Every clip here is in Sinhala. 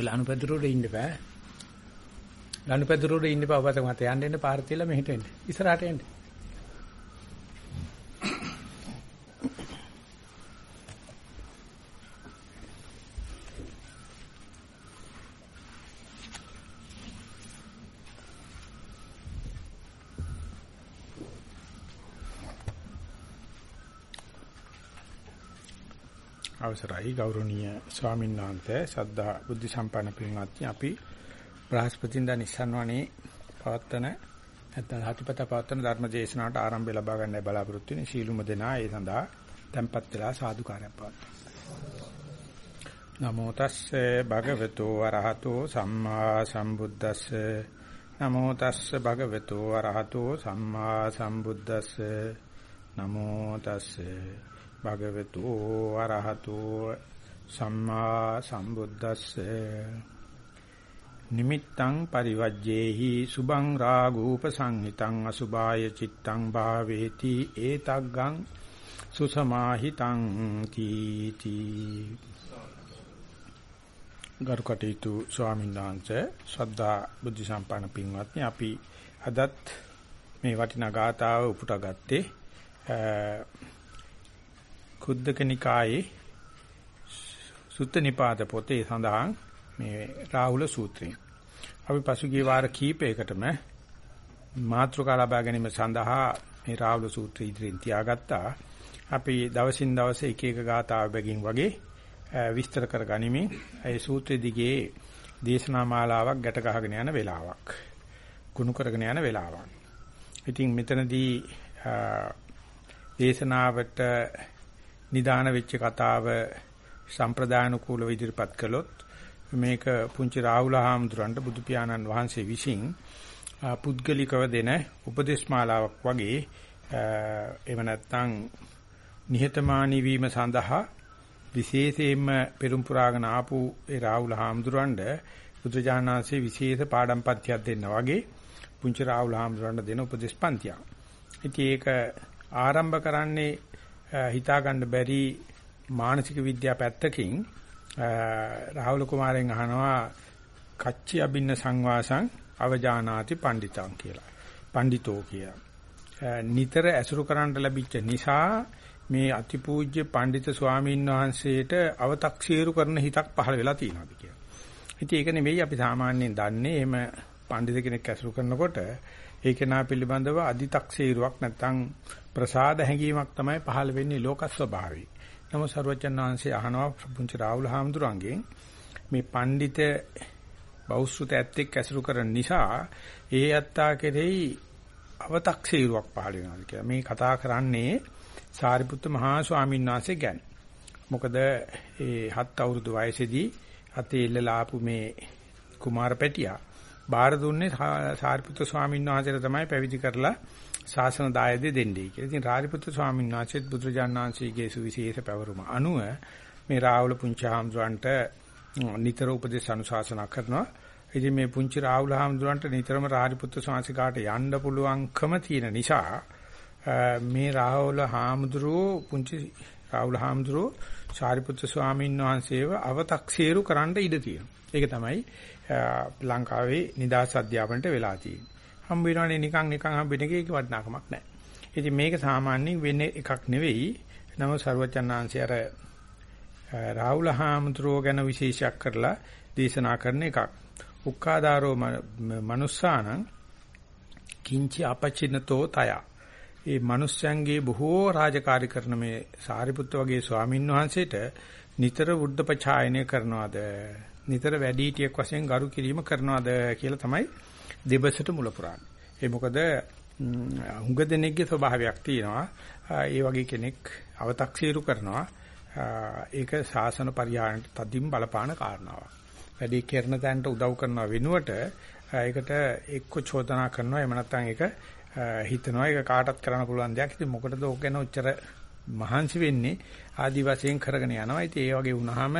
ඔය ලනුපැදුරේ ඉන්න බෑ. ලනුපැදුරේ ඉන්න බා ඔබට මත යන්න එන්න පාර තියලා මෙහෙට එන්න. ඉස්සරහට එන්න. අවසරයි. ගෞරවනීය ස්වාමීන් වහන්සේ සද්ධා බුද්ධ සම්පන්න පින්වත්නි අපි බ්‍රහස්පතින්දා නිස්සන්වනේ පවත්තන නැත්නම් හතිපත පවත්තන ධර්ම දේශනාවට ආරම්භය ලබා ගන්නයි බලාපොරොත්තු වෙන්නේ. සීලුම දෙනා ඒ සඳහා tempත් වෙලා සාදුකාරයක් පවත්වනවා නමෝ තස්සේ භගවතු වරහතෝ සම්මා සම්බුද්දස්සේ. නමෝ තස්සේ භගවතු වරහතෝ සම්මා සම්බුද්දස්සේ. නමෝ තස්සේ භගවතු අරහතෝ සම්මා සම්බුද්දස්සේ. නිමිත්තං පරිවජ්ජේහි සුභං රාගූප සංහිතං අසුභාය චිත්තං භාවේති ඒතග්ගං සුසමාහිතං තීති ගරුකටීතු ස්වාමීන් වහන්සේ ශ්‍රද්ධා බුද්ධ සම්පන්න පින්වත්නි අපි අදත් මේ වටිනා ගාථාව උපුටා ගත්තේ කුද්දක නිකායේ සුත්ත නිපාත පොතේ සඳහන් මේ රාහුල සූත්‍රය. අපි පසුගිය වාර කීපයකටම මාත්‍රකා ලබා ගැනීම සඳහා මේ රාහුල සූත්‍රය ඉදිරියෙන් තියාගත්තා. අපි දවසින් දවස එක එක ගාථා බැගින් වගේ විස්තර කර ගනිමින් ඒ සූත්‍රය දිගේ දේශනා මාලාවක් ගැට ගහගෙන යන වෙලාවක්. කුණු කරගෙන යන වෙලාවක්. ඉතින් මෙතනදී දේශනාවට නිදාන වෙච්ච කතාව සම්ප්‍රදාන කූල විදිහට කළොත් මේක පුංචි රාහුල හාමුදුරන්ට බුදු පියාණන් වහන්සේ විසින් පුද්ගලිකව දෙන උපදේශ මාලාවක් වගේ එහෙම නැත්නම් නිහතමානී වීම සඳහා විශේෂයෙන්ම පෙරම් පුරාගෙන ආපු ඒ රාහුල හාමුදුරන්ට බුදුජානනාංශයේ විශේෂ පාඩම් පන්තියක් දෙන්න වගේ පුංචි රාහුල හාමුදුරන්ට දෙන උපදේශ පන්තියක්. ඉතින් ඒක ආරම්භ කරන්නේ හිතා ගන්න බැරි මානසික විද්‍යා පැත්තකින් රාහුල කුමාරයන් අහනවා කච්චි අබින්න සංවාසං අවජානාති පණ්ඩිතං කියලා. පණ්ඩිතෝ කියලා. නිතර ඇසුරු කරන්න ලැබිච්ච නිසා මේ අතිපූජ්‍ය පණ්ඩිත ස්වාමීන් වහන්සේට අව탁සීරු කරන හිතක් පහළ වෙලා තියෙනවා කියලා. ඉතින් ඒක නෙවෙයි අපි සාමාන්‍යයෙන් දන්නේ එහෙම පඬිත කෙනෙක් ඇසුරු කරනකොට ඒ කෙනා පිළිබඳව අදි탁සීරුවක් නැත්නම් ප්‍රසාද හැඟීමක් තමයි පහළ වෙන්නේ ලෝක ස්වභාවයි. නමුත් සරුවචන් වහන්සේ අහනවා පුංචි රාහුල හාමුදුරන්ගෙන් මේ පඬිත බෞද්ධ ඇත්තෙක් ඇසුරු කරන නිසා ඒ ඇත්තා කෙරෙහි අව탁සීරුවක් පහළ වෙනවා කියලා. මේ කතා කරන්නේ සාරිපුත්ත මහා ස්වාමීන් වහන්සේ ගැන. මොකද ඒ හත් අවුරුදු වයසේදී අතේ ඉල්ලලා ආපු මේ කුමාර පැටියා බාර දුන්නේ සාරිපුත්‍ර ස්වාමීන් වහන්සේට තමයි පැවිදි කරලා ශාසන දායදේ දෙන්නේ කියලා. ඉතින් රාරිපුත්‍ර ස්වාමීන් වහන්සේත් බුදුරජාණන් වහන්සේගේ සුවිශේෂ පැවරුම අනුව මේ රාහුල පුංචි හාමුදුරන්ට නිතර උපදේශ අනුශාසනා කරනවා. ඉතින් මේ පුංචි රාහුල හාමුදුරන්ට නිතරම රාරිපුත්‍ර ස්වාමීන් යන්න පුළුවන්කම තියෙන නිසා මේ රාහුල හාමුදුරුවෝ පුංචි රාහුල හාමුදුරුවෝ සාරිපුත්‍ර ස්වාමීන් වහන්සේව අව탁සීරු කරන්න ඉඩ තියෙනවා. ඒක තමයි ලංකාවේ නිදාස් අධ්‍යාපනයට වෙලා තියෙන්නේ. හම්බ වෙනවනේ නිකන් නිකන් හම්බෙන එකේ වටිනාකමක් නැහැ. ඉතින් මේක සාමාන්‍යයෙන් වෙන්නේ එකක් නෙවෙයි. නම ਸਰවචන්නාංශය අර රාහුල හාමුදුරුවෝ ගැන විශේෂයක් කරලා දේශනා කරන එකක්. උක්කාදාරෝ මනුස්සානං කිංචි අපචිනතෝ තය. ඒ මිනිස්යන්ගේ බොහෝ රාජකාරී කරන මේ සාරිපුත්ත වගේ ස්වාමින් වහන්සේට නිතර වුද්ධපචායනය කරනවාද නිතර වැඩිහිටියෙක් වශයෙන් ගරු කිරීම කරනවාද කියලා තමයි දෙබසට මුල පුරන්නේ. ඒ මොකද හුඟ දෙනෙක්ගේ ස්වභාවයක් තියෙනවා. ඒ වගේ කෙනෙක් අව탁සීරු කරනවා. ඒක සාසන පරිහාරණයට තදින් බලපාන කාරණාවක්. වැඩි කරන තැනට උදව් කරනවා වෙනුවට ඒකට එක්ක චෝදනා කරනවා එහෙම නැත්නම් ඒක හිතනවා ඒක කාටත් කරන්න පුළුවන් දෙයක්. ඉතින් මොකටද ඕක ගැන ඔච්චර මහන්සි වෙන්නේ? ආදි වශයෙන් කරගෙන යනවා. ඉතින් ඒ වගේ වුණාම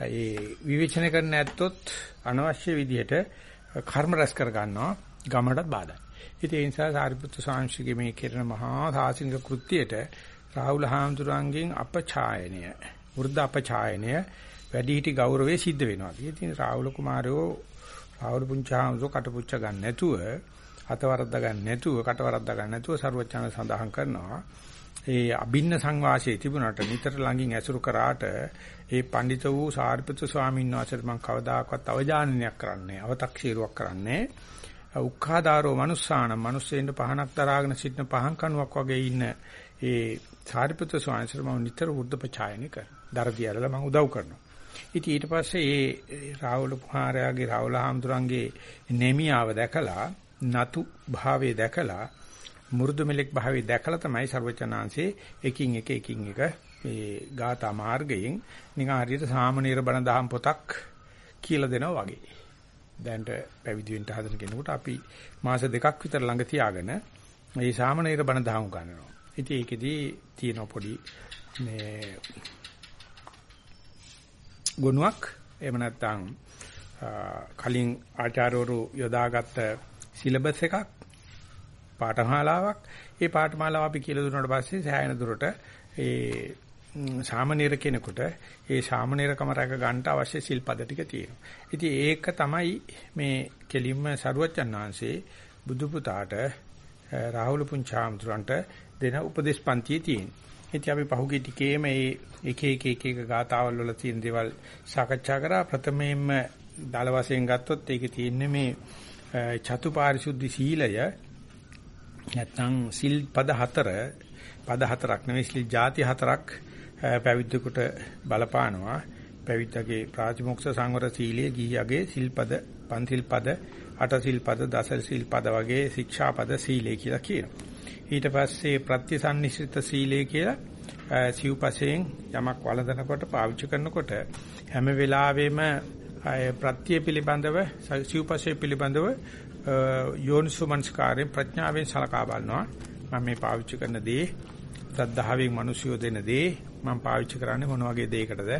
ඒ විවේචනය කරන්න ඇත්තොත් අනවශ්‍ය විදිහට කර්ම රැස් කර ගන්නවා ගමටත් බාධායි. ඉතින් ඒ නිසා සාරිපුත්‍ර සාංශිකේ මේ කෙරෙන මහා සාසනික කෘත්‍යයට රාහුල හාමුදුරන්ගෙන් අපචායනය, වෘද්ධ අපචායනය වැඩිහිටි ගෞරවය සිද්ධ වෙනවා. ඉතින් රාහුල කුමාරයෝ රාහුල පුංචාමසෝ කටපුච්ච ගන්න නැතුව අතවරද්ද ගන්න නැතුව කටවරද්ද ගන්න නැතුව ਸਰවචන සඳහන් කරනවා. ඒ අභින්න සංවාසයේ තිබුණාට නිතර ළඟින් ඇසුරු කරාට ඒ පඬිත වූ සාරිපුත්‍ර ස්වාමීන් වහන්සේට මම කවදාකවත් අවජානනයක් කරන්නේ අව탁ෂීරුවක් කරන්නේ උක්ඛාදාරෝ මනුස්සාන මිනිස්සෙන්ට පහනක් දරාගෙන සිටින පහන් කණුවක් වගේ ඉන්න ඒ සාරිපුත්‍ර ස්වාමීන් වහන්සේ මම නිතර වෘද්ධ පචායනය කරනවා. දරදී අරලා මම උදව් කරනවා. ඉතින් ඊට පස්සේ ඒ රාහුල පුහාරයාගේ රාහුල හාමුදුරන්ගේ නෙමියාව දැකලා නතු භාවයේ දැකලා මුරුදු මෙලෙක් භාවයේ දැකලා තමයි ਸਰවචනාංශේ එකින් එක එකින් එක මේ ගාථා මාර්ගයෙන් නිකන් හරියට සාමනීර බණ දහම් පොතක් කියලා දෙනවා වගේ. දැන්ට පැවිදි වෙන්න හදන කෙනෙකුට අපි මාස දෙකක් විතර ළඟ තියාගෙන මේ සාමනීර බණ දහම් ගන්නවා. ඉතින් ඒකෙදී තියෙන පොඩි මේ ගුණයක් එහෙම නැත්නම් කලින් ආචාර්යවරු යොදාගත්ත සිලබස් එකක් පාඨමාලාවක් ඒ පාඨමාලාව අපි කියලා දුන්නාට පස්සේ සෑහෙන දුරට ඒ සාමනීර කෙනෙකුට ඒ සාමනීරකම රැක ගන්න අවශ්‍ය සිල්පද ටික තියෙනවා. ඉතින් ඒක තමයි මේ කෙලින්ම සරුවච්චන් වහන්සේ බුදු පුතාට රාහුල පුංචාම්තුරන්ට දෙන උපදේශ පන්තියේ තියෙන්නේ. ඉතින් අපි පහුගිය ටිකේම මේ එක එක එක එක ගාතාවල් වල තියෙන දේවල් සාකච්ඡා කරා. ප්‍රථමයෙන්ම දල වශයෙන් ගත්තොත් ඒකේ තියෙන්නේ මේ චතුපාරිශුද්ධි සීලය නැත්නම් සිල් පද හතර පද හතරක් නෙවෙයි සිල් ಜಾති හතරක් පැවිද්දෙකුට බලපානවා. පැවිද්දගේ ප්‍රාතිමොක්ෂ සංවර සීලයේ ගිහියගේ සිල්පද පන්සිල් පද අට සිල්පද දස සිල්පද වගේ ශික්ෂාපද සීලය කියලා කියනවා. ඊට පස්සේ ප්‍රත්‍යසන්නිශ්චිත සීලය කියලා සිව්පසයෙන් යමක් වළඳනකොට පාවිච්චි කරනකොට හැම වෙලාවෙම ප්‍රත්‍ය පිළිබඳව සිව්පසයේ පිළිබඳව යෝනිසුමනස්කාරයෙන් ප්‍රඥාවෙන් සලකා බලනවා. මම මේ පාවිච්චි කරන දේ සද්ධාවෙන් මිනිසියෝ දෙන දේ මම පාවිච්චි කරන්නේ මොන වගේ දෙයකටද?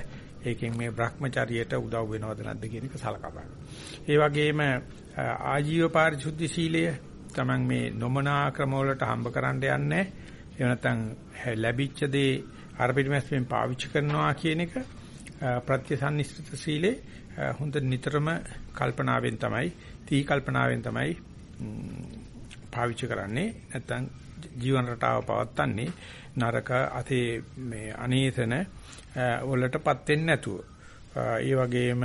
ඒකෙන් මේ Brahmacharyaට උදව් වෙනවද නැද්ද කියන එක සලකා බලනවා. ඒ වගේම ආජීව පාරිශුද්ධ සීලය Taman මේ නොමනා ක්‍රම වලට හම්බ කරන්න යන්නේ. එහෙම නැත්නම් ලැබිච්ච දේ අර පිටිමැස්යෙන් පාවිච්චි කරනවා කියන එක ප්‍රත්‍යසන්නිස්ත්‍රිත සීලේ හොඳ නිතරම කල්පනාවෙන් තමයි තී කල්පනාවෙන් තමයි පාවිච්චි කරන්නේ. නැත්නම් ජීවන රටාව පවත්න්නේ නරක අතේ මේ අනේසන වලටපත් වෙන්නේ නැතුව. ඒ වගේම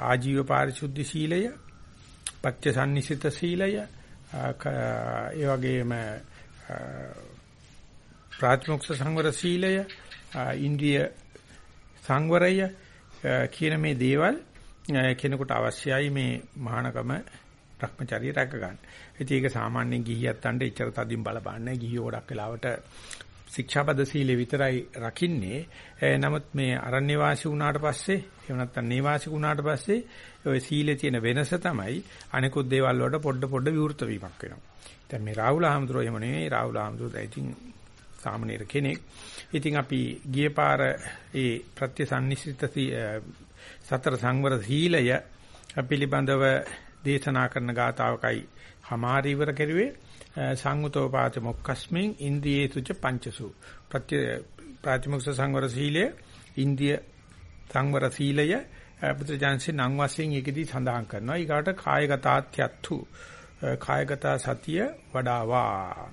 ආජීව පාරිශුද්ධ සීලය පත්‍යසන්නිසිත සීලය ඒ වගේම ප්‍රාතිමොක්ෂ සංවර සීලය ඉන්ද්‍රිය සංවරය කියන මේ දේවල් කෙනෙකුට අවශ්‍යයි මේ මහානකම Brahmacharya රැක ගන්න. ඉතින් ඒක සාමාන්‍යයෙන් ගිහියත් අnder ඉච්චර තදින් බලපන්නේ ගිහියෝ ගොඩක් වෙලාවට ශික්ෂාපද සීලෙ විතරයි රකින්නේ. නමුත් මේ අරණ්‍ය වාසී වුණාට පස්සේ එහෙම නැත්නම් නේවාසික වුණාට පස්සේ ওই සීලේ තියෙන වෙනස තමයි අනිකුත් දේවල් වලට පොඩ පොඩ විවෘත වීමක් වෙනවා. දැන් මේ රාහුල හාමුදුරුවෝ එහෙම නෙවෙයි රාහුල හාමුදුරුවෝ ඉතින් සාමනීර කෙනෙක්. ඉතින් අපි ගිය පාර ඒ ප්‍රත්‍යසන්නිසිත සතර සංවර සීලය පිළිබඳව දේශනා කරන ගාතාවකයි හමාරි ඉවර කෙරුවේ සංගතෝපාත මොක්කස්මින් ඉන්ද්‍රියේසුච පංචසු ප්‍රත්‍ය ප්‍රාතිමොක්ෂ සංවර සීලය ඉන්ද්‍රිය සංවර සීලය බුදුජානසී නම් වශයෙන් ඒකෙදි සඳහන් කරනවා. ඊගාට කායගතාත්‍යත්තු කායගත සතිය වඩාවා.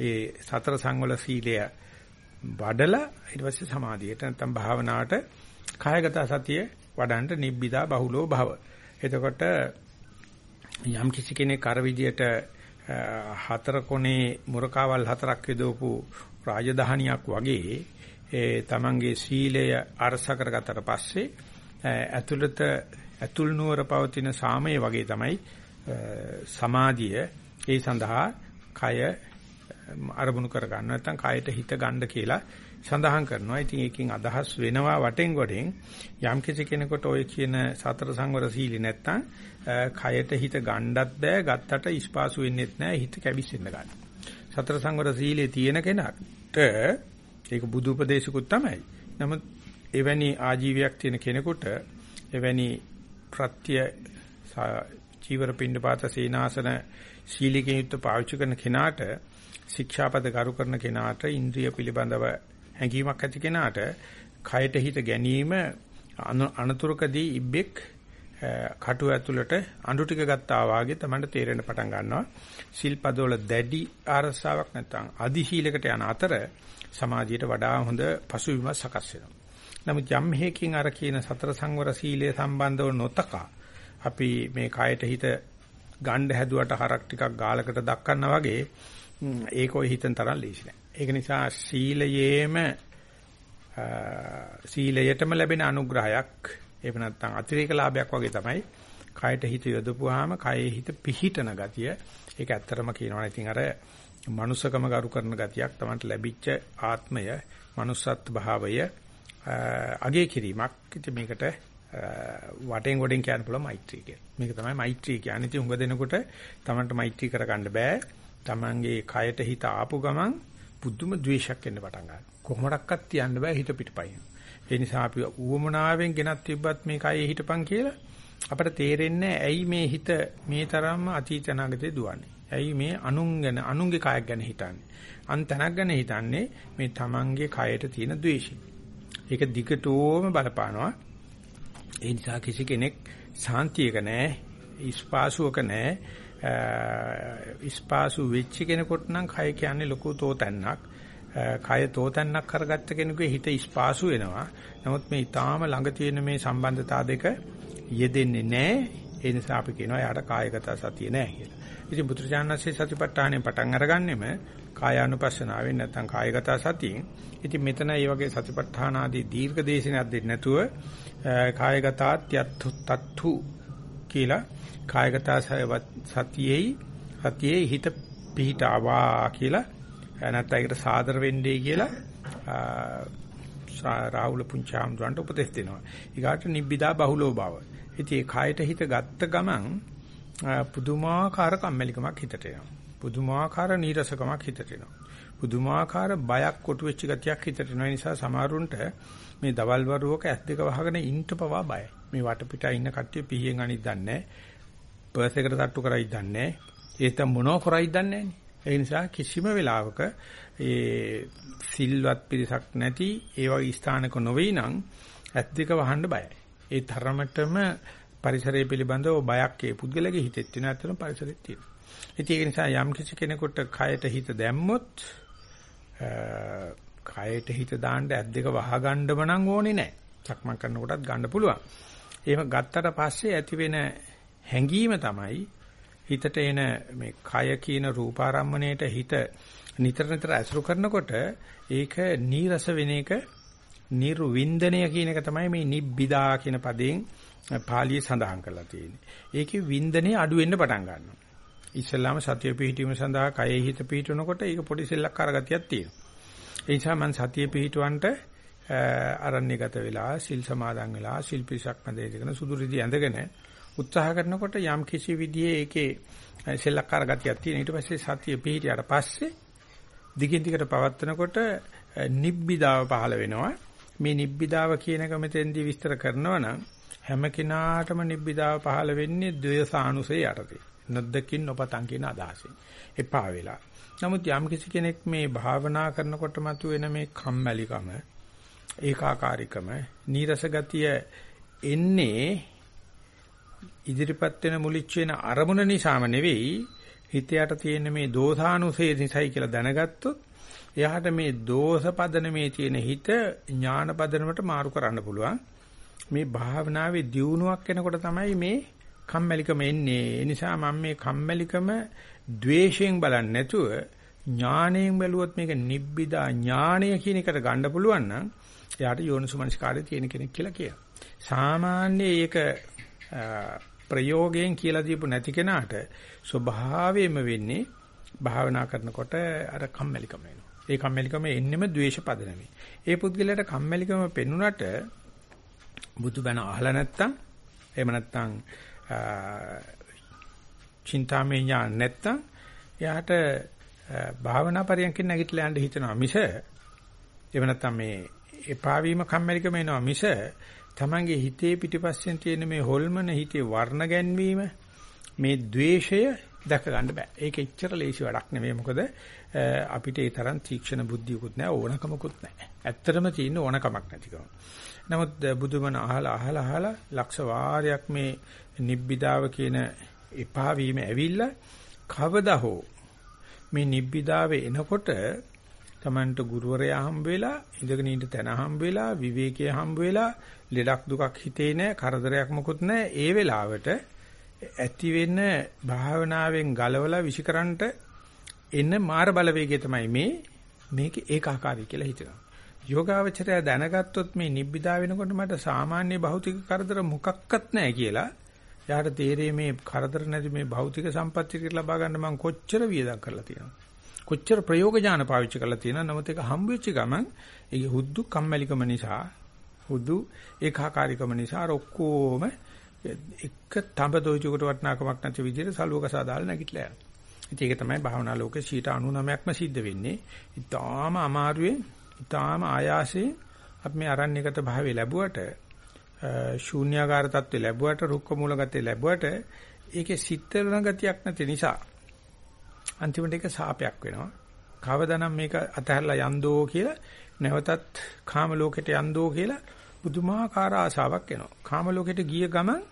ඒ සතර සංවල සීලය වඩලා ඊට පස්සේ සමාධියට නැත්නම් භාවනාවට කායගත සතිය වඩන්න නිබ්බිදා බහුලෝ භව. එතකොට යම් කිසි කෙනෙක් අර විදියට හතර කොනේ මුරකාවල් හතරක් යදවපු රාජධානියක් වගේ ඒ තමන්ගේ සීලය අරස කරගත්තට පස්සේ ඇතුළත ඇතුල් නුවර පවතින සාමය වගේ තමයි සමාධිය ඒ සඳහා කය අරමුණු කර ගන්න නැත්නම් කයට හිත ගන්න කියලා සඳහන් කරනවා. ඉතින් ඒකෙන් අදහස් වෙනවා වටෙන් ගොඩෙන් යම් කිසි කෙනෙකුට ඔය කියන සතර සංවර සීලි නැත්නම් කයට හිත ගන්නත් බෑ. ගත්තට ඉස්පාසු වෙන්නෙත් නෑ. හිත කැවිසෙන්න ගන්න. සතර සංවර සීලේ තියෙන කෙනාට ඒක බුදු උපදේශකුත් තමයි. නමුත් එවැනි ආජීවයක් තියෙන කෙනෙකුට එවැනි ප්‍රත්‍ය චීවර පින්නපාත සීනාසන සීලිකෙන් යුක්ත පාවිච්චි කරන කෙනාට ශික්ෂාපද කරු කරන කෙනාට ඉන්ද්‍රිය පිළිබඳව හැඟීමක් ඇති කෙනාට කයට හිත ගැනීම අනතුරුකදී ඉබ්බෙක් කටුව ඇතුළට අඳු ටික ගත්තා වාගේ තමයි තේරෙන්න පටන් ගන්නවා. සිල්පදවල දැඩි ආරසාවක් නැත්නම් අධිශීලකට යන අතර සමාජයට වඩා හොඳ පසුබිමක් සකස් වෙනවා. නමුත් යම් හේකින් අර කියන සතර සංවර සීලය සම්බන්ධව නොතකා අපි මේ කයට හිත ගණ්ඩ හැදුවට හරක් ටිකක් ගාලකට දක්වන්න වගේ ඒක ඔය හිතන තරම් ලේසි නෑ. ඒක නිසා සීලයේම සීලයටම ලැබෙන අනුග්‍රහයක් එහෙම නැත්නම් අතිරේක ලාභයක් වගේ තමයි කයට හිත යොදපුවාම කයේ හිත පිහිටන ගතිය. ඒක ඇත්තටම කියනවා ඉතින් අර මනුස්සකම ගරු කරන ගතියක් තමයි ලැබිච්ච ආත්මය, manussත් භාවය අගේ කිරීමක්. ඉතින් මේකට වටෙන් ගොඩෙන් කියන්න පුළුවන් මෛත්‍රී කියලා. මේක තමයි මෛත්‍රී කියන්නේ. ඉතින් උඟ දෙනකොට තමන්ට මෛත්‍රී කරගන්න බෑ. තමන්ගේ කයට හිත ආපු ගමන් පුදුම ද්වේෂයක් එන්න පටන් ගන්නවා. කොහොමඩක්වත් තියන්න බෑ හිත පිටපයින්. ඒ නිසා අපි ඌවමනාවෙන් ගෙනත් තිබ්බත් මේ කයේ හිටපන් කියලා අපිට තේරෙන්නේ ඇයි මේ හිත මේ තරම්ම අතීත අනාගතේ දුවන්නේ. ඇයි මේ අනුන් ගැන අනුන්ගේ කයක් ගැන හිතන්නේ. අන්තනක් ගැන හිතන්නේ මේ තමන්ගේ කයට තියෙන ද්වේෂය. ඒක දිගටම බලපානවා. ඒ නිසා කිසි කෙනෙක් සාන්තියක නැහැ, ඉස්පාසුවක නැහැ. ඉස්පාසු වෙච්ච කෙනෙකුට නම් කය කියන්නේ ලොකු තෝතැන්නක්. කය තෝතැන්නක් කරගත්ත කෙනෙකුගේ හිත ඉස්පාසු වෙනවා. නමුත් මේ ඊටාම ළඟ තියෙන මේ සම්බන්ධතා දෙක යෙදෙන්නේ නැහැ. ඒ නිසා අපි කියනවා යාට කායගත සතිය නැහැ කියලා. ඉතින් බුදුරජාණන්සේ සතිපට්ඨානෙ පටන් අරගන්නෙම කායානුපස්සනාවෙන් නැත්නම් කායගත සතියෙන්. ඉතින් මෙතන මේ වගේ සතිපට්ඨාන ආදී දීර්ඝ දේශනයක් දෙන්නේ නැතුව කායගතාත්‍යත්තු තත්තු කියලා කායගත සතියෙයි සතියේ හිත පිහිටාවා කියලා නැත්නම් ඒකට සාදර වෙන්නේ කියලා රාහුල පුංචාම්දුරන්ට උපදෙස් දෙනවා. ඊගාට නිබ්බිදා බහුලෝ බව. ඉතින් ඒ කායට හිත ගත්ත ගමන් පුදුමාකාර කම්මැලිකමක් හිතට එනවා. පුදුමාකාර නීරසකමක් හිතට එනවා. පුදුමාකාර බයක් කොටු වෙච්ච ගතියක් හිතට එනවා. නිසා සමහරුන්ට මේ දවල් වරුවක ඇස් දෙක වහගෙන ඉන්න පවා බයයි. මේ වටපිටා ඉන්න කට්ටිය පිහියෙන් අනිත් දන්නේ පර්ස් එකට තට්ටු කරයිද දන්නේ ඒත මොනෝ කරයිද දන්නේ ඒ නිසා කිසිම වෙලාවක ඒ සිල්වත් පිරිසක් නැති ඒ වගේ ස්ථානක නොවේ නම් ඇස් දෙක වහන්න බයයි. ඒ තරමටම පරිසරය පිළිබඳව බයක් ඒ පුද්ගලගේ හිතෙත් තියෙන අතරම පරිසරෙත් තියෙනවා. ඉතින් ඒක නිසා යම් කිසි කෙනෙකුට කයට හිත දැම්මොත් කයට හිත දාන්න ඇස් දෙක වහගන්නම නම් ඕනේ නැහැ. සක්මන් කරනකොටත් ගන්න පුළුවන්. එහෙම ගත්තට පස්සේ ඇති වෙන හැඟීම තමයි හිතට එන මේ කය කියන රූපාරම්මණයට හිත නිතර නිතර ඇසුරු කරනකොට ඒක නීරස වෙන එක නිර්වින්දනය කියන එක තමයි මේ නිබ්බිදා කියන පදයෙන් පාලියේ සඳහන් කරලා තියෙන්නේ. ඒකේ වින්දනය අඩු වෙන්න පටන් ගන්නවා. ඉස්සල්ලාම සතිය පිහිටීම සඳහා කයෙහි හිත පිහිටනකොට ඒක පොඩි සෙල්ලක්කාර ගතියක් තියෙනවා. ඒ නිසා මම සතිය පිහිටවන්නට අරණ්‍යගත වෙලා සිල් සමාදන් වෙලා සිල් පිසක් මැද ඉඳගෙන සුදු රිදි ඇඳගෙන උත්සාහ කරනකොට යම් කිසි විදිහේ ඒකේ සෙල්ලක්කාර ගතියක් තියෙන. ඊට පස්සේ සතිය පිහිටියට පස්සේ දිගින් දිගට පවත්නකොට නිබ්බිදාව පහළ වෙනවා. මේ නිබ්බිදාව කියන එක මෙතෙන්දී විස්තර කරනවා නම් හැම කෙනාටම නිබ්බිදාව පහළ වෙන්නේ ද්වේසානුසය යටතේ. නොදකින් නොපතන් කියන අදහසෙන්. එපා වෙලා. නමුත් යම් කිසි කෙනෙක් මේ භාවනා කරනකොට මතුවෙන මේ කම්මැලිකම ඒකාකාරීකම නීරස ගතිය එන්නේ ඉදිරිපත් වෙන මුලිච්ච වෙන අරමුණ නිසාම නෙවෙයි හිතයට තියෙන මේ දෝසානුසේ නිසයි කියලා දැනගත්තොත් එයාට මේ දෝෂ පදනමේ තියෙන හිත ඥාන පදනමට මාරු කරන්න පුළුවන්. මේ භාවනාවේ දියුණුවක් එනකොට තමයි මේ කම්මැලිකම එන්නේ. ඒ නිසා මම මේ කම්මැලිකම ද්වේෂයෙන් බලන්නේ නැතුව ඥාණයෙන් බැලුවොත් මේක නිබ්බිදා ඥාණය කියන එකට ගන්න පුළුවන් නම් එයාට යෝනිසුමනස්කාරය තියෙන කෙනෙක් කියලා කියනවා. සාමාන්‍ය ඒක ප්‍රයෝගයෙන් කියලා දීපු නැති කෙනාට ස්වභාවයෙන්ම වෙන්නේ භාවනා කරනකොට අර කම්මැලිකම එනවා. ඒ කම්මැලිකම එන්නෙම ද්වේෂ පදනමේ. ඒ පුද්ගලයාට කම්මැලිකම පෙන්ුණාට බුදුබණ අහලා නැත්තම් එහෙම නැත්තම් චින්තාමය ඥාන නැත්තම් එයාට භාවනා පරියන්කින් නැගිටලා යන්න හිතනවා මිස එහෙම නැත්තම් මේ එපා වීම කම්මැලිකම එනවා මිස තමන්ගේ හිතේ පිටිපස්සෙන් තියෙන මේ හොල්මන හිතේ වර්ණ ගැන්වීම මේ द्वේෂය දැක ගන්න බෑ. ඒක එච්චර ලේසි වැඩක් නෙවෙයි. මොකද අපිට ඒ තරම් තීක්ෂණ බුද්ධියකුත් නැහැ ඕනකමකුත් නැහැ. ඇත්තටම තියෙන ඕනකමක් නැතිකම. නමුත් බුදුමන අහලා අහලා අහලා ලක්ෂ වාරයක් මේ නිබ්බිදාව කියන එපා වීම ඇවිල්ලා කවදා හෝ මේ නිබ්බිදාවේ එනකොට Tamanට ගුරුවරයා හම්බ වෙලා ඉඳගෙන ඉන්න තැන හම්බ වෙලා විවේකයේ හම්බ වෙලා ලෙඩක් දුකක් හිතේ නැහැ කරදරයක් මොකුත් නැහැ ඒ වෙලාවට ඇති වෙන භාවනාවෙන් ගලවලා විසිකරන්ට එන මාර බලවේගය තමයි මේ. මේක ඒකාකාරී කියලා හිතනවා. යෝගාවචරය දැනගත්තොත් මේ නිබ්බිදා වෙනකොට මට සාමාන්‍ය භෞතික කරදර මොකක්වත් නැහැ කියලා. යාට තේරෙන්නේ මේ කරදර නැති මේ භෞතික සම්පත්තිය ලබා ගන්න මම කොච්චර වියදම් කරලා තියෙනවද? කොච්චර ප්‍රයෝග ඥාන පාවිච්චි කරලා තියෙනවද නමුත් ඒක හම්බ වෙච්ච ගමන් ඒකේ හුද්දු කම්මැලිකම නිසා හුදු ඒකාකාරීකම නිසා අර ඔක්කොම එක තඹ දොයිචුකට වටනාකමක් නැති විදිහට සලුවකසා දාලා නැගිටලා යනවා. ඉතින් ඒක තමයි භාවනා ලෝකේ 99%ක්ම සිද්ධ වෙන්නේ. ඊටාම අමාරුවෙන්, ඊටාම ආයාසයෙන් අපි මේ අරණ්‍යගත භාවය ලැබුවට, ශූන්‍යාකාර තත්ත්වය ලැබුවට, රුක්ක මූලගතේ ලැබුවට ඒකේ සිත්තරන ගතියක් නැති නිසා අන්තිමට ඒක සාපයක් වෙනවා. කවදානම් මේක අතහැරලා යන්දෝ කියලා නැවතත් කාම ලෝකෙට යන්දෝ කියලා පුදුමාකාර ආසාවක් එනවා. කාම ලෝකෙට ගිය ගමන්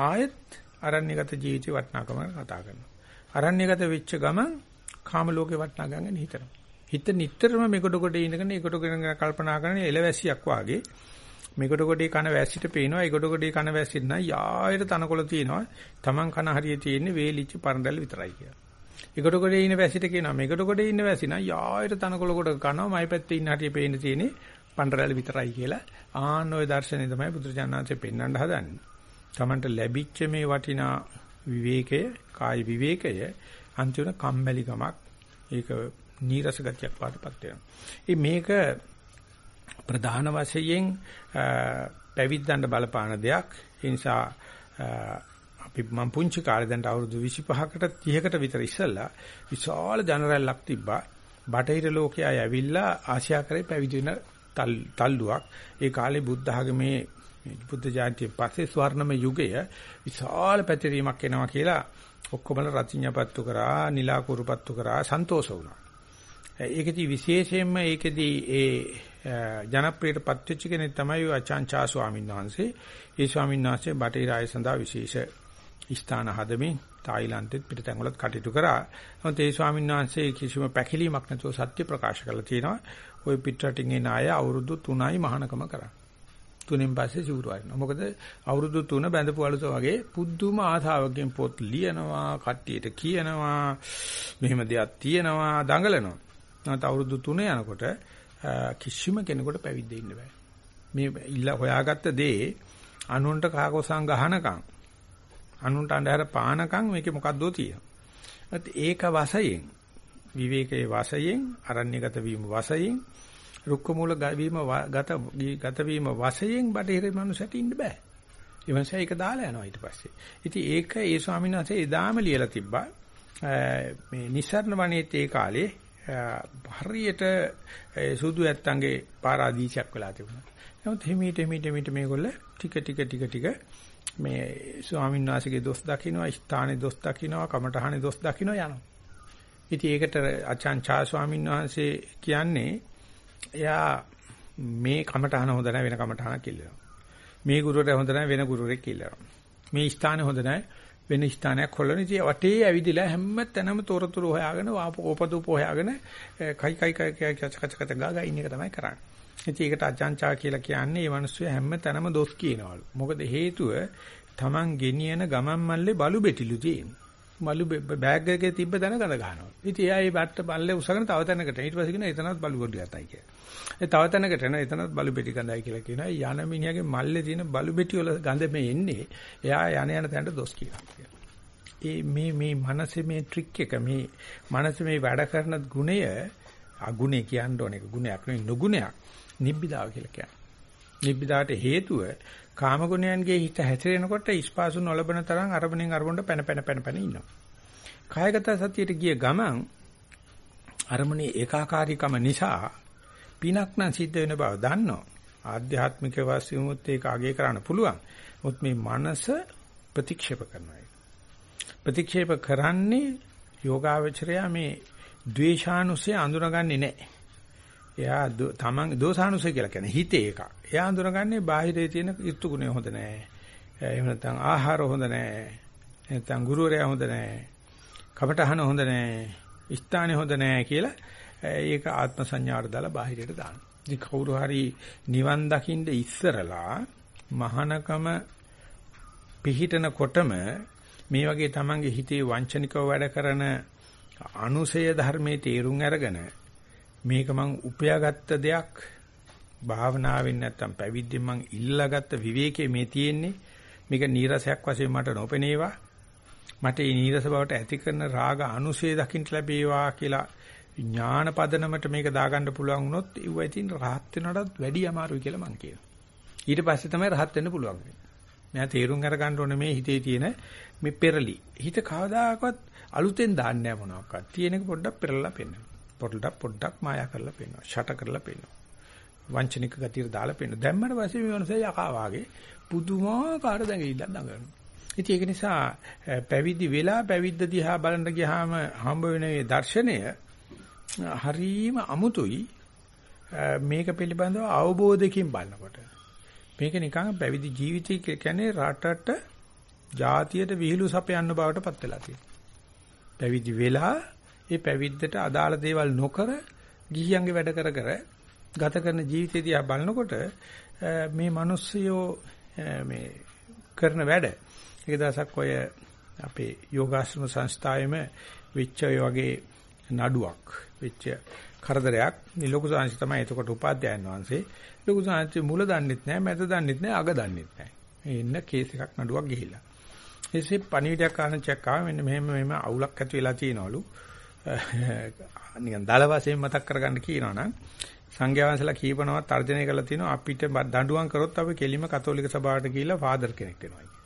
ආයෙත් අරණ්‍යගත ජීවිතේ වටිනාකම කතා කරනවා. අරණ්‍යගත වෙච්ච ගමන් කාම ලෝකේ වටිනා ගන්න හිතනවා. හිත නිටතරම මේකට කොට ඉඳගෙන ඒකට ගෙන කල්පනා කරන එලවැසියක් වාගේ මේකට කොටේ කන වැස්සිට පේනවා ඒකට කොටේ කන වැස්සිට නම් යායට තනකොළ තියෙනවා. Taman කන හරිය තියෙන්නේ වේලිච්ච පරඬල් විතරයි කියලා. ඒකට කොටේ ඉන්න වැස්සිට කියනවා මේකට කොටේ ඉන්න වැසි නම් යායට තනකොළ කොට කනවා මයි පැත්තේ ඉන්න හැටි පේන්න තියෙන්නේ පඬරැල විතරයි කියලා ආන්න ওই දර්ශනේ තමයි බුදුරජාණන්සේ පෙන්වන්න හදන්නේ. Tamanට ලැබිච්ච මේ වටිනා විවේකය, කාය විවේකය අන්තිම කම්මැලිකමක් ඒක නීරස ගතියක් වඩපත් වෙනවා. මේක ප්‍රධාන වශයෙන් පැවිද්දන්ට බලපාන දෙයක්. ඒ නිසා අපි මම පුංචි කාලේ දැන් අවුරුදු 25කට 30කට විතර ඉස්සෙල්ලා විශාල ජනරල්ලක් තිබ්බා. බටහිර ලෝකයේ ඇවිල්ලා ආසියා කරේ පැවිදි වෙන තල්ලුවක්. ඒ කාලේ බුද්ධ ආගමේ බුද්ධ ජාතිය පස්සේ ස්වර්ණමය යුගය විශාල පැතිරීමක් එනවා කියලා ඔක්කොමල රතිඤ්ඤපත්තු කරා, නිලාකුරුපත්තු කරා සන්තෝෂ වුණා. ඒකෙදි විශේෂයෙන්ම ඒකෙදි ඒ ජනප්‍රියට පත්වෙච්ච කෙනෙක් තමයි අචාන්චා ස්වාමීන් වහන්සේ. ඒ ස්වාමීන් වහන්සේ බටහිර ආය සඳහා විශේෂ ස්ථාන හදමින් තායිලන්තෙත් පිටතැන් වලත් කටයුතු කරා. නමුත් ඒ ස්වාමීන් වහන්සේ කිසිම පැකිලීමක් නැතුව සත්‍ය ප්‍රකාශ කළා තියෙනවා. ওই පිටරටින් එන අය අවුරුදු 3යි මහානකම කරා. තුනෙන් පස්සේ සිවුරු අරිනවා. මොකද අවුරුදු 3 බැඳපු අලුත වගේ පුදුම ආසාවකින් පොත් ලියනවා, කට්ටියට කියනවා, මෙහෙම දෙයක් තියෙනවා, දඟලනවා. නැත්නම් අවුරුදු 3 යනකොට කිසිම කෙනෙකුට පැවිද්ද ඉන්න බෑ. මේ ඉල්ල හොයාගත්ත දේ අනුන්ට කාකොසම් ගහනකම් අනුන්ට අnder පානකම් මේකේ මොකද්දෝ තියෙනවා. ඒක වශයෙන් විවේකයේ වශයෙන් අරණ්‍යගත වීම වශයෙන් රුක්ක මූල වීම ගත ගත වීම වශයෙන් බටහිර මනුස්සයට ඉන්න බෑ. ඊවන්සයි ඒක දාලා යනවා ඊට පස්සේ. ඉතින් ඒක ඒ ස්වාමීන් වහන්සේ එදාම ලියලා තිබ්බා. මේ නිස්සරණ වනයේත් ඒ කාලේ හරියට සුදු ඇත්තන්ගේ පාරාදීසයක් වෙලා තිබුණා. නමුත් හිමීට හිමීට හිමීට මේගොල්ල ටික ටික ටික ටික මේ ස්වාමීන් වහන්සේගේ දොස් දකින්නවා, ස්ථානේ දොස් දකින්නවා, කමඨහනේ දොස් දකින්නවා යනවා. ඉතින් ඒකට අචාන්චා ස්වාමීන් වහන්සේ කියන්නේ එයා මේ කමඨහන හොඳ නැහැ වෙන කමඨහනක් කිල්ලනවා. මේ ගුරුවරයා හොඳ නැහැ වෙන ගුරුවරෙක් කිල්ලනවා. මේ ස්ථානේ හොඳ නැහැ වෙන ස්ථානයක් හොල්ලන ඉතින් වටේ ඇවිදිලා හැම තැනම තොරතුරු හොයාගෙන ඕපදූප හොයාගෙන කයි කයි කයි කච කච කච ගාගා ඉන්න එක තමයි කරන්නේ. ඉතින් ඒකට අජාන්චා කියලා කියන්නේ මේ මිනිස්සු හැම තැනම දොස් කියනවලු. මොකද හේතුව Taman ගෙනියන ගමන් මල්ලේ බලු බෙටිලු තියෙනවා. බලු බෑග් එකේ තිබ්බ තැන ගඳ ගන්නවා. ඉතින් එයා මේ බට්ට බල්ලේ උසගෙන තව තැනකට ඊට පස්සේ කියන එතනත් බලු ගොඩ ගතයි කියලා. ඒ තව තැනකට එන එතනත් බලු බෙටි ගඳයි කියලා කියනවා. යන මිනිහාගේ මල්ලේ තියෙන බලු බෙටි වල ගඳ මේ එන්නේ. එයා යන යන තැනට දොස් කියනවා. ඒ මේ මේ මනසේ මේ ට්‍රික් එක මේ මනස මේ වැඩ කරන ගුණය අගුණේ කියන්න ඕන එක ගුණයක් නෙවෙයි නුගුණයක් නිබ්බිදාව කියලා කියන්නේ. නිබ්බිදාට හේතුව කාම ගුණයන්ගේ හිත හැසිරෙනකොට ඉස්පාසු නොලබන තරම් අරමුණෙන් අරමුණට පැන පැන පැන පැන ඉන්නවා. කායගත සතියට ගිය ගමන් අරමුණේ ඒකාකාරීකම නිසා පිනක් නම් සිද්ධ වෙන බව දන්නවා. ආධ්‍යාත්මික වශයෙන්මුත් ඒක අගය කරන්න පුළුවන්. මොත් මේ මනස ප්‍රතික්ෂේප කරනවා. ප්‍රතික්ෂේප කරන්නේ යෝගාවචරය මේ ද්වේෂානුසය අඳුනගන්නේ නැහැ. එයා තමන් දෝසානුසය කියලා කියන්නේ හිතේ එක. එයා අඳුනගන්නේ බාහිරේ තියෙන ඍතු ගුණය හොඳ නැහැ. එහෙම නැත්නම් ආහාර හොඳ නැහැ. නැත්නම් ගුරුවරයා හොඳ නැහැ. කපටහන හොඳ නැහැ. ස්ථානේ හොඳ නැහැ කියලා ඒක ආත්ම සංඥාවට දාලා බාහිරයට දානවා. ඉතින් කවුරු හරි නිවන් දකින්න ඉස්සරලා මහානකම පිහිටනකොටම මේ වගේ තමන්ගේ හිතේ වංචනිකව වැඩ කරන අනුසය ධර්මයේ තේරුම් අරගෙන මේක මං උපයාගත්ත දෙයක් භාවනාවෙන් නැත්තම් පැවිද්දෙන් මං ඉල්ලාගත්ත විවේකයේ මේ තියෙන්නේ මේක නීරසයක් වශයෙන් මට නොපෙනේවා මට මේ නීරස බවට ඇති කරන රාග අනුසය දකින්න ලැබේවා කියලා ඥාන පදනමට මේක දාගන්න පුළුවන් වුණොත් ඉව ඉතින් රහත් වෙනටත් වැඩි අමාරුයි කියලා මං කියනවා ඊට පස්සේ තමයි රහත් වෙන්න පුළුවන් වෙන්නේ මෙයා තේරුම් අර ගන්න ඕනේ මේ හිතේ තියෙන මේ පෙරලි. හිත කවදාකවත් අලුතෙන් දාන්නේ නැහැ මොනවාක්වත්. තියෙන එක පොඩ්ඩක් පෙරලලා පෙන්නනවා. පොඩ්ඩක් පොඩ්ඩක් මායා කරලා පෙන්නනවා. ෂට කරලා පෙන්නනවා. වංචනික ගතියට දාලා පෙන්නනවා. දැම්මට පස්සේ මේ වෙනස යකා වාගේ පුදුමාකාර දැඟිල්ලක් දඟලනවා. ඉතින් ඒක නිසා පැවිදි වෙලා පැවිද්ද දිහා බලන්න ගියාම හම්බ වෙන මේ දර්ශනය හරීම අමුතුයි මේක පිළිබඳව අවබෝධයකින් බලනකොට මේක නිකන් පැවිදි ජීවිතය කියන්නේ රටට ජාතියට විහිළු සපයන්න බවට පත් වෙලා තියෙනවා. පැවිදි වෙලා ඒ පැවිද්දට අදාළ දේවල් නොකර ගිහියන්ගේ වැඩ කර කර ගත කරන ජීවිතය දිහා බලනකොට මේ මිනිස්සයෝ මේ කරන වැඩ එක දවසක් ඔය අපේ යෝගාශ්‍රම සංස්ථාවේම වෙච්ච ඔය වගේ නඩුවක් වෙච්ච කරදරයක් මේ ලොකු සංස්ථාව තමයි එතකොට උපාධ්‍යයන් වහන්සේ ලොකු සාංශය මුල දන්නෙත් නැහැ, මැද දන්නෙත් නැහැ, අග දන්නෙත් නැහැ. මේ ඉන්න කේස් එකක් නඩුවක් ගිහිල්ලා. ඊසේ පණිවිඩයක් ආනචයක් ආව මෙන්න මෙහෙම මෙහෙම අවුලක් ඇති වෙලා තියෙනවලු. නිකන් දල වශයෙන් මතක් කරගන්න කියනවනම් සංඝයා වහන්සේලා කීපනවා තර්ජනය කරලා තිනවා අපිට දඬුවම් කරොත් අපි කෙලිම කතෝලික සභාවට ගිහිල්ලා ෆාදර් කෙනෙක් වෙනවා කියලා.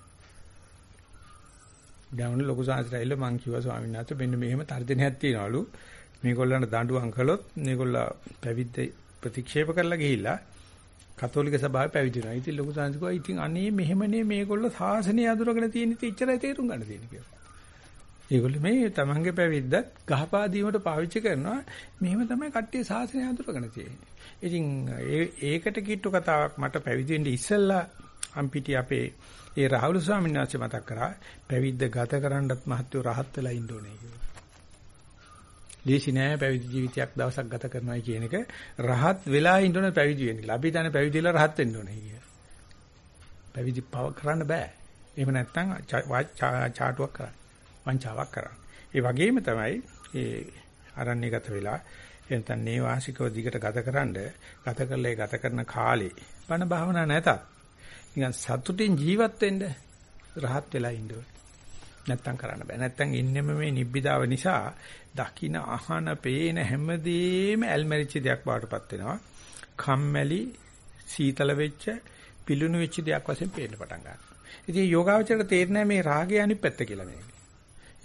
දැන් ලොකු සාහිත්‍යයල මං කිව්වා ස්වාමීන් වහන්සේ මෙන්න මෙහෙම තර්ජනයක් තියනවලු. මේගොල්ලන්ට දඬුවම් කළොත් මේගොල්ලෝ පැවිද්ද ප්‍රතික්ෂේප කරලා ගිහිල්ලා කතෝලික සභාවේ පැවිදි වෙනවා. ඉතින් ලොකු සංස්කෘතිය ඉතින් අනේ මෙහෙමනේ මේගොල්ලෝ සාසනය අඳුරගෙන තියෙන ඉතින් එච්චරයි තේරුම් ගන්න තියෙන්නේ කියලා. ඒගොල්ලෝ මේ තමන්ගේ පැවිද්දත් ගහපා දීමට පාවිච්චි කරනවා. මෙහෙම තමයි කට්ටිය සාසනය අඳුරගෙන තියෙන්නේ. ඉතින් ඒකට කිට්ටු කතාවක් මට පැවිදි වෙන්න ඉස්සෙල්ලා අම්පිටි අපේ ඒ රාහුල ස්වාමීන් වහන්සේ මතක් කරා පැවිද්ද ගත කරන්නත් මහත්ව රහත් වෙලා ඉන්න ඕනේ කියලා. ලේසි නෑ පැවිදි ජීවිතයක් දවසක් ගත කරනවා කියන එක රහත් වෙලා ඉන්න ඕන පැවිදි වෙන්න. අපි දන්නේ පැවිදි වෙලා රහත් වෙන්න ඕනේ කිය. පැවිදි පව කරන්න බෑ. එහෙම නැත්නම් චාටුවක් කරන්න. වංචාවක් කරන්න. ඒ වගේම තමයි ඒ අරණ්‍යගත වෙලා එතන නේවාසිකව දිගට ගතකරනද ගත කරලා ගත කරන කාලේ බණ භාවනා නැතත් නිකන් සතුටින් ජීවත් වෙන්න රහත් වෙලා ඉන්න ඕනේ. නැත්තම් කරන්න බෑ. නැත්තම් ඉන්නෙම මේ නිබ්බිදාව නිසා දකින අහන පේන හැමදේම ඇල්මැරිච්ච දෙයක් බවටපත් වෙනවා. කම්මැලි සීතල වෙච්ච පිලුණු වෙච්ච දෙයක් වශයෙන් පේන්න පටන් ගන්නවා. ඉතින් යෝගාවචරයට තේරෙන්නේ මේ රාගය අනිත් පැත්ත කියලා මේක.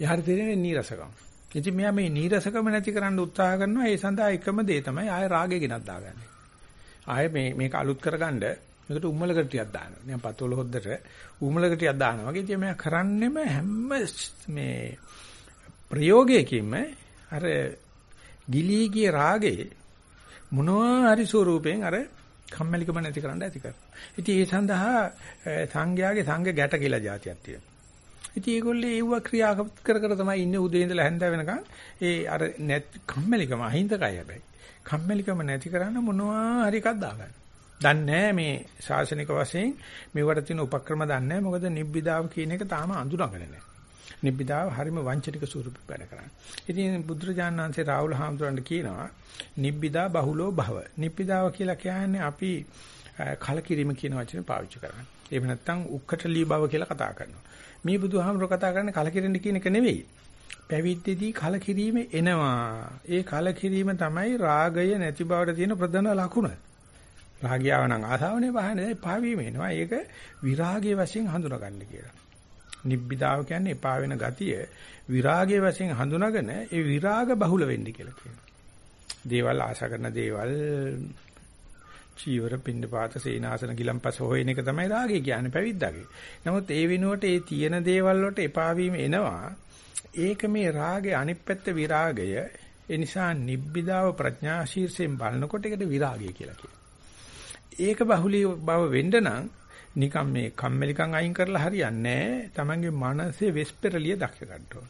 යහට තේරෙන්නේ නීරසකම. ඉතින් මෙයා මේ නීරසකම නැති කරන්න උත්සාහ කරනවා. ඒ සඳහා එකම දේ තමයි ආය රාගය ගෙනත් දාගන්නේ. ආය මේ මේක අලුත් කරගන්න මේකට උම්මලකට ටිකක් දානවා. නිකන් පතෝල හොද්දට උම්මලකට ටිකක් දානවා. වගේ ඉතින් මෙයා කරන්නේම හැම මේ ප්‍රයෝගයකින්ම අර ගිලී ගිය රාගේ මොනවා හරි ස්වරූපයෙන් අර කම්මැලිකම නැති කරන්න ඇති කරනවා. ඉතින් ඒ සඳහා සංඝයාගේ සංඝ ගැට කියලා જાතියක් තියෙනවා. ඉතින් ඒගොල්ලෝ ඒව ක්‍රියා කර කර තමයි ඉන්නේ උදේ ඉඳලා හැන්ද වෙනකන් ඒ අර නැත් කම්මැලිකම අහිංසකයි හැබැයි. කම්මැලිකම නැති කරන්න මොනවා හරි එකක් දාගන්න. දන්නේ මේ ශාසනික වශයෙන් මේවට තියෙන උපක්‍රම දන්නේ මොකද නිබ්බිදාව කියන එක තාම අඳුනගන්නේ නැහැ. නිබ්බිදාව හරිම වංචනික ස්වරූපෙ වැඩ කරන්නේ. ඉතින් බුදුරජාණන් වහන්සේ රාහුල හාමුදුරන්ට කියනවා නිබ්බිදා බහුලෝ භව. නිබ්බිදාව කියලා කියන්නේ අපි කලකිරීම කියන වචනේ පාවිච්චි කරන්නේ. එහෙම නැත්නම් උක්කටලී භව කියලා කතා කරනවා. මේ බුදුහාමුදුර කතා කරන්නේ කලකිරෙන්න කියන එක නෙවෙයි. පැවිද්දේදී කලකිරීම එනවා. ඒ කලකිරීම තමයි රාගය නැති බවට තියෙන ප්‍රධාන ලකුණ. රාගියාව නම් ආසාවනේ පහනේ පාවීම එනවා. ඒක විරාගයේ වශයෙන් හඳුනගන්න කියලා. නිබ්බිදාව කියන්නේ එපා වෙන ගතිය විරාගයේ වශයෙන් හඳුනාගෙන ඒ විරාග බහුල වෙන්න කියලා කියනවා. දේවල් ආශා කරන දේවල් චීවර පින්නපාත සේනාසන ගිලම්පස හොයන එක තමයි රාගය කියන්නේ පැවිද්දාගේ. නමුත් ඒ වෙනුවට ඒ තියෙන දේවල් වලට එපා වීම එනවා. ඒක මේ රාගේ අනිත් පැත්ත විරාගය. ඒ නිසා නිබ්බිදාව ප්‍රඥා ශීර්ෂයෙන් බලනකොට ඒකට විරාගය කියලා කියනවා. ඒක බහුලී බව වෙන්න නම් නිකම් මේ කම්මැලිකම් අයින් කරලා හරියන්නේ නැහැ. Tamange මනසේ වෙස්පරලිය දක්ෂ ගන්න ඕන.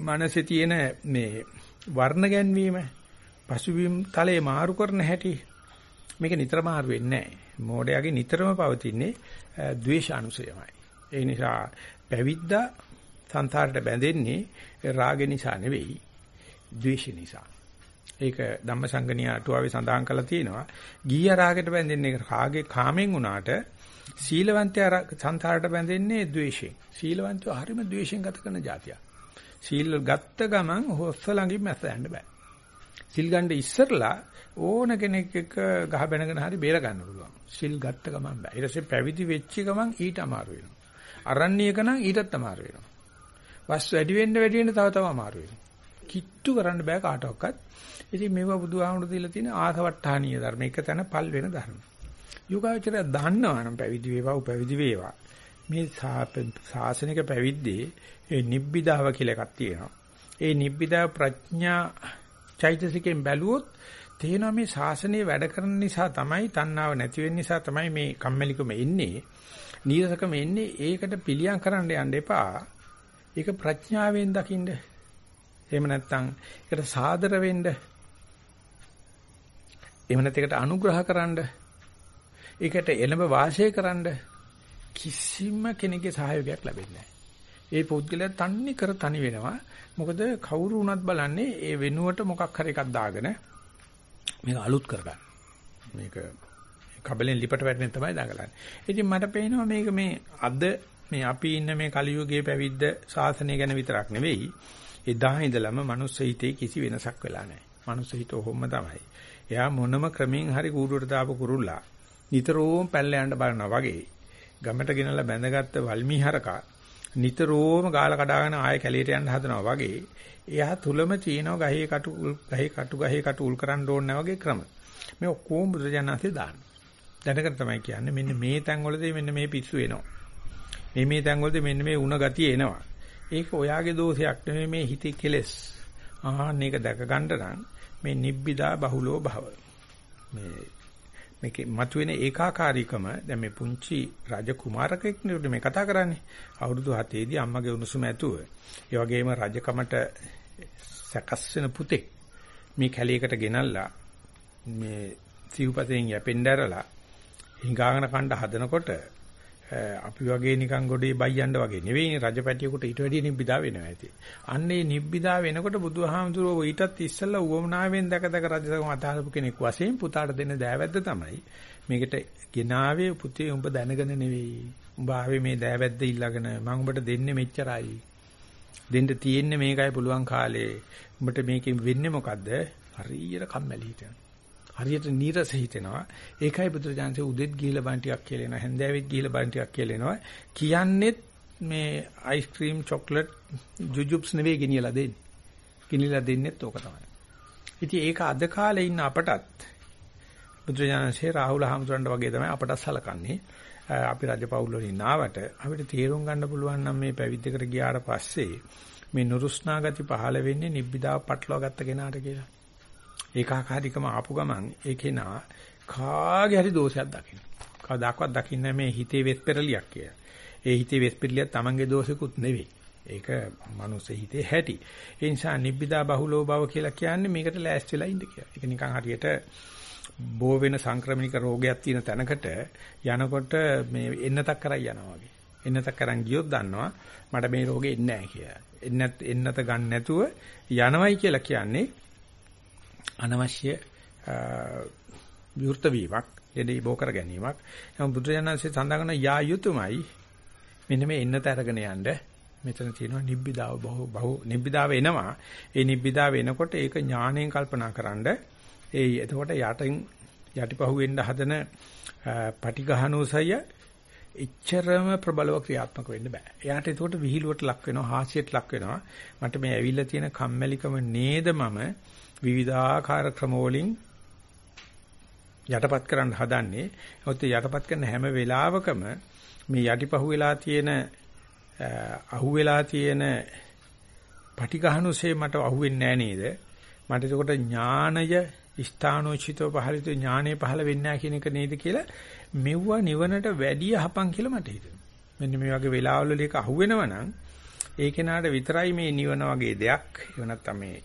මනසේ තියෙන මේ වර්ණ ගැන්වීම පසුබිම් තලයේ මාරු කරන හැටි මේක නිතර මාරු වෙන්නේ නැහැ. මෝඩයාගේ නිතරම පවතින්නේ ද්වේෂානුසයමයි. ඒ නිසා පැවිද්දා සංසාරයට බැඳෙන්නේ රාග නිසා නෙවෙයි, ද්වේෂ නිසා. ඒක ධම්මසංගණිය අටුවාවේ සඳහන් කරලා තියෙනවා. ගීය රාගයට බැඳෙන්නේ රාගේ කාමෙන් උනාට සීලවන්තයා සංසාරයට බැඳෙන්නේ ද්වේෂයෙන්. සීලවන්තයෝ හරිම ද්වේෂයෙන් ගත කරන જાතියක්. සීල් ගත්ත ගමන් හොස්ස ළඟින් මැස්ස යන්න බෑ. සිල් ගන්න ඉස්සරලා ඕන කෙනෙක් එක්ක ගහ බැනගෙන හරි බේර ගන්න පුළුවන්. සිල් ගත්ත ගමන් බෑ. ඊට පස්සේ පැවිදි වෙච්ච ගමන් ඊට අමාරු වෙනවා. අරණ්‍යක නම් ඊටත් අමාරු වෙනවා. වස් වැඩි වෙන්න වැඩි වෙන්න තව තව අමාරු වෙනවා. කිට්ටු කරන්න බෑ කාටවත්. ඉතින් මේවා බුදුහාමුදුරු දීලා තියෙන ආසවට්ටානීය ධර්ම. එක තැන පල් වෙන ධර්ම. යෝගාචරය දන්නවා නම් පැවිදි වේවා උපැවිදි වේවා. මේ සාසනික පැවිද්දේ ඒ නිබ්බිදාව කියලා එකක් තියෙනවා. ඒ නිබ්බිදා ප්‍රඥා චෛතසිකෙන් බැලුවොත් තේනවා මේ ශාසනය වැඩ කරන නිසා තමයි තණ්හාව නැති වෙන්න නිසා තමයි මේ කම්මැලිකම එන්නේ. නීරසකම එන්නේ ඒකට පිළියම් කරන්න යන්න එපා. ඒක ප්‍රඥාවෙන් දකින්න. එහෙම නැත්නම් ඒකට සාදර වෙන්න. එහෙම නැත්නම් ඒකට අනුග්‍රහ කරන්න. ඒකට එළඹ වාසය කරන්න කිසිම කෙනෙකුගේ සහයෝගයක් ලැබෙන්නේ නැහැ. ඒ පුද්ගලයා තන්නේ කර තනි වෙනවා. මොකද කවුරු වුණත් බලන්නේ ඒ වෙනුවට මොකක් හරි එකක් දාගෙන මේක අලුත් කරගන්න. මේක කබලෙන් ලිපට වැටෙන තමයි දාගලන්නේ. ඉතින් මට පේනවා මේක මේ අද මේ අපි ඉන්න මේ කලියුගයේ පැවිද්ද ශාසනය ගැන විතරක් නෙවෙයි. එදා ඉඳලම මනුස්ස හිතේ කිසි වෙනසක් වෙලා නැහැ. මනුස්ස හිත ඔහොම තමයි. එයා මොනම ක්‍රමෙන් හරි කූඩුවට දාපු කුරුල්ලා නිතරම පැල්ල යන්න බලනවා වගේ ගමට ගෙනලා බැඳගත්ත වල්මිහරකා නිතරම ගාල කඩාගෙන ආයෙ කැලියට යන්න හදනවා වගේ එයා තුලම තියෙනවා ගහේ කටු ගහේ කටු ගහේ කටු උල් කරන්න ඕනේ වගේ ක්‍රම. මේ ඔක්කොම බුදුජානනාථේ දාන්න. දැනගෙන තමයි කියන්නේ මෙන්න මේ තැන්වලදී මෙන්න මේ පිස්සු එනවා. මේ මේ තැන්වලදී මෙන්න මේ උණ ගතිය එනවා. ඒක ඔයාගේ දෝෂයක් නෙමෙයි මේ හිතේ කෙලෙස්. ආහන් මේක දැක ගන්න නම් මේ නිබ්බිදා බහුලෝ භව. මේ මේකේ මතුවෙන ඒකාකාරීකම දැන් මේ පුංචි රජ කුමාරකෙක් නෙවෙයි මේ කතා කරන්නේ අවුරුදු 7 දී අම්මගේ උණුසුම ඇතුව ඒ වගේම රජකමට සකස් වෙන පුතේ මේ කැලේකට ගෙනල්ලා මේ සිව්පතෙන් යැපෙන්න ඇරලා හිඟාගෙන කණ්ඩ හදනකොට අපි වගේ නිකන් ගොඩේ බයියන්න වගේ නෙවෙයි රජපැටියෙකුට ඊට වැඩිය නිබ්බිදා වෙනවා ඇති. අන්න ඒ නිබ්බිදා වෙනකොට බුදුහාමුදුරුවෝ ඊටත් ඉස්සෙල්ලා උවමනාවෙන් දැක දැක රජසකම අතහරපු කෙනෙක් වශයෙන් පුතාට දෙන දෑවැද්ද තමයි. මේකට ගෙනාවේ පුතේ උඹ දැනගෙන නෙවෙයි. උඹ ආවේ මේ දෑවැද්ද ඉල්ලගෙන මම උඹට දෙන්නේ මෙච්චරයි. දෙන්න තියෙන්නේ මේකයි පුළුවන් කාලේ. උඹට මේකෙන් වෙන්නේ මොකද්ද? හරියට කම්මැලි හිටිනවා. හරියට නීරස හිතෙනවා. ඒකයි බුදුරජාන්සේ උදෙත් ගිහිලා බන් ටිකක් කියලා එනවා. හැන්දෑවෙත් ගිහිලා බන් ටිකක් කියලා එනවා. කියන්නේත් මේ අයිස්ක්‍රීම් චොක්ලට් ජුජුබ්ස් නෙවෙයි ගෙනියලා දෙන්නේ. ගෙනියලා දෙන්නෙත් ඕක තමයි. ඉතින් ඒක අද කාලේ ඉන්න අපටත් බුදුරජාණන්සේ රාහුල හාමුදුරන්ට වගේ තමයි අපට සලකන්නේ. අපි රජපෞල් වලින් ආවට අපිට තේරුම් ගන්න පුළුවන් නම් මේ පැවිද්දකට ගියාට පස්සේ මේ නුරුස්නා ගති පහළ වෙන්නේ නිබ්බිදාව පටලවා ගත්ත කෙනාට කියලා. ඒකාකාරීකම ආපු ගමන් ඒකේ නා කාගේ හරි දෝෂයක් දකින්න. කවදාකවත් දකින්නේ මේ හිතේ වෙස්පෙරලියක් කියලා. ඒ හිතේ වෙස්පෙරලියක් Tamange දෝෂිකුත් නෙවෙයි. ඒක මනුස්ස හිතේ හැටි. ඒ නිසා නිබ්බිදා බහුලෝ භව කියලා කියන්නේ මේකට ලෑස්තිලා ඉන්න කියලා. ඒක නිකන් හරියට බෝ වෙන සංක්‍රමණික රෝගයක් තියෙන තැනකට යනකොට මේ එන්නතක් කරයි යනවා වගේ. එන්නතක් කරන් ගියොත් දන්නවා මට මේ රෝගේ එන්නේ නැහැ කියලා. එන්නත් එන්නත ගන්න නැතුව යනවයි කියලා කියන්නේ අනවශ්‍ය විවෘත වීමක් ලෙඩේ බෝ කර ගැනීමක්. එහෙනම් බුදුජානන්සේ සඳහන් යා යුතුයමයි මෙන්න මේ එන්නත අරගෙන යන්න. මෙතන තියෙනවා නිබ්බිදාව බහු බහු නිබ්බිදාව එනවා. ඒ නිබ්බිදාව එනකොට ඒක ඥාණයෙන් කල්පනා කරන්ඩ ඒ එතකොට යටින් යටිපහුවෙන්න හදන පටිඝානෝසය එච්චරම ප්‍රබලව ක්‍රියාත්මක වෙන්න බෑ. එයාට ඒකට විහිළුවට ලක් වෙනවා, හාස්‍යයට ලක් වෙනවා. මට මේ ඇවිල්ලා තියෙන කම්මැලිකම නේද මම විවිධාකාර ක්‍රම වලින් යටපත් කරන්න හදන්නේ. ඔත් යටපත් කරන හැම වෙලාවකම මේ යටිපහුව තියෙන අහුවෙලා තියෙන පටිඝහනුසේ මට අහුවෙන්නේ නැහැ නේද? මට එතකොට ඥානය ස්ථානෝචිතව පහළිත ඥානෙ පහළ වෙන්නේ නැහැ කියන එක නේද කියලා මෙව්වා නිවනට වැඩි හපන් කියලා මට හිතෙනවා. මෙන්න මේ වගේ වෙලාවල එක අහුවෙනවා නම් ඒ කෙනාට විතරයි මේ නිවන වගේ දෙයක් එහෙම නැත්නම් මේ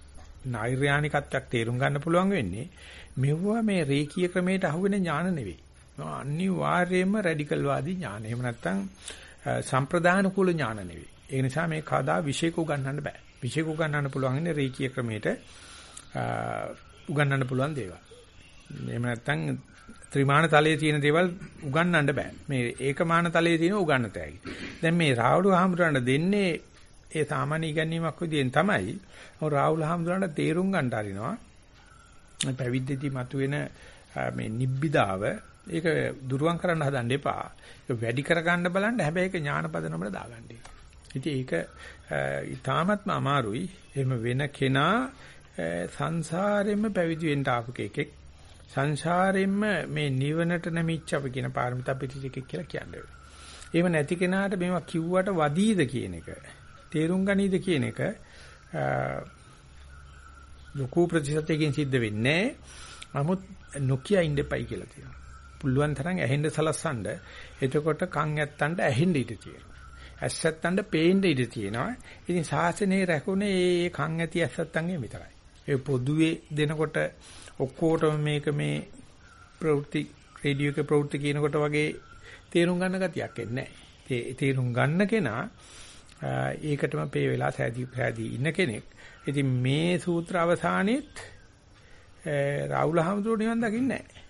නෛර්යානිකත්වයක් තේරුම් ගන්න පුළුවන් වෙන්නේ. මෙවුවා මේ රේකී ක්‍රමයට අහුවෙන ඥාන නෙවෙයි. අනිවාර්යයෙන්ම රැඩිකල් වාදී ඥාන. එහෙම නැත්නම් සම්ප්‍රදාන කුල ඥාන නෙවෙයි. ඒ නිසා මේ කදා විශේෂක උගන්වන්න බෑ. විශේෂක උගන්වන්න පුළුවන් ඉන්නේ රේකී ක්‍රමයට උගන්වන්න පුළුවන් දේවල්. එහෙම නැත්නම් ත්‍රිමාන තලයේ තියෙන දේවල් උගන්වන්න බෑ. මේ ඒකමාන තලයේ තියෙන උගන්න තෑගි. දැන් මේ රාහුල හාමුදුරන්ට දෙන්නේ ඒ සාමාන්‍ය ඉගැන්වීමක් විදිහෙන් තමයි. ඔව් රාහුල හාමුදුරන්ට තේරුම් ගන්න හරිනවා. පැවිද්දේදී මතුවෙන මේ නිබ්බිදාව ඒක දුරුවන් කරන්න හදන්න එපා. ඒක වැඩි කරගන්න බලන්න හැබැයි ඒක ඥානපදනමල දාගන්න. ඉතින් ඒක ඊටාත්ම අමාරුයි. එහෙම වෙන කෙනා සංසාරෙම පැවිදි වෙන්න ආපු කෙනෙක් සංසාරෙම මේ නිවනට නැමිච්ච අපි කියන පාරමිතා පිටිටික කියලා කියන්නේ. එහෙම නැති කෙනාට මේවා කිව්වට වදීද කියන එක තේරුම් ගනීද කියන එක ලොකු ප්‍රතිශතයකින් සිද්ධ වෙන්නේ නමුත් නොකිය ඉඳපයි කියලා තියෙනවා. පුළුවන් තරම් ඇහෙන්න සලස්සන්න එතකොට කන් ඇත්තන්ට ඇහෙන්න ඉඩ තියෙනවා. ඇස් ඇත්තන්ට පේන්න ඉඩ තියෙනවා. ඉතින් සාසනේ රැකුනේ ඒ කන් ඇති ඇස් ඇත්තන්ගේ විතරයි. ඒ පොදුවේ දෙනකොට ඔක්කොටම මේක මේ ප්‍රවෘත්ති රේඩියෝ එකේ ප්‍රවෘත්ති කියනකොට වගේ තේරුම් ගන්න ගතියක් එන්නේ නැහැ. තේරුම් ගන්න කෙනා ඒකටම පේ වෙලා සෑදී සෑදී ඉන්න කෙනෙක්. ඉතින් මේ සූත්‍ර අවසානයේත් රාහුල හාමුදුරුවෝ නිවන් දකින්නේ නැහැ.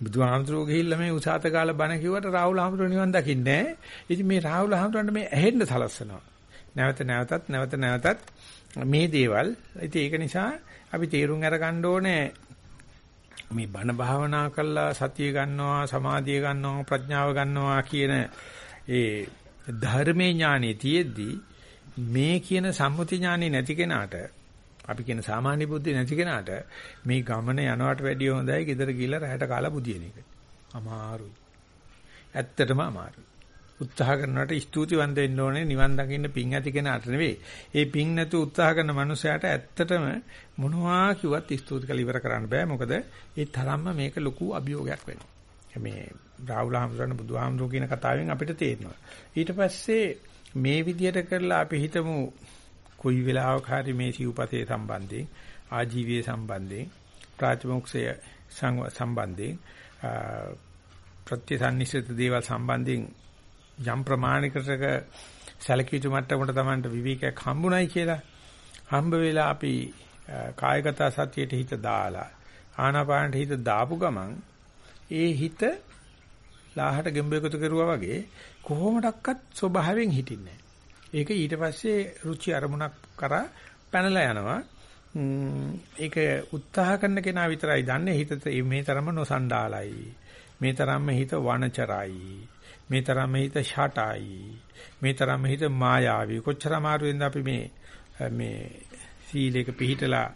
බුදුහාමුදුරුවෝ ගිහිල්ලා මේ උසాత කාල බණ කිව්වට රාහුල හාමුදුරුවෝ නිවන් දකින්නේ නැහැ. ඉතින් මේ රාහුල හාමුදුරන්ට මේ ඇහෙන්න සලස්සනවා. නැවත නැවතත් නැවත නැවතත් මේ දේවල් ඉතින් ඒක නිසා අපි තේරුම් අරගන්න ඕනේ මේ බණ භාවනා කළා සතිය ගන්නවා සමාධිය ගන්නවා ප්‍රඥාව ගන්නවා කියන ඒ ධර්මයේ ඥානෙ තියෙද්දි මේ කියන සම්මුති ඥානෙ නැති කෙනාට අපි කියන සාමාන්‍ය බුද්ධි නැති කෙනාට මේ ගමන යනවට වැඩිය හොඳයි ගෙදර ගිහලා රැයට කාලා බුදියන එක. අමාරුයි. ඇත්තටම අමාරුයි. උත්සාහ කරනවට ස්තුතිවන්ත වෙන්න ඕනේ නිවන් දකින්න පිං ඇති කෙනාට නෙවෙයි. ඒ පිං නැතු උත්සාහ කරන මනුස්සයාට ඇත්තටම මොනවා කිව්වත් ස්තුති කළ ඉවර කරන්න බෑ. මොකද ඒ තරම්ම මේක ලොකු අභියෝගයක් වෙනවා. මේ රාහුල හාමුදුරන් බුදුහාමුදුරුවෝ කියන කතාවෙන් අපිට තේරෙනවා. ඊට පස්සේ මේ විදියට කරලා අපි හිතමු කොයි වෙලාවක හරි මේ සිව්පතේ සම්බන්ධයෙන් ආජීවයේ සම්බන්ධයෙන් ප්‍රාතිමෝක්ෂය සම්බන්ධයෙන් ප්‍රත්‍යසන්නිසිත දේවල් සම්බන්ධයෙන් යම් ප්‍රමාණිකයක සැලකිය යුතු මට්ටමකට Tamanට විවේකයක් හම්බුනායි කියලා හම්බ වෙලා අපි කායගත සතියට හිත දාලා ආනාපානට හිත දාපු ගමන් ඒ හිත ලාහට ගෙම්බ එකතු කරුවා වගේ කොහොමඩක්වත් ස්වභාවයෙන් හිටින්නේ ඒක ඊට පස්සේ රුචි අරමුණක් කරා පැනලා යනවා. ඒක උත්සාහ කරන කෙනා විතරයි දන්නේ හිත මේ තරම නොසන්ඩාලයි. මේ තරම්ම හිත වනචරයි. මේ තරම්ම හිත ෂටයි. මේ තරම්ම හිත මායාවී. කොච්චර අමාරුවෙන්ද අපි මේ මේ සීලයක පිළිහිටලා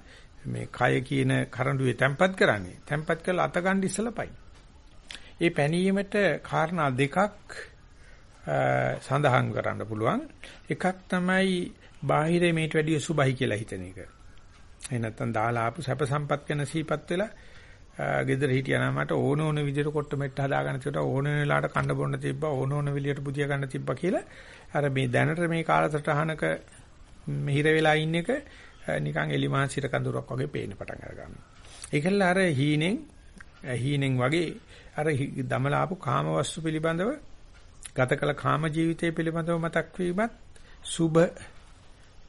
මේ කය කියන කරඬුවේ තැම්පත් කරන්නේ. තැම්පත් කරලා අත ගන්න ඉස්සලා පයි. ඒ පැනීමට කාරණා දෙකක් සඳහන් කරන්න පුළුවන්. එකක් තමයි බාහිරේ මේට වැඩිය සුබයි කියලා හිතන එක. එහෙ නැත්නම් දාලා ආපු සැප සම්පත් ගැන සීපත් වෙලා ගෙදර හිටියා නම් මට ඕන ඕන විදිහට කොට්ට මෙට්ට හදාගන්න තිබ්බා ඕන ඕන වෙලාවට කන්න බොන්න තිබ්බා ඕන ඕන විදිහට පුදිය ගන්න තිබ්බා කියලා අර මේ දැනට මේ කාලසටහනක මිහිර වෙලා ඉන්න එක නිකන් එලිමාංශිර කඳුරක් වගේ පේන්න පටන් අර ගන්නවා. ඒකල අර හීනෙන් හීනෙන් වගේ අර දමලා ආපු කාම වස්තු පිළිබඳව ගත කළ කාම ජීවිතය පිළිබඳව මතක් වීමත් සුබ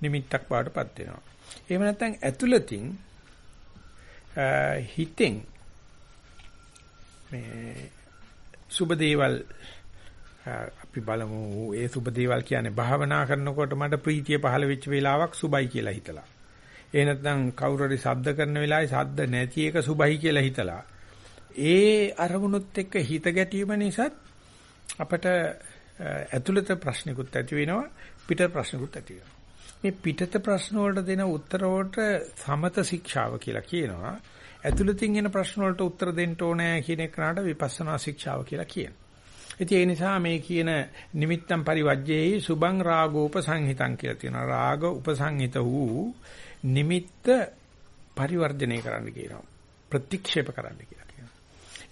නිමිත්තක් බවටපත් වෙනවා. එහෙම නැත්නම් ඇතුළතින් හිතෙන් මේ සුබ දේවල් අපි බලමු ඒ සුබ දේවල් කියන්නේ භාවනා කරනකොට මට ප්‍රීතිය පහළ වෙච්ච වෙලාවක් සුබයි කියලා හිතලා. ඒ නැත්නම් කවුරු හරි ශබ්ද කරන වෙලාවේ ශබ්ද නැති එක සුබයි කියලා හිතලා. ඒ අරමුණුත් එක්ක හිත ගැටීම නිසා අපිට ඇතුළත ප්‍රශ්නිකුත් ඇති වෙනවා පිට ප්‍රශ්නිකුත් ඇති වෙනවා. මේ පිටත ප්‍රශ්න වලට දෙන උත්තර වලට සමත ශික්ෂාව කියලා කියනවා. ඇතුළතින් එන ප්‍රශ්න වලට උත්තර දෙන්න ඕනේ කියන එකට විපස්සනා ශික්ෂාව කියලා කියනවා. ඉතින් ඒ නිසා මේ කියන නිමිත්තම් පරිවජ්ජේහි සුභං රාගෝප සංහිතං කියලා තියෙනවා. රාග උපසංහිත වූ නිමිත්ත පරිවර්ජණය කරන්න කියනවා. ප්‍රතික්ෂේප කරන්න කියලා කියනවා.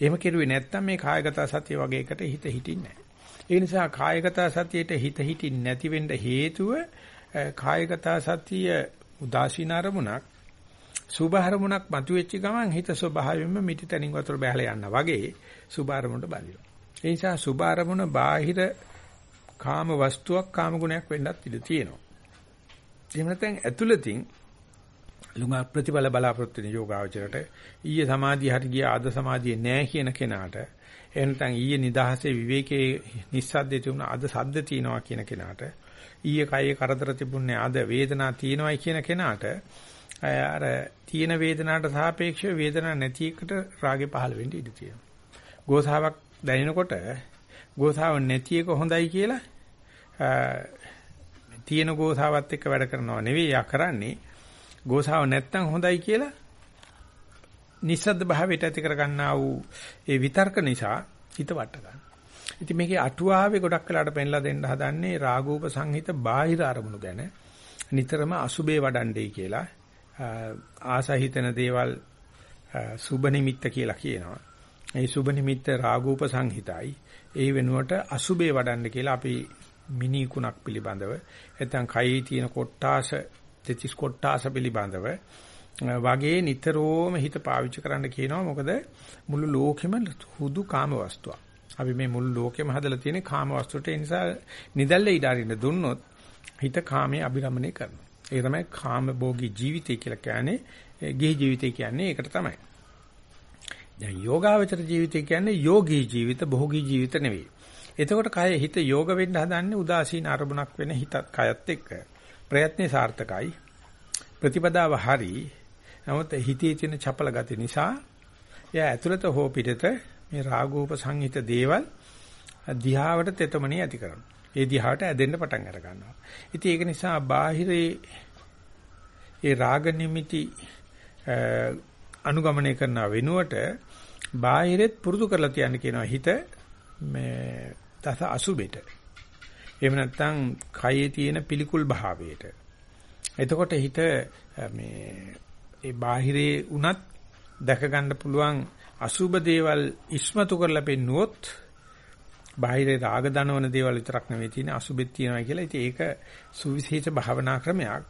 එහෙම කෙරුවේ නැත්නම් මේ කායගත සතිය වගේ එකට හිත හිටින්නේ නැහැ. ඒ නිසා කායගත සතියට හිත හිටින්නේ නැති වෙන්න හේතුව කායගත සතිය උදාසීන අරමුණක් සුභ අරමුණක් මතුවෙච්ච ගමන් හිත ස්වභාවයෙන්ම මිටිතනින් වතුර බහලා යනවා වගේ සුභ අරමුණට බඳිනවා. ඒ නිසා සුභ අරමුණ බාහිර කාම වස්තුවක් කාම ගුණයක් වෙන්නත් ඉඩ තියෙනවා. එහෙම නැත්නම් ඇතුළතින් ලුඟා ප්‍රතිබල බලාපොරොත්තු වෙන යෝගාවචරයට ඊයේ සමාධිය හරි ගියා අද සමාධිය නැහැ කියන කෙනාට එහෙනම් ඊයේ නිදහසේ විවේකයේ නිස්සද්දේ තිබුණා අද සද්ද තියනවා කියන කෙනාට ඊයේ කයේ කරදර තිබුණේ අද වේදනාව තියෙනවායි කියන කෙනාට අර තියෙන වේදනාවට සාපේක්ෂව වේදනාවක් නැති එකට රාගේ පහළ වෙන්න ඉඩ තියෙනවා. ගෝසාවක් දැනෙනකොට ගෝසාව නැති එක හොඳයි කියලා තියෙන ගෝසාවත් එක්ක වැඩ කරනවා නෙවෙයි යා කරන්නේ ගෝසාව නැත්තම් හොඳයි කියලා නිස්සද්ද භාවයට ඇති කර ගන්නා වූ ඒ විතර්ක නිසා හිත වට ගන්න. ඉතින් මේකේ අටුවාවේ ගොඩක් වෙලාට පෙන්ලා දෙන්න හදන්නේ රාගෝප සංහිත බාහිර අරමුණු ගැන නිතරම අසුබේ වඩන්නේ කියලා ආසහිතන දේවල් සුබ නිමිත්ත කියලා කියනවා. ඒ සුබ නිමිත්ත රාගෝප සංහිතයි. ඒ වෙනුවට අසුබේ වඩන්න කියලා අපි මිනි කුණක් පිළිබඳව නැත්නම් කයේ තියෙන කොට්ටාස තෙතිස් කොට්ටාස පිළිබඳව වගේ නිතරම හිත පාවිච්චි කරන්න කියනවා මොකද මුළු ලෝකෙම හුදු කාම වස්තුවක්. අපි මේ මුළු ලෝකෙම හදලා තියෙන කාම වස්තුවට ඒ නිසා නිදැල්ලේ ඉඩ අරින්න දුන්නොත් හිත කාමයේ අභිරමණය කරනවා. ඒක තමයි කාම භෝගී ජීවිතය කියලා කියන්නේ. ගිහි ජීවිතය කියන්නේ ඒකට තමයි. දැන් යෝගාවචර ජීවිතය කියන්නේ යෝගී ජීවිත භෝගී ජීවිත නෙවෙයි. එතකොට කය හිත යෝග වෙන්න හදන්නේ උදාසීන අරමුණක් වෙන හිතත් කයත් එක්ක. ප්‍රයත්නේ සාර්ථකයි. ප්‍රතිපදාව හරි. නමුත් හිතේ තියෙන චපල ගති නිසා එයා ඇතුළත හෝ පිටත මේ රාගෝප සංහිත දේවල් දිහාවට තෙතමනේ ඇති කරනවා. ඒ දිහාවට ඇදෙන්න පටන් අර ගන්නවා. ඉතින් ඒක නිසා බාහිරේ ඒ රාග නිමිති අනුගමනය කරන වෙනුවට බාහිරෙත් පුරුදු කරලා තියන්න කියනවා හිත මේ දස අසුබෙට. එහෙම නැත්නම් කයේ තියෙන පිළිකුල් භාවයට. එතකොට හිත මේ ඒ බාහිරේ උනත් දැක ගන්න පුළුවන් අසුබ දේවල් ඉස්මතු කරලා පෙන්නුවොත් බාහිරේ රාග දනවන දේවල් විතරක් නෙවෙයි තියෙන්නේ අසුබෙත් තියෙනවා කියලා. ඉතින් ඒක සුවිශේෂ භාවනා ක්‍රමයක්.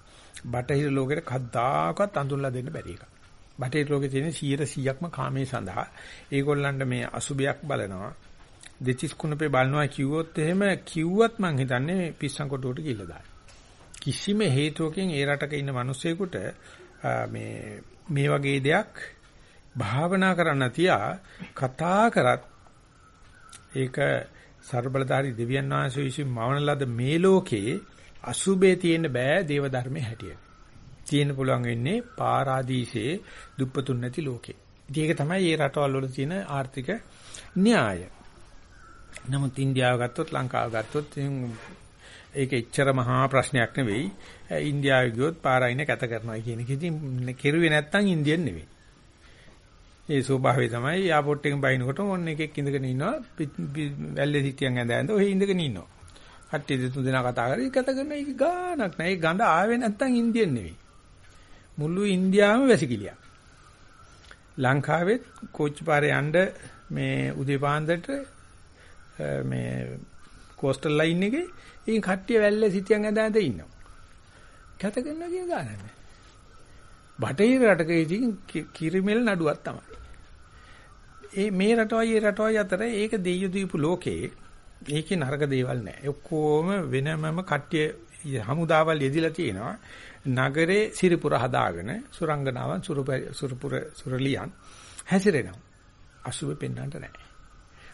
බටහිර ලෝකෙට කද්දාකවත් අඳුල්ලා දෙන්න බැරි එකක්. බටහිර ලෝකේ තියෙන 100%ක්ම කාමයේ සඳහා. ඒගොල්ලන්ට මේ අසුබයක් බලනවා. දෙතිස් කුණපේ බලනවා කිව්වොත් එහෙම කිව්වත් මං හිතන්නේ පිස්සන් කොටුවට ගිහිල්ලා දාන්න. කිසිම හේතුවකින් ඒ රටක ඉන්න මිනිස්සෙකුට මේ මේ වගේ දෙයක් භාවනා කරන්න තියා කතා කරත් ඒක ਸਰබලධාරි දෙවියන් වහන්සේ විසින් මවන ලද මේ ලෝකේ අසුබේ තියෙන්න බෑ දේව ධර්මයේ හැටියට. තියෙන්න පුළුවන් වෙන්නේ පාරාදීසයේ දුප්පතුන් නැති ලෝකේ. ඉතින් ඒක තමයි මේ රටවල් වල තියෙන ආර්ථික න්‍යාය. නමුත් ඉන්දියාව ගත්තොත් ලංකාව ගත්තොත් ඒක එච්චර මහා ප්‍රශ්නයක් නෙවෙයි. ඉන්දියාවේ ගියොත් පාරයින කැත කරනවා කියන එක ඉතින් කෙරුවේ නැත්තම් ඉන්දියන් නෙවෙයි. ඒ ස්වභාවය තමයි එයාපෝට් එකෙන් බයිනකොට මොන එකෙක් ඉඳගෙන ඉන්නවා වැල්ලේ සිටියන් ඇඳ ඇඳ ඔහෙ ඉඳගෙන ඉන්නවා. කට්ටිය දෙතුන් දෙනා කතා කරලා කත කරන එක ගානක් නෑ. ඒ ගඳ ආවේ නැත්තම් ඉන්දියන් නෙවෙයි. මුළු ඉන්දියාවම වැසිකිළියක්. ලංකාවෙත් කෝච්චි පාරේ යන්න මේ උදේ පාන්දරට මේ කෝස්ටල් ලයින් එකේ ඉතින් කට්ටිය වැල්ලේ සිටියන් ඇඳ ඇඳ ඉන්නවා. කැත කරනවා කියන ගානක් නෑ. බටහිර රටක ඉතින් කිරිමෙල් නඩුවක් තමයි. ඒ මේ රටවයි ඒ රටවයි අතර ඒක දෙයිය දීපු ලෝකේ ඒකේ නරක දේවල් නැහැ. ඔක්කොම වෙනමම කට්ටිය හමුදාවල් යෙදිලා තියෙනවා. නගරේ සිරිපුර හදාගෙන සුරංගනාවන් සුරපුර සුරලියන් හැසිරෙනවා. අසුබ පෙන්වන්නට නැහැ.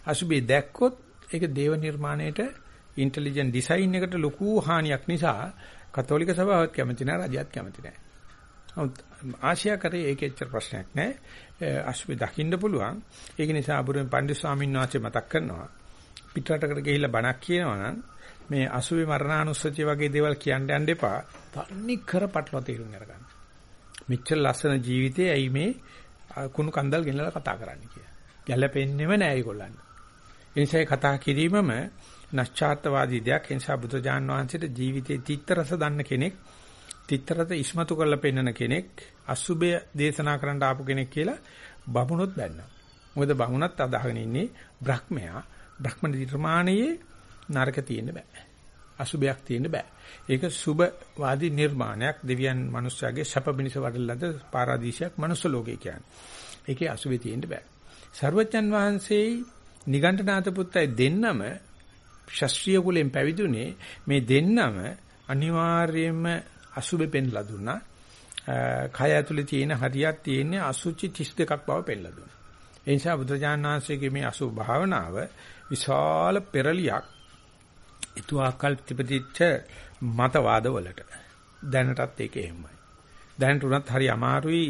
අසුබේ දැක්කොත් ඒක දේව නිර්මාණයට ඉන්ටෙලිජන්ට් ඩිසයින් එකට ලොකු හානියක් නිසා කතෝලික සභාවත් කැමති නැහැ රජයත් කැමති නැහැ. නමුත් ආශියා කරේ ඒක එච්චර ප්‍රශ්නයක් නැහැ. අසුබේ දකින්න පුළුවන්. ඒක නිසා අබුරුවෙන් පණ්ඩිත ස්වාමීන් වහන්සේ මතක් කරනවා. පිටරටකට ගිහිල්ලා බණක් කියනවා නම් මේ අසුවේ මරණානුස්සතිය වගේ දේවල් කියන්න යන්න එපා. තන්නේ කර පටලවා තේරුම් අරගන්න. මෙච්චර ලස්සන ජීවිතේ ඇයි මේ කුණු කන්දල් ගෙනලා කතා කරන්න කියලා. ගැළපෙන්නේම නෑ ඒගොල්ලන්ට. ඒ නිසා කතා කිරීමම නැස්චාර්තවාදී දෙයක්. ඒ නිසා බුදුජාන් වහන්සේට ජීවිතේ තිත්ත රස දන්න කෙනෙක්, තිත්ත රස ඉස්මතු කරලා පෙන්නන කෙනෙක්, අසුබය දේශනා කරන්න ආපු කෙනෙක් කියලා බමුණොත් බැන්නා. මොකද බමුණත් අදහගෙන ඉන්නේ බ්‍රහ්මයා. බ්‍රහ්ම නිර්මාණයේ නරක තියෙන්න බෑ. අසුබයක් තියෙන්න බෑ. ඒක සුබ වාදී නිර්මාණයක් දෙවියන් මනුස්සයාගේ සැප බිනිස වඩලද පාරාදීසයක් මනුස්ස ලෝකේ කියන්නේ. ඒකේ අසුබේ තියෙන්න බෑ. සර්වජන් වහන්සේ නිගණ්ඨනාත පුත්තයි දෙන්නම ශාස්ත්‍රීය කුලෙන් පැවිදුනේ මේ දෙන්නම අනිවාර්යයෙන්ම අසුබේ පෙන්ලා දුන්නා. කය ඇතුලේ තියෙන හරියක් තියෙන්නේ අසුචි 32ක් බව පෙන්ලා දුන්නා. ඒ නිසා බුදුරජාණන් වහන්සේගේ මේ අසුභ භාවනාව විශාල පෙරලියක් ඊතුආකල් ප්‍රතිපදිච්ච මතවාදවලට දැනටත් ඒක එහෙමයි. දැනට උනත් හරි අමාරුයි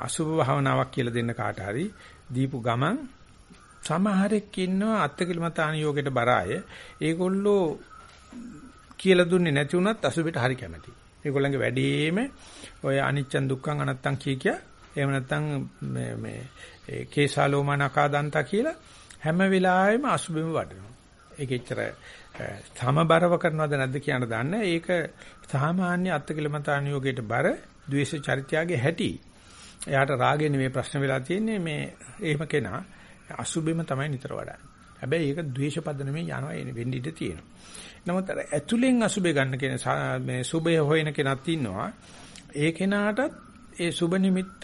අසුභ භාවනාවක් කියලා දෙන්න කාට හරි දීපු ගමන් සමහරෙක් ඉන්නවා අත්කලමතාන යෝගයට බරාය. ඒගොල්ලෝ කියලා දුන්නේ නැති වුණත් අසුබෙට හරි කැමති. ඒගොල්ලන්ගේ වැඩේම ඔය අනිච්චන් දුක්ඛං අනත්තං කිය කිය එහෙම නැත්නම් මේ මේ කේසාලෝමනකාදන්තා කියලා හැම වෙලාවෙම අසුබෙම වඩනවා. ඒක එච්චර සමබරව කරනවද නැද්ද කියන දන්න ඒක සාමාන්‍ය අත්කලමතාන යෝගයට බර ද්වේෂ චරිතයගේ හැටි. එයාට රාගය නෙමෙයි ප්‍රශ්න වෙලා තියෙන්නේ මේ එහෙම කෙනා අසුබෙම තමයි නිතර වඩන්නේ. හැබැයි ඒක ද්වේෂ පද නෙමෙයි යනවා එන්නේ වෙන්න ඉඩ තියෙනවා. නමුත් අර ඇතුලෙන් අසුබේ ගන්න කෙනා මේ සුබය හොයන කෙනක් ඉන්නවා. ඒ කෙනාටත් ඒ සුබ නිමිත්ත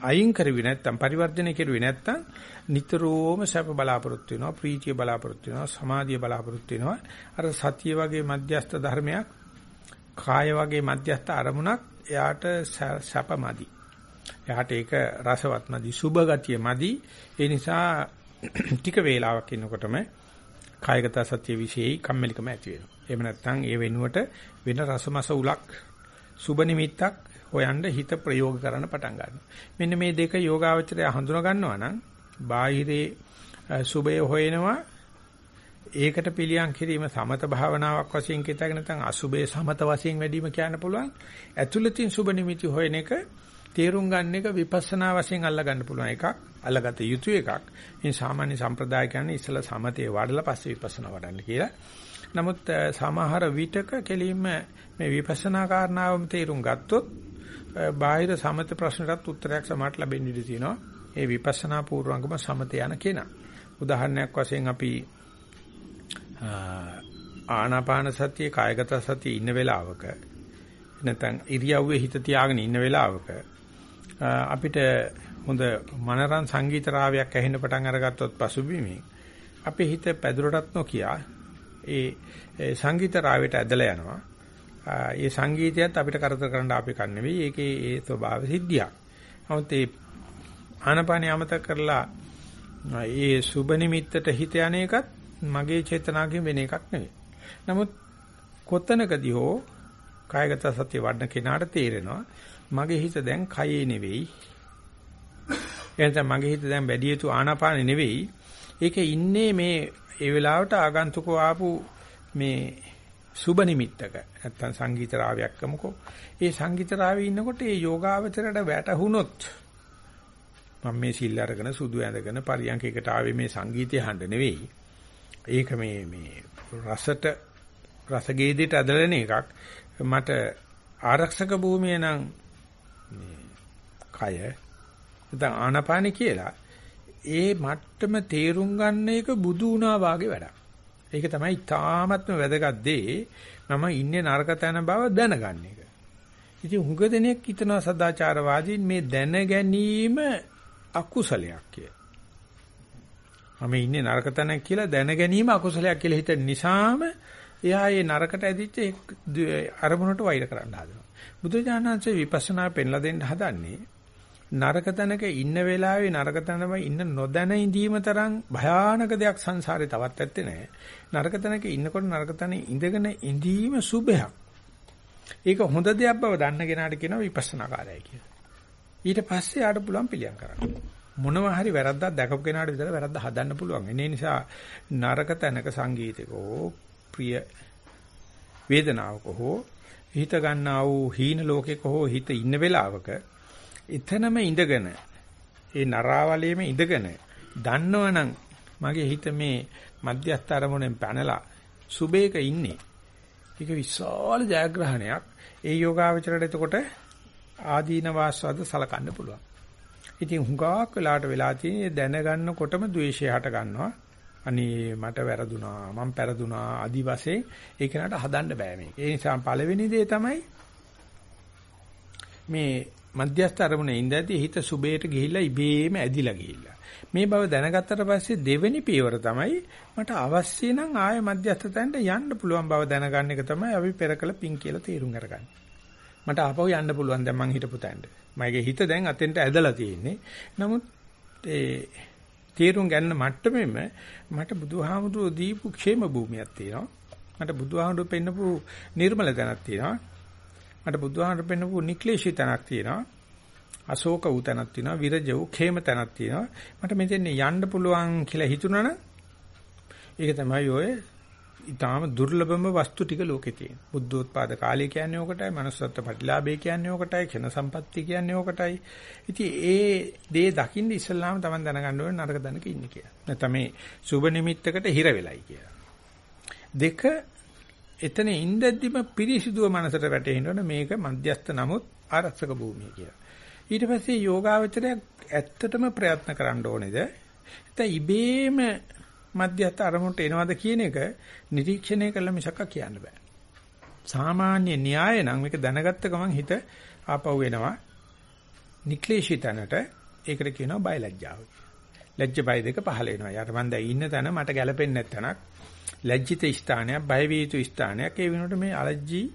අයින් කරුවේ නැත්තම් පරිවර්තනය කෙරුවේ නැත්තම් නිතරම සැප බලාපොරොත්තු වෙනවා ප්‍රීතිය බලාපොරොත්තු වෙනවා සමාධිය බලාපොරොත්තු වෙනවා. අර සතිය වගේ මධ්‍යස්ථ ධර්මයක් කාය වගේ මධ්‍යස්ථ අරමුණක් එයාට සැපමදි එයාට ඒක රසවත්මදි සුභ ගතිය මදි. ඒ නිසා ටික වේලාවක් ඉන්නකොටම කායගත සත්‍ය විශේෂයි කම්මැලිකම ඇති වෙනවා එහෙම නැත්නම් ඒ වෙනුවට වෙන රසමස උලක් සුබ නිමිත්තක් හොයන්න හිත ප්‍රයෝග කරන්න පටන් ගන්නවා. මෙන්න මේ දෙක යෝගාවචරය හඳුනා ගන්නවා නම් බාහිරේ සුබය හොයනවා ඒකට පිළියම් කිරීම සමත භාවනාවක් වශයෙන් කිතගෙන නැත්නම් අසුබේ සමත වශයෙන් වැඩිම කියන්න පුළුවන්. ඇතුළතින් සුබ නිමිති හොයන එක තේරුම් ගන්න එක විපස්සනා වශයෙන් අල්ලා ගන්න පුළුවන් එකක්. අල්ලාගත යුතු එකක්. ඉතින් සාමාන්‍ය සම්ප්‍රදාය කියන්නේ ඉස්සලා සමතේ වඩලා පස්සේ විපස්සනා වඩන්න කියලා. නමුත් සමහර විටක කෙලින්ම මේ විපස්සනා කාරණාවම තේරුම් ගත්තොත් බාහිර සමත ප්‍රශ්නටත් උත්තරයක් සමහරට ලැබෙන්න ඉඩ තියෙනවා. ඒ විපස්සනා පූර්වංගම සමත යන කෙනා. උදාහරණයක් වශයෙන් අපි ආනාපාන සතිය කායගත සතිය ඉන්න වෙලාවක නැත්නම් ඉරියව්වේ හිත තියාගෙන ඉන්න වෙලාවක අපිට හොඳ මනරන් සංගීත රාවයක් ඇහෙන්න පටන් අරගත්තොත් පසුබිමේ අපේ හිත පැදුරටත් නොකිය ඒ සංගීත රාවයට ඇදලා යනවා ඒ සංගීතයත් අපිට කරදර කරන්න අපි කන් නෙවෙයි. ඒකේ ඒ ස්වභාව සිද්ධියක්. නමුත් ඒ ආනපානිය අමතක කරලා ඒ සුබ නිමිත්තට හිත යන එකත් මගේ චේතනාවකින් වෙන එකක් නෙවෙයි. නමුත් කොතනකදී හෝ කායගත සතිය වඩන කෙනාට තේරෙනවා මගේ හිත දැන් කයේ නෙවෙයි. එතන මගේ හිත දැන් වැඩි යුතු ආනාපානෙ නෙවෙයි. ඒකේ ඉන්නේ මේ ඒ වෙලාවට ආගන්තුකෝ ආපු මේ සුබ නිමිත්තක. නැත්තම් සංගීත රාවයක් කමුකෝ ඒ සංගීත රාවේ ඉන්නකොට ඒ යෝගාවචරයට වැටහුනොත් මම මේ සිල් අරගෙන සුදු ඇඳගෙන පරියන්කයකට ආවේ මේ සංගීතය අහන්න නෙවෙයි. ඒක මේ මේ රසට රසගේදීට ඇදලෙන එකක්. මට ආරක්ෂක භූමිය නම් මේ කය නැත්නම් ආනාපානෙ කියලා ඒ මට්ටම තේරුම් ගන්න එක බුදු වුණා වාගේ වැඩක් ඒක තමයි තාමත්ම වැදගත් දේ. මම ඉන්නේ නරක තැන බව දැනගන්න එක. ඉතින් හුඟ දෙනෙක් හිතනවා සදාචාරවාදීන් මේ දැන ගැනීම අකුසලයක් කියලා. මම ඉන්නේ නරක තැන කියලා දැන ගැනීම අකුසලයක් කියලා හිතන නිසාම එයා ඒ නරකට ඇදිච්ච අරමුණට වෛර කරන්න හදනවා. බුදුජානනාංශයේ විපස්සනා පෙන්ලා දෙන්න හදන්නේ නරක තැනක ඉන්න වෙලාවේ නරක තැනම ඉන්න නොදැන ඉඳීම තරම් භයානක දෙයක් සංසාරේ තවත් ඇත්තේ නැහැ. නරක තැනක ඉන්නකොට නරක තැන ඉඳගෙන ඉඳීම සුභයක්. ඒක හොඳ දෙයක් බව දන්න කෙනාට කියනවා විපස්සනා කාර්යය කියලා. ඊට පස්සේ ආට පුළුවන් පිළියම් කරන්න. මොනවා හරි වැරද්දක් දැකපු කෙනාට විතර වැරද්ද හදන්න පුළුවන්. ඒ නිසා නරක තැනක සංගීතයක හෝ ප්‍රිය වේදනාවක හෝ හිත ගන්නා වූ හීන ලෝකයක හෝ හිත ඉන්න වෙලාවක එතනම ඉඳගෙන ඒ නරාවලේම ඉඳගෙන දන්නවනම් මගේ හිත මේ මධ්‍යස්ථ අරමුණෙන් පැනලා සුබේක ඉන්නේ. ඒක විශාල ජයග්‍රහණයක්. ඒ යෝගාවචරයට එතකොට ආදීන වාස්වාද සලකන්න පුළුවන්. ඉතින් හුඟක් වෙලාට වෙලා තියෙන්නේ දැනගන්නකොටම ද්වේෂය හට ගන්නවා. අනේ මට වැරදුනා මම පෙරදුනා আদি වශයෙන් ඒ කෙනාට හදන්න බෑ මේක. ඒ නිසා පළවෙනි දේ තමයි මේ මධ්‍යස්ථ අරමුණේ ඉඳදී හිත සුබේට ගිහිල්ලා ඉබේම ඇදිලා ගිහිල්ලා. මේ බව දැනගත්තට පස්සේ දෙවෙනි පියවර තමයි මට අවශ්‍ය නම් ආය මධ්‍යස්ථ තැනට යන්න පුළුවන් බව දැනගන්න එක තමයි අපි පෙරකල පිං කියලා තීරුම් අරගන්නේ. මට ආපහු යන්න පුළුවන් දැන් මං හිටපු තැනට. මගේ හිත දැන් අතෙන්ට ඇදලා තියෙන්නේ. නමුත් ඒ තීරුම් ගන්න මට්ටමෙම මට බුදුහාමුදුරුවෝ දීපු ക്ഷേම භූමියක් තියෙනවා. මට බුදුහාමුදුරුවෝ පෙන්නපු නිර්මල තැනක් තියෙනවා. මට බුදුහාමුදුරුවෝ පෙන්නපු නික්ලේශී තැනක් තියෙනවා. අශෝක වූ තැනක් තියෙනවා. විරජ වූ ക്ഷേම තැනක් තියෙනවා. මට මෙතෙන් යන්න පුළුවන් කියලා හිතුණානම් ඒක තමයි ඔය ඊටාම දුර්ලභම වස්තු ටික ලෝකේ තියෙන. බුද්ධෝත්පාද කාලය කියන්නේ ඕකටයි, manussත්ත්ව ප්‍රතිලාභය කියන්නේ ඕකටයි, ක්ෂණ සම්පatti කියන්නේ ඕකටයි. ඉතින් ඒ දේ දකින්න ඉස්සල්ලාම තමයි දැනගන්න ඕනේ නරක දනක ඉන්නේ කියලා. නැත්නම් මේ සුබ නිමිත්තකට හිර වෙලයි කියලා. දෙක එතන ඉඳද්දිම පිරිසිදුව මනසට වැටෙන්න මේක මධ්‍යස්ත නමුත් ආරක්ෂක භූමිය කියලා. ඊට පස්සේ යෝගාවචරය ඇත්තටම ප්‍රයත්න කරන්න ඕනේද? නැත්නම් ඉබේම මධ්‍යස්ථ අරමුණට එනවද කියන එක නිරීක්ෂණය කළා මිසක් කියන්න බෑ. සාමාන්‍ය න්‍යාය නම් මේක දැනගත්ත ගමන් හිත ආපහු එනවා. නික්ලේශී තැනට ඒකට කියනවා බයලජ්ජාව. ලැජ්ජ බය දෙක පහල වෙනවා. යාට මම දැන් ඉන්න තැන මට ගැලපෙන්නේ නැත්නම් ලැජ්ජිත ස්ථානයක්, බය විය යුතු ස්ථානයක්. ඒ වෙනකොට මේ අලජ්ජී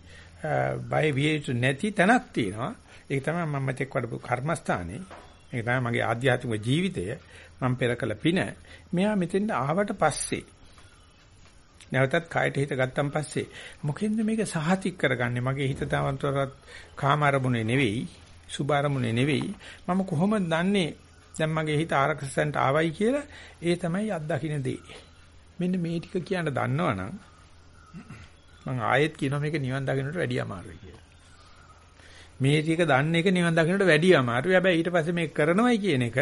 බය විය යුතු නැති තැනක් තියෙනවා. ඒක තමයි මම මෙතෙක් වඩපු කර්මස්ථානේ. ඒක තමයි මගේ ආධ්‍යාත්මික ජීවිතය. මම පෙර කළ පින. මෙයා මෙතෙන්ට ආවට පස්සේ නැවතත් කායට හිත ගත්තන් පස්සේ මොකෙන්ද මේක සහතික කරගන්නේ මගේ හිත තවන්තරත් කාම අරමුණේ නෙවෙයි සුභ අරමුණේ නෙවෙයි මම කොහොමද දන්නේ දැන් මගේ හිත ආරක්ෂසන්ට ආවයි කියලා ඒ තමයි අත්දකින්න දේ මෙන්න මේ ටික කියන්න දන්නවනම් මම ආයෙත් කියනවා මේක නිවන් දකින්නට වැඩිය අමාරුයි කියලා මේ ටික දන්න එක නිවන් දකින්නට වැඩිය අමාරුයි. හැබැයි ඊට පස්සේ මේක කරනවයි කියන එක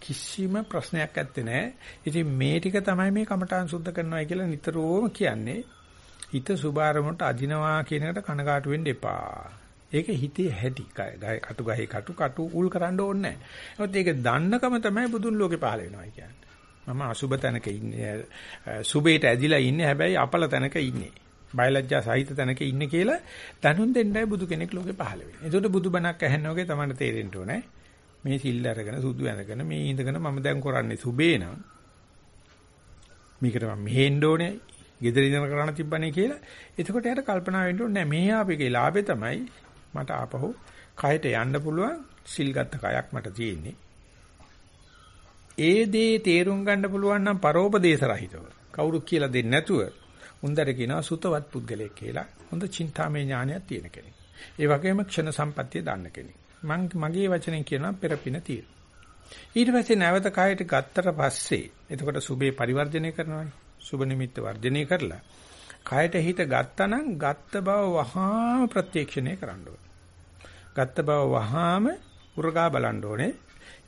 කිසිම ප්‍රශ්නයක් ඇත්තේ නැහැ. ඉතින් මේ ටික තමයි මේ කමඨාන් සුද්ධ කරනවයි කියලා නිතරම කියන්නේ. හිත සුභාරමුණට අදිනවා කියන එකට කනකාටු වෙන්න එපා. ඒක හිතේ හැටි. කටු ගහේ කටු කටු උල් කරන්න ඕනේ නැහැ. ඒක දන්නකම තමයි බුදුන් ලෝකේ පහළ වෙනවා කියන්නේ. මම අසුබ තැනක ඉන්නේ. සුබේට ඇදිලා ඉන්නේ. හැබැයි අපල තැනක ඉන්නේ. බයලජ්ජා සහිත තැනක ඉන්නේ කියලා දැනුම් දෙන්නයි බුදු කෙනෙක් ලෝකේ පහළ වෙන්නේ. ඒකට බුදුබණක් ඇහෙන්න වගේ තමයි තේරෙන්න ඕනේ. මේ සිල් අරගෙන සුදු ඇඳගෙන මේ ඉඳගෙන මම දැන් කරන්නේ සුබේ නම් මේකට මම මෙහෙන්න ඕනේ. gedara ඉඳන් කරන්න තිබ්බනේ කියලා. එතකොට යාට කල්පනා වෙන්න ඕනේ නෑ මේ ආපේගේ ලාභේ තමයි මට ආපහු කයට යන්න පුළුවන් සිල් ගත්ත කයක් මට තියෙන්නේ. ඒ දේ තේරුම් ගන්න පුළුවන් නම් පරෝපදේශ රහිතව කවුරු කියලා දෙන්නේ නැතුව උන්දර කියනවා සුතවත් පුද්ගලයෙක් කියලා. හොඳ චින්තාමය ඥානයක් තියෙන කෙනෙක්. ඒ වගේම ක්ෂණ සම්පත්තිය දන්න කෙනෙක්. මං මගේ වචනෙන් කියනවා පෙරපින తీර. ඊට පස්සේ නැවත කායට ගත්තට පස්සේ එතකොට සුබේ පරිවර්ජනය කරනවානේ. සුබ නිමිත්ත වර්ජනය කරලා කායට හිත ගත්තනම් ගත්ත බව වහාම ප්‍රත්‍යක්ෂණය කරන්න ගත්ත බව වහාම උරගා බලන්න ඕනේ.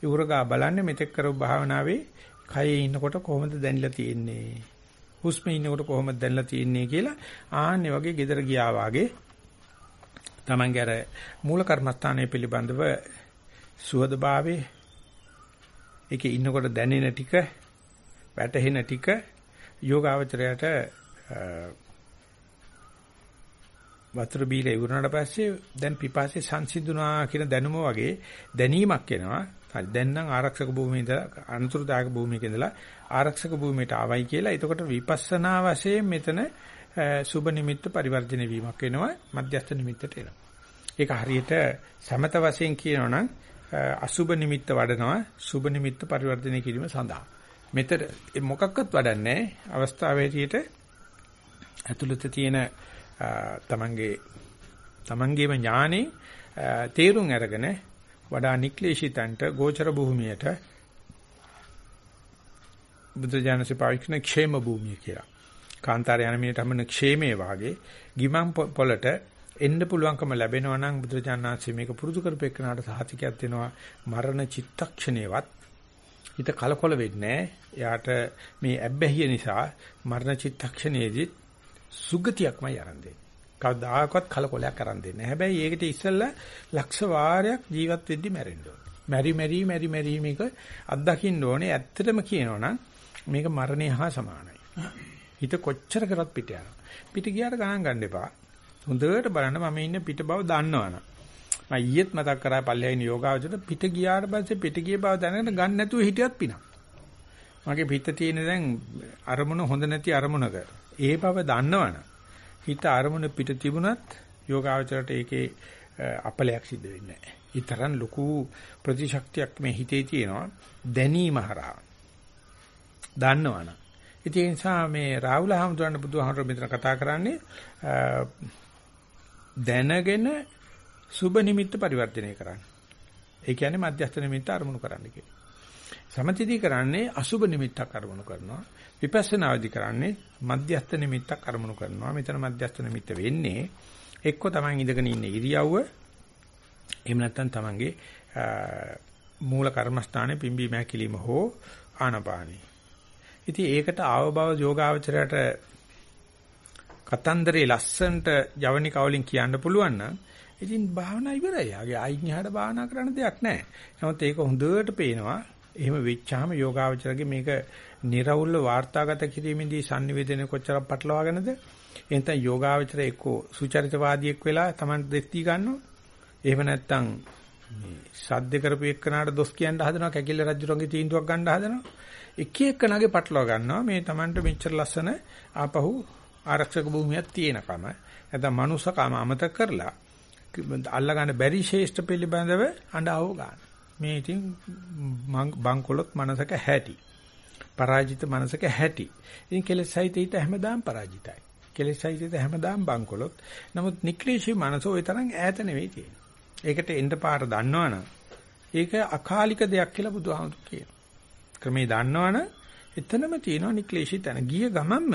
ඒ උරගා බලන්නේ මෙතෙක් කරපු භාවනාවේ කයේ ඉන්නකොට කොහොමද දැනිලා තියෙන්නේ? හුස්මේ ඉන්නකොට කොහොමද දැනලා තියෙන්නේ කියලා ආන්නේ වගේ gedara ගියා වාගේ තමන්ගේ අර මූල කර්මස්ථානයේ පිළිබඳව සුවදභාවයේ ඒකේ ඉන්නකොට දැනෙන ටික වැටහෙන ටික යෝගාවචරයට වතුර බීලා ඉවරනට පස්සේ දැන් පිපාසය සංසිඳුණා කියන දැනුම වගේ දැනීමක් එනවා හරි දැන් නම් ආරක්ෂක භූමියේ ඉඳලා අනුතරදායක භූමියක ඉඳලා ආරක්ෂක භූමියට ආවයි කියලා. එතකොට විපස්සනා වශයෙන් මෙතන සුබ නිමිත්ත පරිවර්ජන වීමක් වෙනවා මධ්‍යස්ථ නිමිත්තට එනවා. ඒක හරියට සමත වශයෙන් කියනවනම් අසුබ නිමිත්ත වඩනවා සුබ නිමිත්ත පරිවර්ජනය කිරීම සඳහා. මෙතන මොකක්වත් වඩන්නේ අවස්ථාවේදීට ඇතුළත තියෙන තමන්ගේ තමන්ගේම ඥානේ තේරුම් අරගෙන වඩා නික්ලේශිතන්ට ගෝචර භූමියට බුද්ධජනසේ පාවිච්චි කරන ക്ഷേම භූමිය කියලා. කාන්තාර යන මිනිට හමන ക്ഷേමයේ වාගේ ගිමන් පොළට එන්න පුළුවන්කම ලැබෙනවා නම් බුදුරජාණන්සේ මේක පුරුදු කරපෙන්නාට සාතිකයක් දෙනවා මරණ චිත්තක්ෂණේවත්. හිත කලකොල වෙන්නේ එයාට මේ ඇබ්බැහිය නිසා මරණ චිත්තක්ෂණයේදී සුගතියක්මයි ආරම්භ කවදාකවත් කලකොලයක් කරන් දෙන්නේ නැහැ. හැබැයි ඒකට ඉස්සෙල්ලා ලක්ෂ වාරයක් ජීවත් වෙද්දි මැරෙන්න ඕනේ. මැරි මැරි මැරි මැරි මේක අත්දකින්න ඕනේ. ඇත්තටම කියනවනම් මේක මරණය හා සමානයි. හිත කොච්චර කරත් පිට යනවා. පිට ගියාට ගණන් ගන්න එපා. හොඳට බලන්න මම ඉන්නේ පිට බව දන්නවනම්. මම ඊයේත් මතක් කරා පල්ලෙයින යෝගාවචර පිට ගියාට පස්සේ පිට ගිය බව දැනගෙන ගන්න නැතුව හිටියත් පිනක්. මගේ පිට තියෙන දැන් අරමුණ හොඳ නැති අරමුණක. ඒ බව දන්නවනම් හිත අරමුණ පිට තිබුණත් යෝගාවචරයට ඒකේ අපලයක් සිද්ධ වෙන්නේ නැහැ. ඒ තරම් ලොකු ප්‍රතිශක්තියක් මේ හිතේ තියෙනවා දැනීම හරහා. දන්නවනම්. ඒ නිසා මේ රාහුල හාමුදුරන් බුදුහාමුදුරුවෝ මෙතන කතා කරන්නේ දැනගෙන සුබ නිමිත්ත පරිවර්තනය කරන්න. ඒ කියන්නේ මධ්‍යස්ථ නිමිත්ත අරමුණු කරන්න කියන්නේ. සමතිදී කරන්නේ අසුබ නිමිත්තක් අරමුණු කරනවා. විපස්සනාවදී කරන්නේ මධ්‍යස්ථ නිමිත්තක් අරමුණු කරනවා. මෙතන මධ්‍යස්ථ නිමිත්ත වෙන්නේ එක්ක තමයි ඉඳගෙන ඉන්න ඉරියව්ව එහෙම නැත්නම් තමන්ගේ මූල කර්මස්ථානයේ පිම්බීම හැකිලිම හෝ ආනපානි. ඉතින් ඒකට ආවභව යෝගාවචරයට කතන්දරේ ලස්සන්ට ජවනික වලින් කියන්න පුළුවන් නම් ඉතින් භාවනා ඉවරයි. ආගේ ආයින් එහාට භාවනා කරන්න දෙයක් නැහැ. නමුත් ඒක හොඳට පේනවා. එහෙම වෙච්චාම යෝගාවචරගේ මේක निराවුල්ව වාර්තාගත කිරීමේදී sannivedana කොච්චරක් පටලවාගෙනද? එහෙනම් යෝගාවචරය එක්කෝ සුචරිතවාදියෙක් වෙලා Taman දෙස්ති ගන්නවා. එහෙම නැත්නම් මේ සද්ද කරපු එක්කනට දොස් කියන්න හදනවා කැකිල්ල රජුරන්ගේ තීන්දුවක් ගන්න හදනවා. එක එකනගේ පටලවා ගන්නවා මේ Tamanට මෙච්චර ලස්සන ආපහු ආරක්ෂක භූමියක් තියෙනකම නැත්නම් මනුස්සකම අමතක කරලා අල්ලා ගන්න බැරි ශේෂ්ඨ පිළිබඳව අඬව ගන්න. මේ ඉතින් බංකොලොත් මනසක හැටි. පරාජිත මනසක හැටි. ඉතින් කෙලෙස් සහිත හැමදාම පරාජිතයි. කෙලෙස් සහිත හැමදාම බංකොලොත්. නමුත් නික්ලේශී මනස ওই තරම් ඈත නෙවෙයි තියෙන්නේ. ඒකට එන්න පාර දන්නවනම් ඒක අකාලික දෙයක් කියලා බුදුහාමුදුරු කියනවා. ක්‍රමේ දන්නවනම් එතනම තියෙනවා නික්ලේශී තැන. ගිය ගමන්ම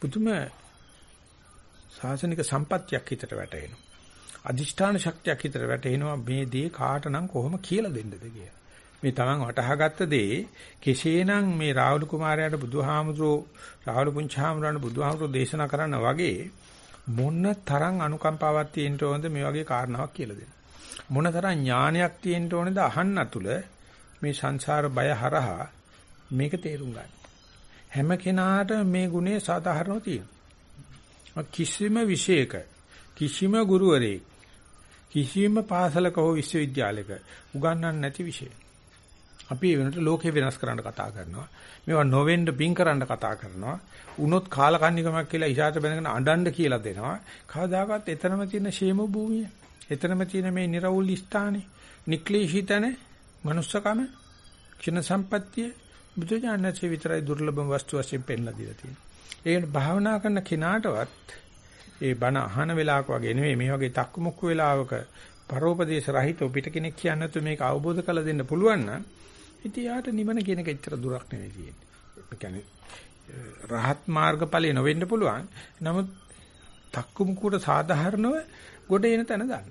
පුදුම සාසනික සම්පත්තියක් හිතට වැටෙනවා. අදිෂ්ඨාන ශක්තියක් හිතට වැටෙනවා මේ දේ කාටනම් කොහොම කියලා දෙන්නද කියලා. මේ තමන් වටහාගත්ත දේ කෙසේනම් මේ රාහුල කුමාරයාට බුදුහාමුදුරෝ රාහුල පුංචාමුරාණ බුදුහාමුදුරෝ දේශනා කරන්න වගේ මොන තරම් අනුකම්පාවක් තියෙන්න ඕනද මේ වගේ කාරණාවක් කියලා දෙන්න. මොන තරම් ඥානයක් තියෙන්න ඕනද අහන්න තුල මේ සංසාර බය හරහා මේක තේරුම් ගන්න. හැම කෙනාට මේ ගුණේ සාධාරණව තියෙනවා. කිසිම විශේෂක කිසිම ගුරුවරයෙක් කිසිම පාසලක හෝ විශ්වවිද්‍යාලයක උගන්වන්නේ නැති විෂය. අපි ඒ වෙනට ලෝකේ වෙනස් කරන්න කතා කරනවා. මේවා නොවෙන්න පින් කරන්න කතා කරනවා. උනොත් කාලකන්නිකමක් කියලා ඉෂාත බැඳගෙන අඬන්න කියලා දෙනවා. කවදාකවත් එතරම් තියෙන ෂේම භූමිය. එතරම් තියෙන මේ නිර්වුල් ස්ථානේ. නික්ලේශිතන මනුස්සකම ක්ෂණ සම්පත්තිය බුදුජානකසේ විතරයි දුර්ලභම වස්තු වශයෙන් පෙන්ලා දීලා තියෙන්නේ. ඒකට භාවනා කරන කෙනාටවත් ඒ බණ අහන වෙලාවක වගේ නෙවෙයි මේ වගේ තක්මුක්කු වෙලාවක පරෝපදේශ රහිතව පිට කෙනෙක් කියන්නේ නැතු මේක අවබෝධ කරලා දෙන්න පුළුවන් නම් ඉතින් යාට නිවන කියන එක එච්චර දුරක් නෙවෙයි තියෙන්නේ. ඒ කියන්නේ රහත් මාර්ගඵලේ නොවෙන්න පුළුවන්. නමුත් තක්කුමුකුට සාධාරණව ගොඩ එන තැන දාන්න.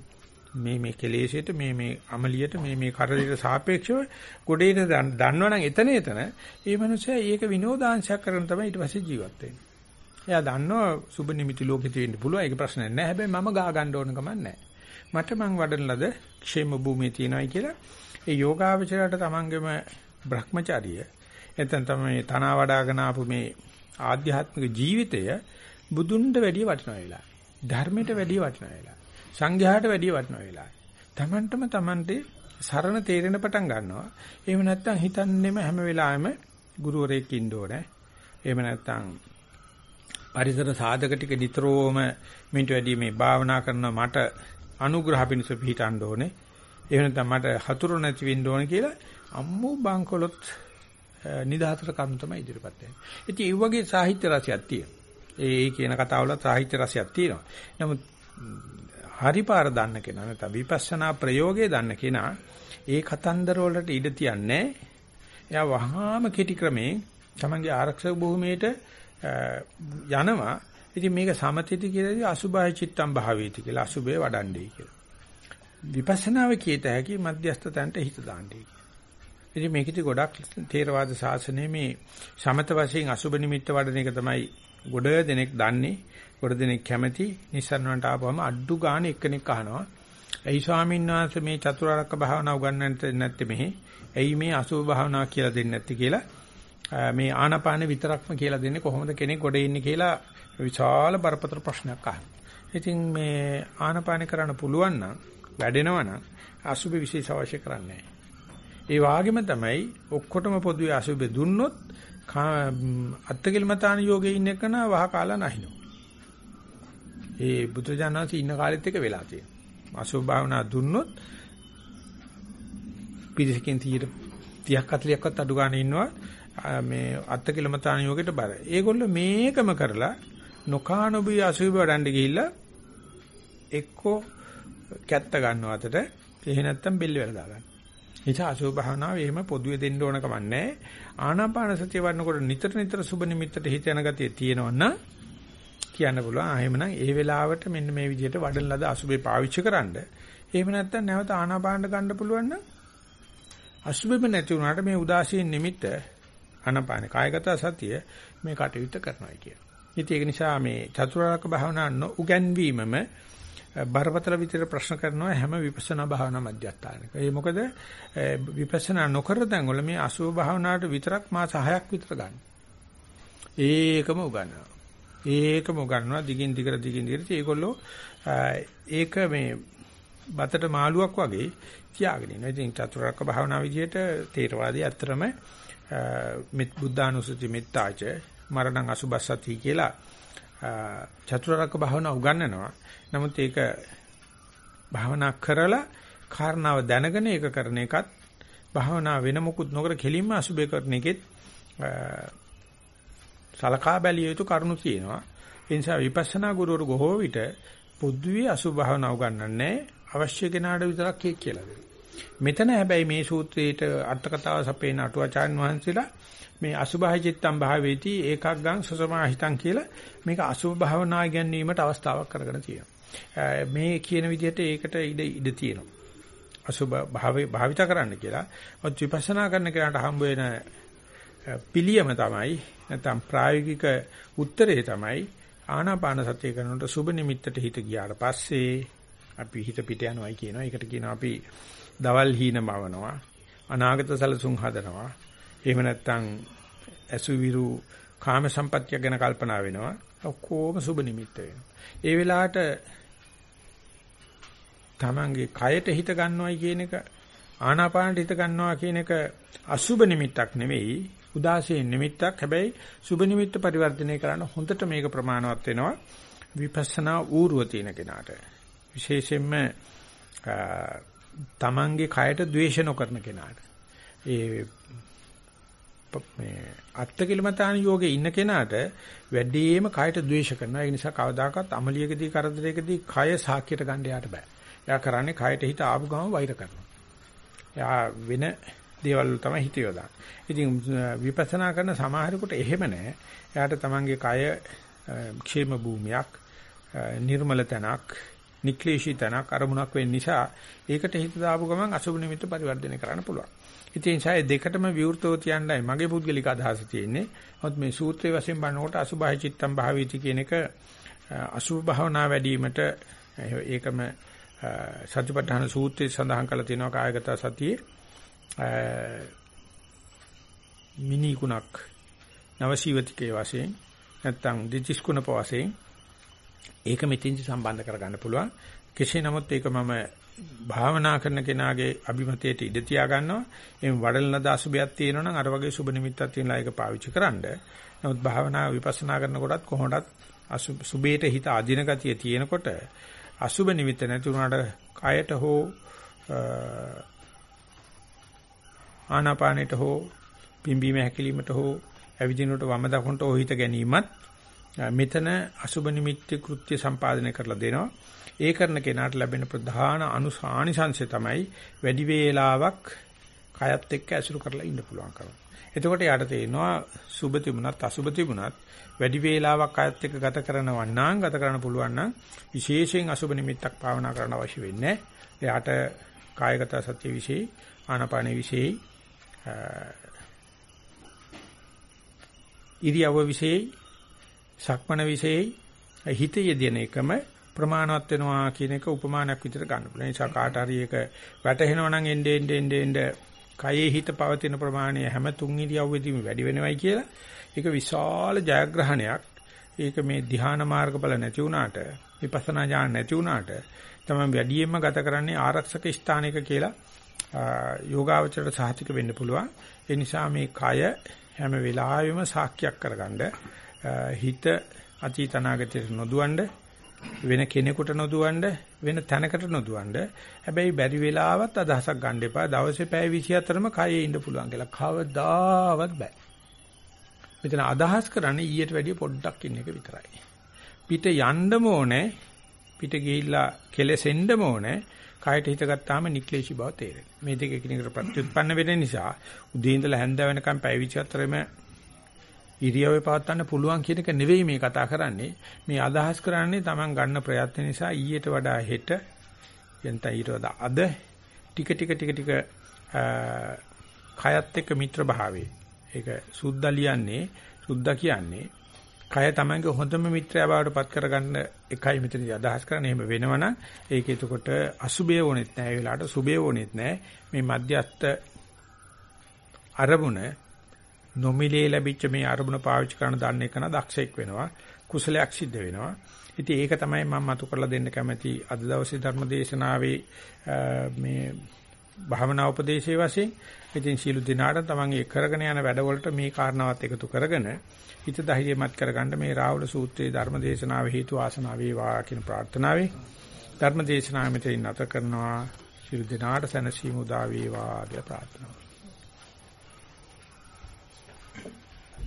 මේ මේ කෙලෙසෙට මේ මේ අමලියට මේ මේ කරදරයට සාපේක්ෂව ගොඩ එන දන්නවනම් එතන එතන ඒ මනුස්සයා ඒක විනෝදාංශයක් කරන තමයි ඊට පස්සේ ජීවත් වෙන්නේ. එයා දන්නවා සුබ නිමිති ලෝකෙ තියෙන්න පුළුවන් ඒක ප්‍රශ්නයක් නෑ. හැබැයි මම ගා ගන්න ඕන කමක් නෑ. මට මං වඩන ලද ക്ഷേම භූමියේ තියෙනවායි කියලා ඒ යෝගාවචරයට තමන්ගේම Brahmacharya එතෙන් තමයි තනවා වඩාගෙන ආපු මේ ආධ්‍යාත්මික ජීවිතය බුදුන්ට වැඩිය වටිනා වෙලා. ධර්මයට වැඩිය වටිනා වෙලා. සංඝයාට වැඩිය වටිනා වෙලා. තමන්ටම තමන්ට සරණ තේරෙන පටන් ගන්නවා. එහෙම නැත්නම් හිතන්නේම හැම වෙලාවෙම ගුරුවරයෙක් ඉන්න ඕනේ. එහෙම නැත්නම් පරිසර සාධක ටික නිතරම මින්ට වැඩි මේ භාවනා කරන මට අනුග්‍රහ පිණිස පිහිටන්න ඕනේ. එහෙම නැත්නම් මට හතුරු නැති වෙන්න ඕනේ කියලා අම්මු බංකොලොත් නිදාතර කරුණු තමයි ඉදිරිපත් වෙන්නේ. ඉතින් ඒ වගේ සාහිත්‍ය රසයක් තියෙනවා. ඒ කියන කතාවල සාහිත්‍ය රසයක් තියෙනවා. නමුත් හරිපාර දන්න කෙනා නැත්නම් විපස්සනා ප්‍රයෝගයේ දන්න කෙනා ඒ කතන්දර වලට ඉඩ තියන්නේ එයා වහාම කෙටි ක්‍රමයෙන් තමන්ගේ ආරක්ෂක භූමියේට යනවා ඉතින් මේක සමතිති කියලාදී අසුභය චිත්තම් භාවේති කියලා අසුභය වඩන්නේ කියලා. විපස්සනාව කියත හැකි මධ්‍යස්ථ තැනට හිත දාන්නේ. ඉතින් මේකෙදි ගොඩක් තේරවාද ශාසනයේ මේ සමත වශයෙන් අසුභ නිමිත්ත වඩන එක තමයි ගොඩ දෙනෙක් දන්නේ. ගොඩ දෙනෙක් කැමති. නිස්සරණට ආපුවම අඩු ගාණ එක්කෙනෙක් අහනවා. "ඇයි ස්වාමීන් වහන්සේ මේ චතුරාර්යක භාවනාව උගන්වන්නට නැත්තේ මෙහි? ඇයි මේ අසුභ භාවනාව කියලා දෙන්නේ නැත්තේ කියලා?" මේ ආනාපාන විතරක්ම කියලා දෙන්නේ කොහොමද කෙනෙක් ගොඩ ඉන්නේ කියලා විශාල බරපතල ප්‍රශ්නයක් අහනවා. ඉතින් මේ ආනාපාන කරන්න පුළුවන් නම් වැඩෙනවා නම් අසුභ විශේෂ අවශ්‍ය කරන්නේ ඒ වාගෙම තමයි ඔක්කොටම පොදුවේ අසුභ දුන්නොත් අත්තකිලමතාන යෝගයේ ඉන්න එකන වහ කාලා නැහිනෝ. ඒ බුදුජානනාංශ ඉන්න කාලෙත් එක වෙලා තියෙනවා. අසුභ භාවනා දුන්නොත් පිරිසකින් 30 30ක් 40ක්වත් අඩු ගන්න ඉන්නවා මේ අත්තකිලමතාන යෝගයට බර. ඒගොල්ලෝ මේකම කරලා නොකානොබී අසුභ වඩන්න ගිහිල්ලා එක්කෝ කැත්ත ගන්නවා අතට එහෙ නැත්තම් බෙල්ල වල දාගන්න. නිසා අසුභ භාවනාව එහෙම පොදුවේ දෙන්න ඕන කමක් නැහැ. ආනාපාන සතිය වඩනකොට නිතර නිතර සුබ නිමිත්තට හිත යන ගතිය තියෙනවනම් කියන්න පුළුවන්. ආ එහෙමනම් ඒ වෙලාවට මෙන්න මේ විදිහට වඩන ලද අසුභේ පාවිච්චි කරන්න. එහෙම නැත්තම් නැවත ආනාපානට ගන්න පුළුවන් නම් අසුභෙම නැති වුණාට මේ උදාසීන නිමිත්ත ආනාපාන කායගත සතිය මේ කටයුත්ත කරනවා කියන. ඉතින් ඒක නිසා මේ චතුරාර්යක භාවනා උගන්වීමම බරපතල විතර ප්‍රශ්න කරනවා හැම විපස්සනා භාවනා මධ්‍යස්ථානක. ඒ මොකද විපස්සනා නොකර තැන් වල මේ අසුභ භාවනාවට විතරක් මාස 6ක් විතර ගන්න. ඒකම උගන්වනවා. ඒකම උගන්වනවා දිගින් දිගට දිගින් දිගට ඒගොල්ලෝ ඒක මේ බතට මාළුවක් වගේ තියාගෙන ඉනවා. ඉතින් චතුරාර්ය භාවනා විදිහට තේරවාදී අත්‍තරම මෙත් බුද්ධානුසති මෙත්තාච මරණං අසුබස්සති කියලා චතුරාර්ය භාවනා උගන්වනවා. නමුත් ඒක භාවනා කරලා කාරණාව දැනගෙන ඒක කරන එකත් භාවනා වෙන මොකුත් නොකර කෙලින්ම අසුබේ කරන එකෙත් සලකා බැලිය යුතු කරුණු තියෙනවා. ඒ නිසා විපස්සනා ගුරුවරු බොහෝ විට පොදුවේ අසුභ භාවනා උගන්වන්නේ අවශ්‍ය කෙනාට විතරක් කිය කියලා දෙනවා. මෙතන හැබැයි මේ සූත්‍රයේට අර්ථකතාව සපේන අටුවාචාන් වහන්සේලා මේ අසුභය චිත්තම් භාවේති ඒකක් ගං සසමාහිතං කියලා මේක අසුභ භාවනා ගැනීමට අවස්ථාවක් කරගෙන තියෙනවා. මේ කියන විදිහට ඒකට ඉඩ ඉඩ තියෙනවා. අසුභ භාවේ භාවිත කරන්න කියලා. ඔත් විපස්සනා කරන කෙනාට හම්බ වෙන පිළියම තමයි නැත්නම් ප්‍රායෝගික උත්තරේ තමයි ආනාපාන සතිය කරනකොට සුබ නිමිත්තට හිත ගියාට පස්සේ අපි හිත පිට යනවායි කියනවා. ඒකට කියනවා අපි දවල් හීන මවනවා. අනාගත සැලසුම් හදනවා. එහෙම නැත්නම් අසුවිරු කාම සම්පත්තිය ගැන කල්පනා වෙනවා. ඔක්කොම සුබ නිමිත්ත වෙනවා. ඒ වෙලාවට තමන්ගේ කයට හිත ගන්නවයි කියන එක ආනාපානට හිත ගන්නවා කියන එක අසුබ නිමිත්තක් නෙවෙයි උදාසීන නිමිත්තක් හැබැයි සුබ නිමිත්ත පරිවර්තනය කරන්න හොඳට මේක ප්‍රමාණවත් වෙනවා විපස්සනා ඌරුව තියෙන කෙනාට විශේෂයෙන්ම තමන්ගේ කයට ද්වේෂ නොකරන කෙනාට ඒ මේ අත්තිකිලමතාන යෝගේ ඉන්න කෙනාට වැඩිම කයට ද්වේෂ කරනවා ඒ නිසා කවදාකවත් අමලියකදී කරදරයකදී කය සාක්කියට ගන්න යාට බෑ එයා කරන්නේ කයට හිත ආපු ගමන් වෛර කරනවා. එයා වෙන දේවල් තමයි හිත යොදාන්නේ. ඉතින් විපස්සනා කරන සමහරෙකුට එහෙම නැහැ. එයාට තමන්ගේ කය ക്ഷേම භූමියක්, නිර්මල තැනක්, නික්ලේශී තැනක් අරමුණක් වෙන්න නිසා ඒකට හිත දාපු ගමන් අසුබ නිමිත්ත පරිවර්තනය කරන්න පුළුවන්. ඉතින් ඒ දෙකටම විවෘතව තියන්නයි මගේ පුද්ගලික අදහස තියෙන්නේ. මොකද මේ සූත්‍රයේ වශයෙන් බලනකොට අසුභය චිත්තම් භාවීති කියන එක අසුභ භාවනා වැඩිවීමට ඒකම සතිපට්ඨාන සූත්‍රයේ සඳහන් කරලා තියෙනවා කායගත සතියේ මිනි කුණක් නවසීවතිකයේ වශයෙන් නැත්තම් දිචිස් කුණප වශයෙන් ඒක මෙතෙන්දි සම්බන්ධ කරගන්න පුළුවන්. කෙසේ නමුත් ඒක මම භාවනා කරන කෙනාගේ අභිමතයට ඉඩ තියා ගන්නවා එම් වඩලන දාසුබයක් තියෙනවා නම් අර වගේ සුබ නිමිත්තක් තියෙනවා ඒක පාවිච්චි කරන්න. නමුත් භාවනා විපස්සනා කරනකොටත් කොහොමදත් සුබේට හිත අදින ගතිය තියෙනකොට අසුබ නිමිත්ත නැති වුණාට කයට හෝ ආනාපානෙට හෝ පිම්බීම හැකිලීමට හෝ ඇවිදිනකොට වම දකුණට හෝ ගැනීමත් මෙතන අසුබ නිමිත්‍ය කෘත්‍ය සම්පාදනය කරලා දෙනවා. ඒ කරන කෙනාට ලැබෙන ප්‍රධාන අනුසානිසංශය තමයි වැඩි වේලාවක් කයත් එක්ක ඇසුරු කරලා ඉන්න පුළුවන් කම. එතකොට යාට තේරෙනවා සුබ තිබුණත් අසුබ තිබුණත් වැඩි වේලාවක් අයත් එක්ක ගත කරනවා නම් ගත කරන්න පුළුවන් නම් විශේෂයෙන් අසුබ නිමිත්තක් භාවනා කරන්න අවශ්‍ය වෙන්නේ එයාට කායගත සත්‍ය વિશે ආනාපාන વિશે ඉරියව්ව વિશે සක්මණ વિશે හිත යෙදෙන එකම ප්‍රමාණවත් වෙනවා කියන එක උපමානයක් විදිහට ගන්න පුළුවන්. ඒ නිසා කාට හරි ඒක වැටහෙනවා නම් එnde ende ende ende කයේ හිත පවතින ප්‍රමාණය හැම තුන් ඉරියව්වෙදීම වැඩි වෙනවයි කියලා. ඒක විශාල ජයග්‍රහණයක්. ඒක මේ ධ්‍යාන මාර්ගඵල නැති වුණාට විපස්සනා ඥාන නැති වුණාට තමයි වැඩියෙන්ම ගත කරන්නේ ආරක්ෂක ස්ථානයක කියලා යෝගාවචරයට සාහිතික වෙන්න පුළුවන්. ඒ නිසා මේ කය හැම වෙලාවෙම සාක්ෂියක් කරගන්න හිත අතීත අනාගතයට නොදුවන්න වෙන කෙනෙකුට නොදුවන්න වෙන තැනකට නොදුවන්න. හැබැයි බැරි වෙලාවත් අදහසක් ගන්න එපා. දවසේ පැය 24ම කයේ ඉන්න පුළුවන් කියලා. කවදාවත් බෑ. මෙතන අදහස් කරන්නේ ඊට වැඩිය පොඩ්ඩක් ඉන්න එක විතරයි. පිට යන්නම ඕනේ. පිට ගිහිල්ලා කෙලසෙන්නම ඕනේ. කයට හිත ගත්තාම නික්ලේශී බව තේරෙනවා මේ දෙක එකිනෙකට ප්‍රත්‍යুৎපන්න වෙන නිසා උදේ ඉඳලා හැන්ද වෙනකම් පැය 24ම ඉරියව්වේ පවත්වන්න පුළුවන් කියන එක නෙවෙයි මේ කතා කරන්නේ. මේ අදහස් කරන්නේ Taman ගන්න ප්‍රයත්න නිසා ඊට වඩා හෙට යන්ත ඊට වඩා අද ටික ටික ටික ටික කයත් එක්ක මිත්‍ර භාවයේ. ඒක සුද්ධ ලියන්නේ සුද්ධ කියන්නේ කය තමයිගේ හොඳම මිත්‍රයා බවට පත් කරගන්න එකයි මෙතනදී අදහස් කරන්නේ. එහෙම වෙනවනම් ඒක එතකොට අසුබේ වුණෙත් නැහැ. ඒ වෙලාවට සුබේ වුණෙත් නැහැ. මේ මධ්‍යස්ත අරමුණ නොමිලේ ලැබිච්ච මේ අරමුණ පාවිච්චි කරන දන්න එක න දක්ෂෙක් වෙනවා. කුසලයක් සිද්ධ වෙනවා. ඉතින් ඒක තමයි මම මතු කරලා දෙන්න කැමති අද දවසේ ධර්ම දේශනාවේ මේ භාවනා උපදේශයේ වශයෙන්. ඉතින් සීල දිනාට තමන්ගේ කරගෙන යන වැඩවලට මේ කාරණාවත් එකතු කරගෙන හිත ධෛර්යමත් කරගන්න මේ රාහුල සූත්‍රයේ ධර්ම දේශනාවේ හේතු ආසනාව වේවා කියන ප්‍රාර්ථනාවයි ධර්ම දේශනාව මෙතනින් නැත කරනවා. සීල දිනාට සැනසීම උදා වේවා කියලා ප්‍රාර්ථනා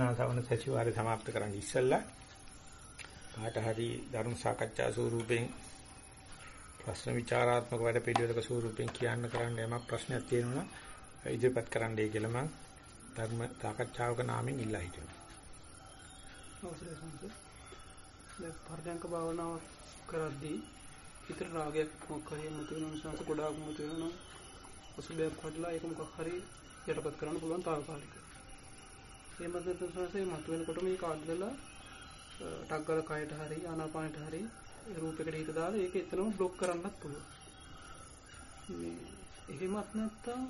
දේශනා සවන සතිವಾರේ સમાપ્ત කරන්න ඉස්සෙල්ලා කාට හරි ධර්ම සාකච්ඡා ස්වරූපෙන් ප්‍රශ්න විචාරාත්මක වැඩ පිළිවෙලක ස්වරූපෙන් කියන්න කරන්න යමක් ප්‍රශ්නයක් තියෙනවා ඉදිරිපත් කරන්නයි කියලා මම ධර්ම සාකච්ඡාවක නාමයෙන් ඉල්ලා හිටිනවා. අවසරයි සම්පූර්ණ. දැන් පරයන්ක භාවනාව කරද්දී හිතට රාගයක් මොකක් හරි මතු වෙන නිසා ගොඩාක් මතු වෙනවා. ඔසුබයක් වඩලා ඒක මොකක් හරි යටපත් කරන්න පුළුවන් තාවකාලික. ඒ මදත සංසේ මතුවෙනකොට මේක අද්දලා ටක් ගාලා කයට හරි ආනාපානට හරි රූපයකට හිත දාලා ඒක එතනම બ્લોක් කරන්නත් පුළුවන්. මේ එහෙමත් නැත්තම්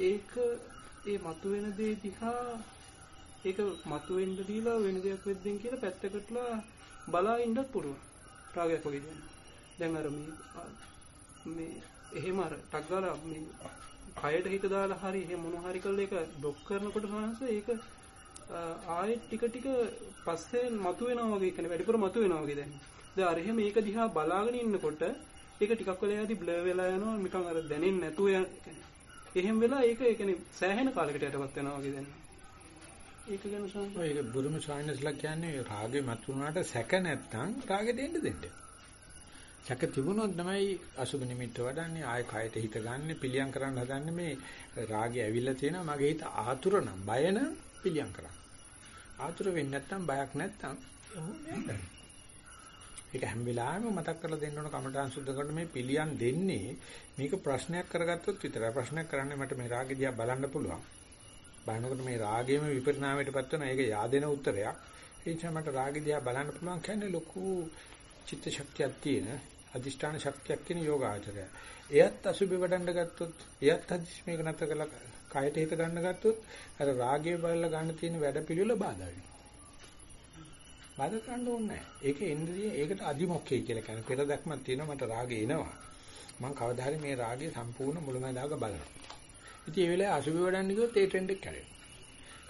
ඒක ඒ මතුවෙන දේ දිහා ඒක මතුවෙන්න දීලා වෙන දෙයක් වෙද්දෙන් කියලා පැත්තකටලා බලා ඉන්නත් පුළුවන්. රාගයක් වගේ දෙන්න. දැන් අර මේ මේ එහෙම අර ටක් ගාලා මේ කයට හිත දාලා හරි එහෙම මොන හරි කළා ඒක ඩොක් කරනකොට සමහරස ඒක ආයෙත් ටික ටික පස්සේ මතුවෙනවා වගේ කියන්නේ වැඩිපුර මතුවෙනවා වගේ දැන්. දැන් අර එහෙම ඒක දිහා බලාගෙන ඉන්නකොට ඒක ටිකක් වෙලා යද්දි බ්ලර් වෙලා යනවා නිකන් අර දැනෙන්නේ නැතුව යන එහෙම වෙලා ඒක ඒ කියන්නේ සෑහෙන කාලයකට යටපත් වෙනවා වගේ දැන්. ඒක ගැන සම් ඔය ඒක බුදුම සායනස්ලා කියන්නේ රාගේ මතුනාට සැක නැත්තම් රාගෙ දෙන්න දෙන්න. සැක තිබුණොත් තමයි අසුබ නිමිත්ත වඩන්නේ ආය කයට හිත ගන්න පිළියම් කරන්න හදන්නේ මේ රාගය ඇවිල්ලා තියෙනවා මගේ හිත ආතුර නම් බය නම් පිළියම් කරන්න. ආතුර වෙන්නේ නැත්නම් බයක් නැත්නම් ඒක හැම වෙලාවෙම මතක් කරලා දෙන්න ඕන කමඨාන් සුද්ධ කරන මේ පිළියම් දෙන්නේ මේක ප්‍රශ්නයක් කරගත්තොත් විතරයි ප්‍රශ්නයක් කරන්නේ මට මේ රාගය දිහා බලන්න පුළුවන්. බලනකොට මේ රාගයේම විපරිණාමයටපත් වෙන ඒක yaadena උත්තරයක්. ඒ නිසා මට රාගය දිහා බලන්න පුළුවන් කියන්නේ ලොකු චිත්ත ශක්තියක් තියෙන අදිෂ්ඨාන ශක්තියක් කියන යෝගාචරය. එයත් අසුබේ වඩන්න ගත්තොත්, එයත් අදිෂ් මේක නැතර කළා කයට හිත ගන්න ගත්තොත් අර රාගයේ බලලා ගන්න තියෙන වැඩ පිළිවෙල බාධා වෙනවා. බාධා කරන්න ඕනේ නැහැ. ඒක ඉන්ද්‍රිය ඒකට අදිමොක්කේ කියලා කියන්නේ. පෙර දැක්මක් තියෙනවා මට රාගය එනවා. මම කවදා හරි මේ රාගය සම්පූර්ණ මුලමඳාක බලනවා. ඉතින් ඒ වෙලාවේ අසුබි වඩන්න ගියොත් ඒ ට්‍රෙන්ඩ් එක කැඩෙනවා.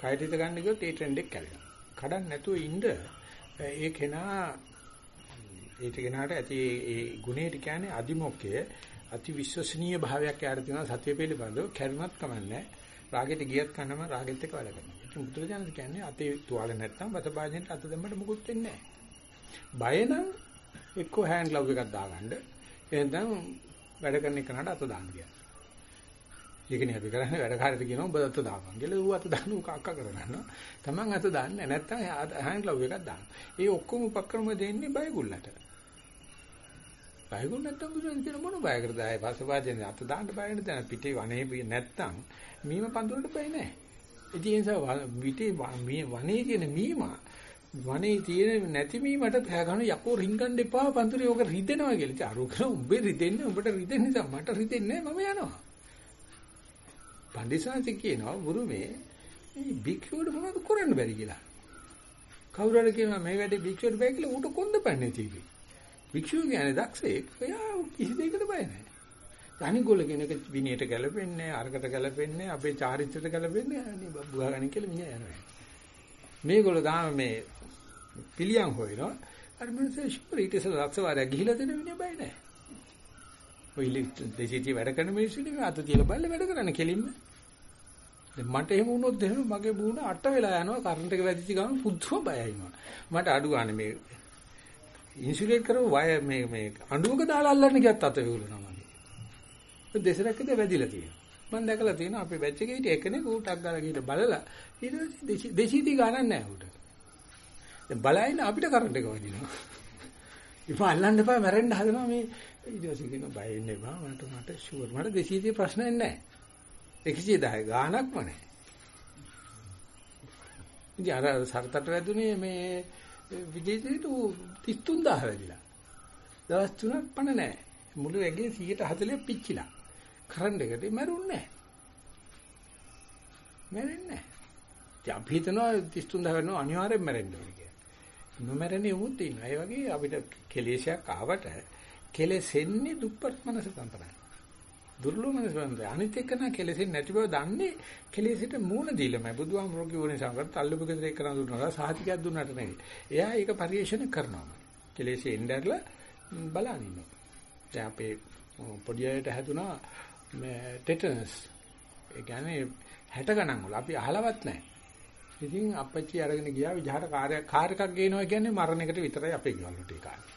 කයට හිත ගන්න ගියොත් ඒ ට්‍රෙන්ඩ් එක කැඩෙනවා. කඩන්න නැතුව ඉන්න ඒ කෙනා ඒක කෙනාට ඇති ඒ ගුණයට කියන්නේ අදිමොක්කය අති විශ්වසනීය භාවයක් යාර තියෙනවා සත්‍ය පිළිබඳව කැරුණත් කමන්නේ රාගෙට ගියත් කනම රාගෙත් එක්ක වැඩ කරනවා. ඉතින් බුදුරජාණන් කියන්නේ අතේ තුවාල නැත්තම් වතපාදෙන්ට අත දෙන්නට මුකුත් වෙන්නේ නැහැ. බය නම් එක්ක හෑන්ඩ් ග්ලව් එකක් දාගන්න. එහෙනම් වැඩ කරන එකනට අත දාන්න කියලා. ඒකනේ අපි කරන්නේ වැඩ කාර්යයට කියනවා ඔබ අත දාපන් කියලා ඌ අත දාන්න ඌ කක්ක කරගන්නවා. Taman අත දාන්නේ නැත්තම් හෑන්ඩ් ග්ලව් එකක් දාන්න. ඒ ඔක්කොම උපක්‍රම දෙන්නේ බයගුල්ලට. බයගුල් නැත්තම් බුදුන් කියන මොන බය කරද ආයේ පස්සපාදයෙන් අත දාන්න බය වෙන දැන පිටේ වනේ නැත්තම් මීම පඳුරට බය නැහැ. ඉතින් ඒ නිසා පිටේ වනේ තියෙන මීම වනේ තියෙන නැති මීමට පෑ ගන්න යකෝ රින්ගන්න එපා පඳුරේ ඔක රිදෙනවා කියලා. ඉතින් අරුකන උඹේ රිදෙන්නේ උඹට රිදෙන්නේ නිසා මට රිදෙන්නේ නැහැ මම යනවා. පණ්ඩිතසාංශ කියනවා ගුරුමේ මේ භික්ෂුවට මොනවද කරන්න බැරි කියලා. කවුරු හරි කියනවා මේ වැඩේ භික්ෂුවට බෑ කියලා ඌට කොන්ද පන්නේ තියෙන්නේ. භික්ෂුව කියන්නේ දක්ෂයෙක්. එයා කිසි දෙයකට බය නැහැ. අනිගොල්ල කියන එක විනයට ගැලපෙන්නේ අරකට ගැලපෙන්නේ අපේ චාරිත්‍රයට ගැලපෙන්නේ අනේ බබ්බුවා ගන්න කියලා මිනිහා යනවා. මේගොල්ලෝ දාම මේ පිළියම් හොයනවා. අර මිනිස්සු ෂුපර් ඊට ඉස්සෙල්ලා ලක්ෂ වාරයක් ගිහිලා දෙන මිනිහා බය නැහැ. ඔය දෙසිටි වැඩ කරන මිනිස්සු නේ අත තියලා බලලා වැඩ කරන්න කෙලින්ම. දැන් මට එහෙම වුණොත් එහෙම මගේ බූණ අට වෙලා යනවා කරන්ට් එක වැදිච්ච ගමන් පුදුම බයයි මට අඩු ගන්න මේ ඉන්සුලේට් කරව වය මේ මේ අඬුවක දාලා අල්ලන්න ගියත් අත වේලනවා මගේ. ඒ දෙසරක්කද වැදිලා තියෙනවා. මම දැකලා තියෙනවා අපේ බැච් එකේ හිටිය එකනේ ඌටක් ගාලා ගිහින් බලලා ඊට පස්සේ දෙසිටි ගණන් නැහැ ඌට. දැන් බලයින අපිට කරන්ට් එක වදිනවා. ඉතින් අල්ලන්න එපා මැරෙන්න හදනවා මේ ඊට පස්සේ කියන බය වෙන්න එපා මට මට ෂුවර් මට 230 ප්‍රශ්නයක් නැහැ 110 ගාණක්ම නැහැ. ඉතින් අර සරතට වැදුනේ මේ විජේතේට 33000 වැදිලා. දවස් තුනක් පණ නැහැ. මුළු ඇගේ 140 පිච්චිලා. කරන්ට් එකට මැරුන්නේ නැහැ. මැරෙන්නේ නැහැ. අපි හිතනවා 33000 වෙනවා අනිවාර්යෙන් මැරෙන්න ඕනේ කියලා. නොමැරෙන්නේ උමුත් ඉන්නවා ඒ වගේ අපිට කෙලෙසයක් ආවට කෙලෙසෙන්නේ දුප්පත් මනස තමයි. දුර්ලභ මනස තමයි. අනිත් එක නා කෙලෙසෙන්නේ නැති බව දන්නේ කෙලෙසිට මූණ දීලාමයි. බුදුහාමුදුරුවෝ කියෝනේ සංගත අල්ලපු ගෙදර එක්ක නා දුන්නා. සාහිතිකයක් දුන්නාට නෙවෙයි. එයා ඒක පරිේශන කරනවා. කෙලෙසේ එnderලා බලන් ඉන්නවා. දැන් අපේ පොඩි අයට හැදුනා ටෙටනස්. ඒ කියන්නේ 60 ගණන් වල අපි අහලවත් නැහැ. ඉතින් අපච්චි අරගෙන ගියා විජහට කාර්යයක් කාර් එකක් ගේනවා කියන්නේ මරණයකට විතරයි අපේ ගෙවල් වලට ඒ කාර්යය.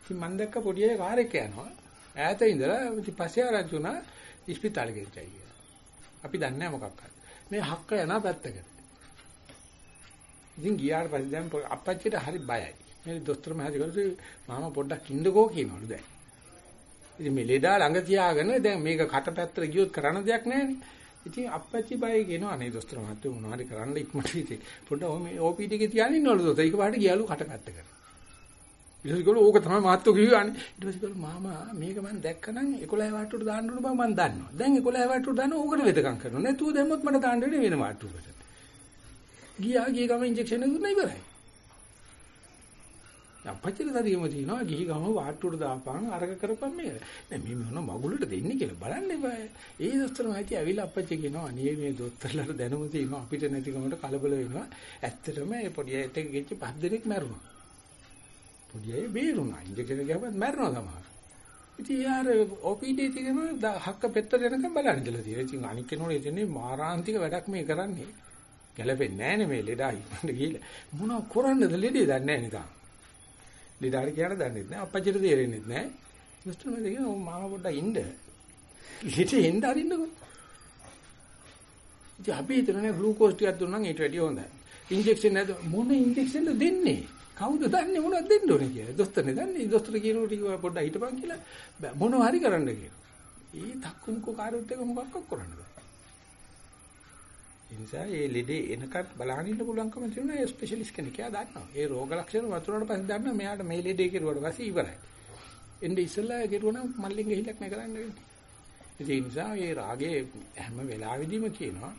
ඉතින් මම දැක්ක පොඩි අය කාර් එක යනවා. ඈත ඉඳලා ඉතින් පස්සේ ආරංචි වුණා ඉස්පිතාලෙ ගෙනිච්චයි කියලා. අපි දන්නේ නැහැ මොකක් හරි. මේ හක්ක යනවා පැත්තකට. ඉතින් ගියාට පස්සේ දැන් අපච්චිට හරි බයයි. මේ දොස්තර මහත්තයා මාමා පොඩ්ඩක් ඉන්නකෝ කියනවලු දැන්. ඉතින් මේ ලෙඩා ළඟ තියාගෙන දැන් මේක කට පැත්තට ගියොත් කරන්න දෙයක් නැහැනේ. ඉතින් අපච්චි බය කියනවා අනේ දොස්තර මහත්තයා මොනවාරි කරන්න ඉක්මනට ඉතින් පොඩ්ඩක් OPD එකේ තියාගෙන ඉන්නවලු දොස්තර. ඒක පාට ගියලු කට පැත්තකට. ඊට පස්සේ ඕක තමයි මාත්තු කිව්වානේ. ඊට පස්සේ කිව්වා මාමා මේක මම දැක්කනම් 11 වාට්ටුවට දාන්න ඕන බව මම දන්නවා. දැන් 11 වාට්ටුවට දාන්න ඕකට වෙදකම් කරනවා. නැතුව දැම්මොත් මට දාන්න වෙන්නේ වෙන වාට්ටුවකට. ගියා ගිය ගම ඉන්ජෙක්ෂන් එක දුන්නා ඉවරයි. අපච්චිල දරියම තියනවා ගිහි ගම වාට්ටුවට දාපන් අරක කරපන් මේ. දැන් මේ මොන මගුලට දෙන්නේ කියලා බලන්න එපා. ඒ දොස්තර මහත්තයා ඇවිල්ලා අපච්චි කියනවා අනේ මේ දොස්තරලාට දැනුම තියෙනවා අපිට නැති කමකට කලබල වෙනවා. ඇත්තටම මේ පොඩි ඇට ගෙච්ච පස් දෙනෙක් මැරුණා. පොඩි අය බේරුණා. ඉන්ජෙක්ෂන් එක ගහපත් මැරෙනවා තමයි. ඉතින් යාර OPD තියෙන හක්ක පෙත්තට යනකම් බලන්න ඉඳලා තියෙනවා. ඉතින් අනික් කෙනෙකුට ඉතින්නේ මාරාන්තික වැඩක් මේ කරන්නේ. ගැලපෙන්නේ නැහැනේ මේ ලෙඩා ඉක්මනට ගිහලා. මොනව කරන්නද ලෙඩේ දන්නේ නැහැ නිකන්. ලෙඩාට කියන්න දන්නේ නැහැ. අපච්චිට තේරෙන්නේ නැහැ. දොස්තර මම කියනවා මාව පොඩ්ඩක් ඉන්න. ලෙඩේ එන්න අරින්නකෝ. ඉතින් අපි හිතන්නේ ග්ලූකෝස් ටිකක් දුන්නා නම් ඊට වැඩිය හොඳයි. ඉන්ජෙක්ෂන් නැද මොන ඉන්ජෙක්ෂන්ද දෙන්නේ? කවුද දන්නේ මොනවද දෙන්න ඕනේ කියලා. දොස්තරනේ දන්නේ. දොස්තර කියනකොට ටික පොඩ්ඩක් හිටපන් කියලා මොනව හරි කරන්න කියනවා. ඒ තක්කුමුකෝ කාර්යොත් එක මොකක්ද කරන්න බෑ. ඒ නිසා මේ ලෙඩේ එනකත් බලහන් ඉන්න පුළුවන්කම තියෙනවා ඒ ස්පෙෂලිස්ට් කෙනෙක්. එයා දන්නවා. ඒ රෝග ලක්ෂණ වතුරට පස්සේ දන්නවා මෙයාට මේ ලෙඩේ කෙරුවට පස්සේ ඉවරයි. එnde ඉස්සෙල්ලා කෙරුවා නම් මල්ලෙන් ගිහිල්ලක් නෑ කරන්න වෙන්නේ. ඒ නිසා මේ රාගේ හැම වෙලාවෙදීම කියනවා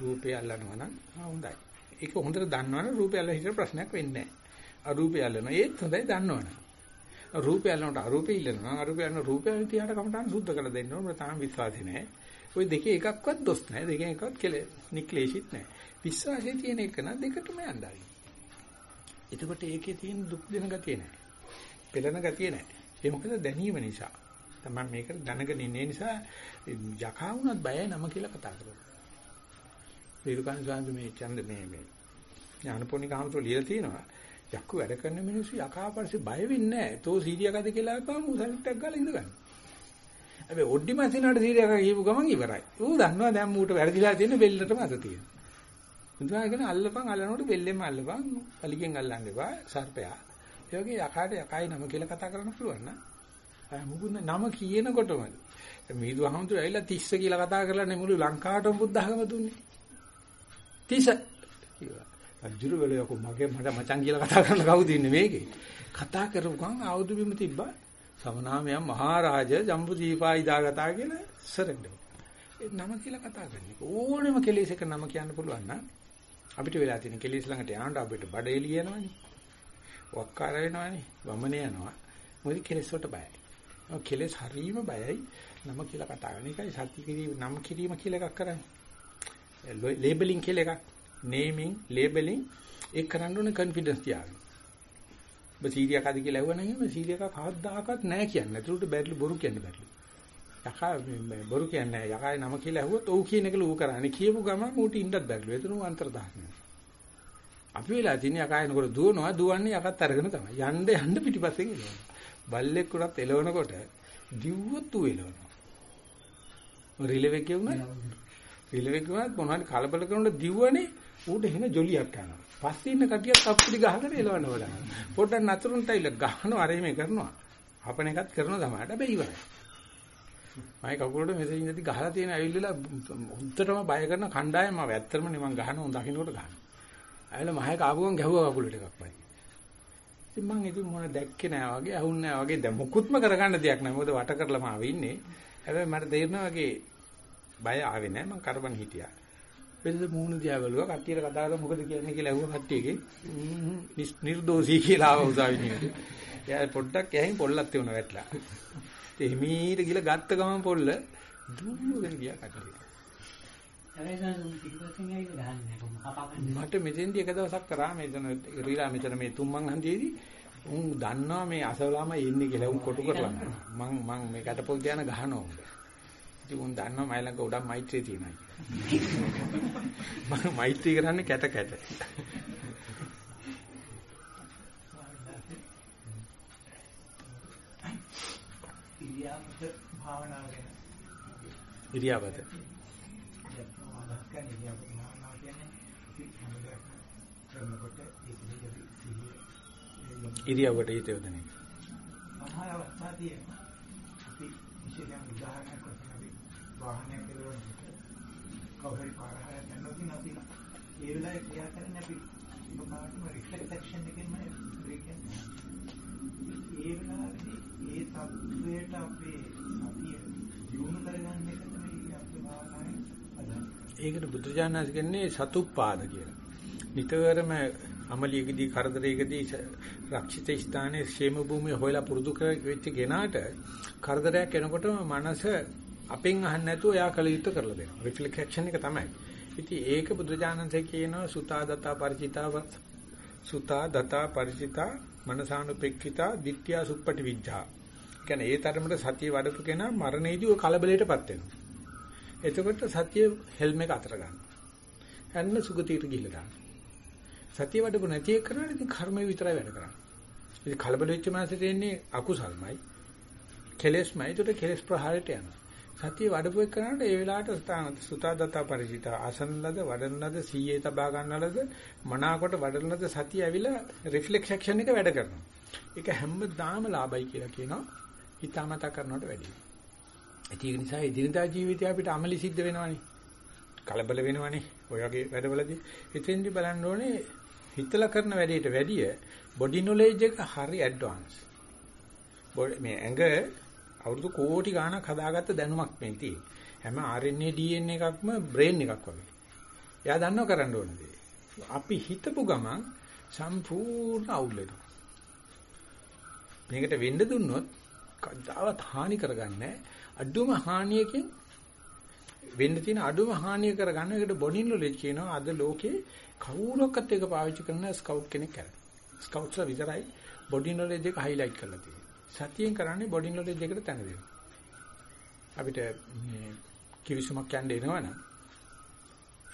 රූපය අල්ලනවා නම් හොඳයි. ඒක හොඳට දන්නවනම් රූපය අල්ලලා හිතන ප්‍රශ්නයක් වෙන්නේ නැහැ. අරූපය අල්ලනවා. ඒත් හොඳයි දන්නවනේ. රූපය අල්ලනට අරූපය ඉල්ලනවා. අරූපය අල්ලන රූපය තියාට කමටහන් සුද්ධ කරලා දෙන්න ඕනේ. තාම විශ්වාසය නැහැ. ওই දෙකේ එකක්වත් දොස් නැහැ. දෙකෙන් එකක්වත් කෙල නික්ලේශිත් නැහැ. විශ්වාසයේ තියෙන එක නම් දෙකටම යන්නයි. එතකොට ඒකේ තියෙන දුක් දෙන ගතිය නැහැ. පෙළෙන ගතිය නැහැ. ඒ මොකද දැනීම නිසා. තමයි මේක දැනගෙන ඉන්නේ නිසා යකා වුණත් බයයි නම කියලා කතා කරනවා. විරුකන් සාන්දු මේ ඡන්ද මේ මේ ඥානපෝනික ආමතුරු ලියලා තියෙනවා. යක්කු වැඩ කරන මිනිස්සු යකාපස්සේ බය වෙන්නේ නැහැ. තෝ සීරියකද කියලා අහපුවම උසල්ටක් ගාලා ඉඳ ගන්න. හැබැයි ඔඩ්ඩි මැසිනාට සීරියක කියපු ගමන් ඉවරයි. ඌ දන්නවා දැන් මූට වැරදිලා තියෙන බෙල්ලටම අත තියෙන. මුදාගෙන අල්ලපන් අල්ලනකොට බෙල්ලෙම අල්ලපන්. පලිගෙන් අල්ලන්න එපා සර්පයා. ඒ වගේ යකාට යකයි නම කියලා කතා කරන්න පුළුවන් නේද? මුකුත් නම කියනකොටම මිහිඳු අහමුතු ඇවිල්ලා 30 කියලා කතා කරලා මුළු ලංකාවටම බුද්ධ ධර්ම දුන්නේ. 30 කිව්වා. අජුරු වල යකෝ මගේ මට මචං කියලා කතා කරන කවුද ඉන්නේ මේකේ? කතා කරපු ගමන් ආවුදු බිම තිබ්බා. සමනාමයන් මහරජ ජම්බු දීපා ඉදාගතා කියලා සරෙන්ඩ. ඒ නම කියලා කතා කරන්නේ. ඕනෙම කෙලෙස් එක නම කියන්න පුළුවන් නම් අපිට වෙලා තියෙන කෙලෙස් ළඟට යනකොට අපිට බඩ එළියනවනේ. වක්කාර වෙනවනේ. වමන යනවා. මොකද කෙලෙස් වලට බයයි. කෙලෙස් හරීම බයයි නම කියලා කතා කරන එකයි සත්‍ය කිරීම නම් කිරීම කියලා එකක් කරන්නේ. ලේබලින් කියලා එකක්. නේමින් ලේබලින් ඒක කරන්න ඕනේ කොන්ෆිඩන්ස් තියාගන්න. ඔබ සීරියක් අද කියලා ඇහුවා නම් සීරියක කවදාකවත් නැහැ කියන්නේ. ඒකට බැරිලු බොරු කියන්න බැරිලු. යකා බොරු කියන්නේ නැහැ. යකාගේ නම කියලා ඇහුවොත් ඔව් කියන එක ලූ කරන්නේ. කියපු ගමන් ඌට ඉන්නත් බැරිලු. එතන ඌ අන්තර්දාහනය. අපි වෙලා තියෙන යකා එනකොට දුවනවා දුවන්නේ යකත් අරගෙන තමයි. යන්න යන්න පිටිපස්සෙන් එනවා. බල්ලෙක් උනත් එලවනකොට දිව්වොත් ඌ එලවනවා. රිලෙවෙක් කියුණා. රිලෙවෙක් කියුණා මොනවද කලබල කරනකොට දිව්වනේ ඌට එන ජොලියක් යනවා. පස්සේ ඉන්න කටියක් අප්පුඩි ගහගෙන එලවන්න ඕන. පොඩ්ඩක් නතරුන්ට ඉල ගහනවා අර මේ කරනවා. අපන එකත් කරනවා තමයි. හැබැයි ඉවරයි. මම කකුලට මෙතන ඉඳි ගහලා තියෙන ඇවිල්ලා උන්ටම බය කරන කණ්ඩායම මම ඇත්තටම නිකන් ගහන උන් දකින්නකොට ගහන. ඇවිල්ලා මහේක ආපුවම ගැහුවා කකුලට එකක් පයි. ඉතින් මං ඉතින් මොන දැක්කේ නෑ වගේ අහුන්නේ නෑ වගේ දැන් මුකුත්ම කරගන්න දෙයක් නෑ. මොකද වට කරලාම ආවෙ ඉන්නේ. හැබැයි මට තේරෙනවා වගේ බය ආවේ නෑ මං කරබන් හිටියා. වෙනද මූණ දිහා බැලුවා. කට්ටියට කතා කරලා මොකද කියන්නේ කියලා ඇහුවා කට්ටියගේ. නිර්දෝෂී කියලා ආව උසාවිනියට. එයා පොඩ්ඩක් ඇහින් පොල්ලක් තියුණා වැටලා. ඒ හිමීට ගිහලා ගත්ත ගමන් පොල්ල දුන්නගෙන ගියා කට්ටිය. මට මෙතෙන්දි එක දවසක් කරා මෙතන රීලා මෙතන මේ තුම්මන් හන්දියේදී. උන් දන්නවා මේ අසවලාම ඉන්නේ කියලා. උන් කොටු කරලා මං මං මේ කටපොල් ධාන ගහනවා ඉතින් උන් දන්නවා මයි ළඟ උඩක් මෛත්‍රිය තියෙනවා මම මෛත්‍රී කරන්නේ කැට කැට ඉරියාපත භාවනාව ගැන ඉරියාපත ඉරියව්වට හිත යොදන එක. සමහර අවස්ථා තියෙනවා. අපි විශේෂයෙන් උදාහරණයක් වශයෙන් අපි වාහනයක් කෙරවනකොට කවුරුහරි පාරහය යනකොට අපි ඒ වෙලාවේ ක්‍රියා කරන්නේ අපි මොකක්ම රිෆ්ලෙක්ස් ඇක්ෂන් එකෙන්ම බ්‍රේක් කරනවා. ඒ වෙලාවේදී ඒ තත්ත්වයට අපේ සතිය දියුණු කරගන්න එක තමයි අපේ භාවනාවේ අදහස. ඒකට බුදුජානක කියන්නේ සතුප්පාද කියලා. නිතරම අමලියකදී කරදරයකදී රක්ෂිත ස්ථානයේ ക്ഷേම භූමිය හොයලා පුරුදු වෙච්ච කෙනාට කරදරයක් එනකොටම මනස අපෙන් අහන්න නැතුව එයා කල යුත්තේ කරලා දෙනවා. රිෆ්ලෙක්ෂන් එක තමයි. ඉතින් ඒක බුදුජානන්සේ කියනවා සුතා දතා ಪರಿචිතාව සුතා දතා ಪರಿචිතා මනසානුපෙක්ඛිතා ditthiya suppati vijja. කියන්නේ ඒ තරමට සතිය වඩපු කෙනා මරණයේදී ඔය කලබලයටපත් වෙනවා. එතකොට සතිය හෙල්ම් එක අතර ගන්නවා. යන්න සුගතියට ගිහිල්ලා දානවා. සතිය වඩපු නැති එක කරන්නේ ඉතින් කර්මය විතරයි වැඩ කරන්නේ. ඉතින් කලබල වෙච්ච මානසික දෙන්නේ අකුසල්මයි. කෙලෙස්මයි. ඒකට කෙලෙස් ප්‍රහාරයට යනවා. සතිය වඩපු එක කරනකොට ඒ වෙලාවට සුතාදත පරිචිත ආසන්නලද වඩනලද සීයේ තබා ගන්නලද මනාකොට වඩනලද සතිය ඇවිල්ලා රිෆ්ලෙක්ස් ඇක්ෂන් එක වැඩ කරනවා. ඒක හැමදාම ලාභයි කියලා කියනවා. හිතාමතා කරනකොට වැඩි. ඒක නිසා එදිනදා ජීවිතය අපිට අමලි සිද්ධ වෙනවනේ. කලබල වෙනවනේ. ඔය වගේ වැඩවලදී එතෙන්දි බලන්න ඕනේ හිතලා කරන වැඩේට වැඩිය බොඩි නොලෙජ් එක හරි ඇඩ්වාන්ස්. මේ ඇඟ අවුරුදු කෝටි ගාණක් හදාගත්ත දැනුමක් මේ තියෙන්නේ. හැම RNA DNA එකක්ම බ්‍රේන් එකක් වගේ. එයා දන්නව කරන්න ඕන දේ. අපි හිතපු ගමන් සම්පූර්ණ අවුල් වෙනවා. මේකට වෙන්න දුන්නොත් කවදාවත් හානි කරගන්නේ අඩුම හානියකින් වෙන්න තියෙන අඩුම හානිය කරගන්න එකට බොඩි නොලෙජ් කියනවා අද ලෝකේ කවුරක්වත් ඒක පාවිච්චි කරන ස්කවුට් කෙනෙක් කරන්නේ. ස්කවුට්ස්ලා විතරයි බොඩි නොලෙජ් එක හයිලයිට් කරලා තියෙන්නේ. සතියෙන් කරන්නේ බොඩි නොලෙජ් එකට තැන දෙනවා. අපිට මේ කිවිසුමක් යන්න එනවනම්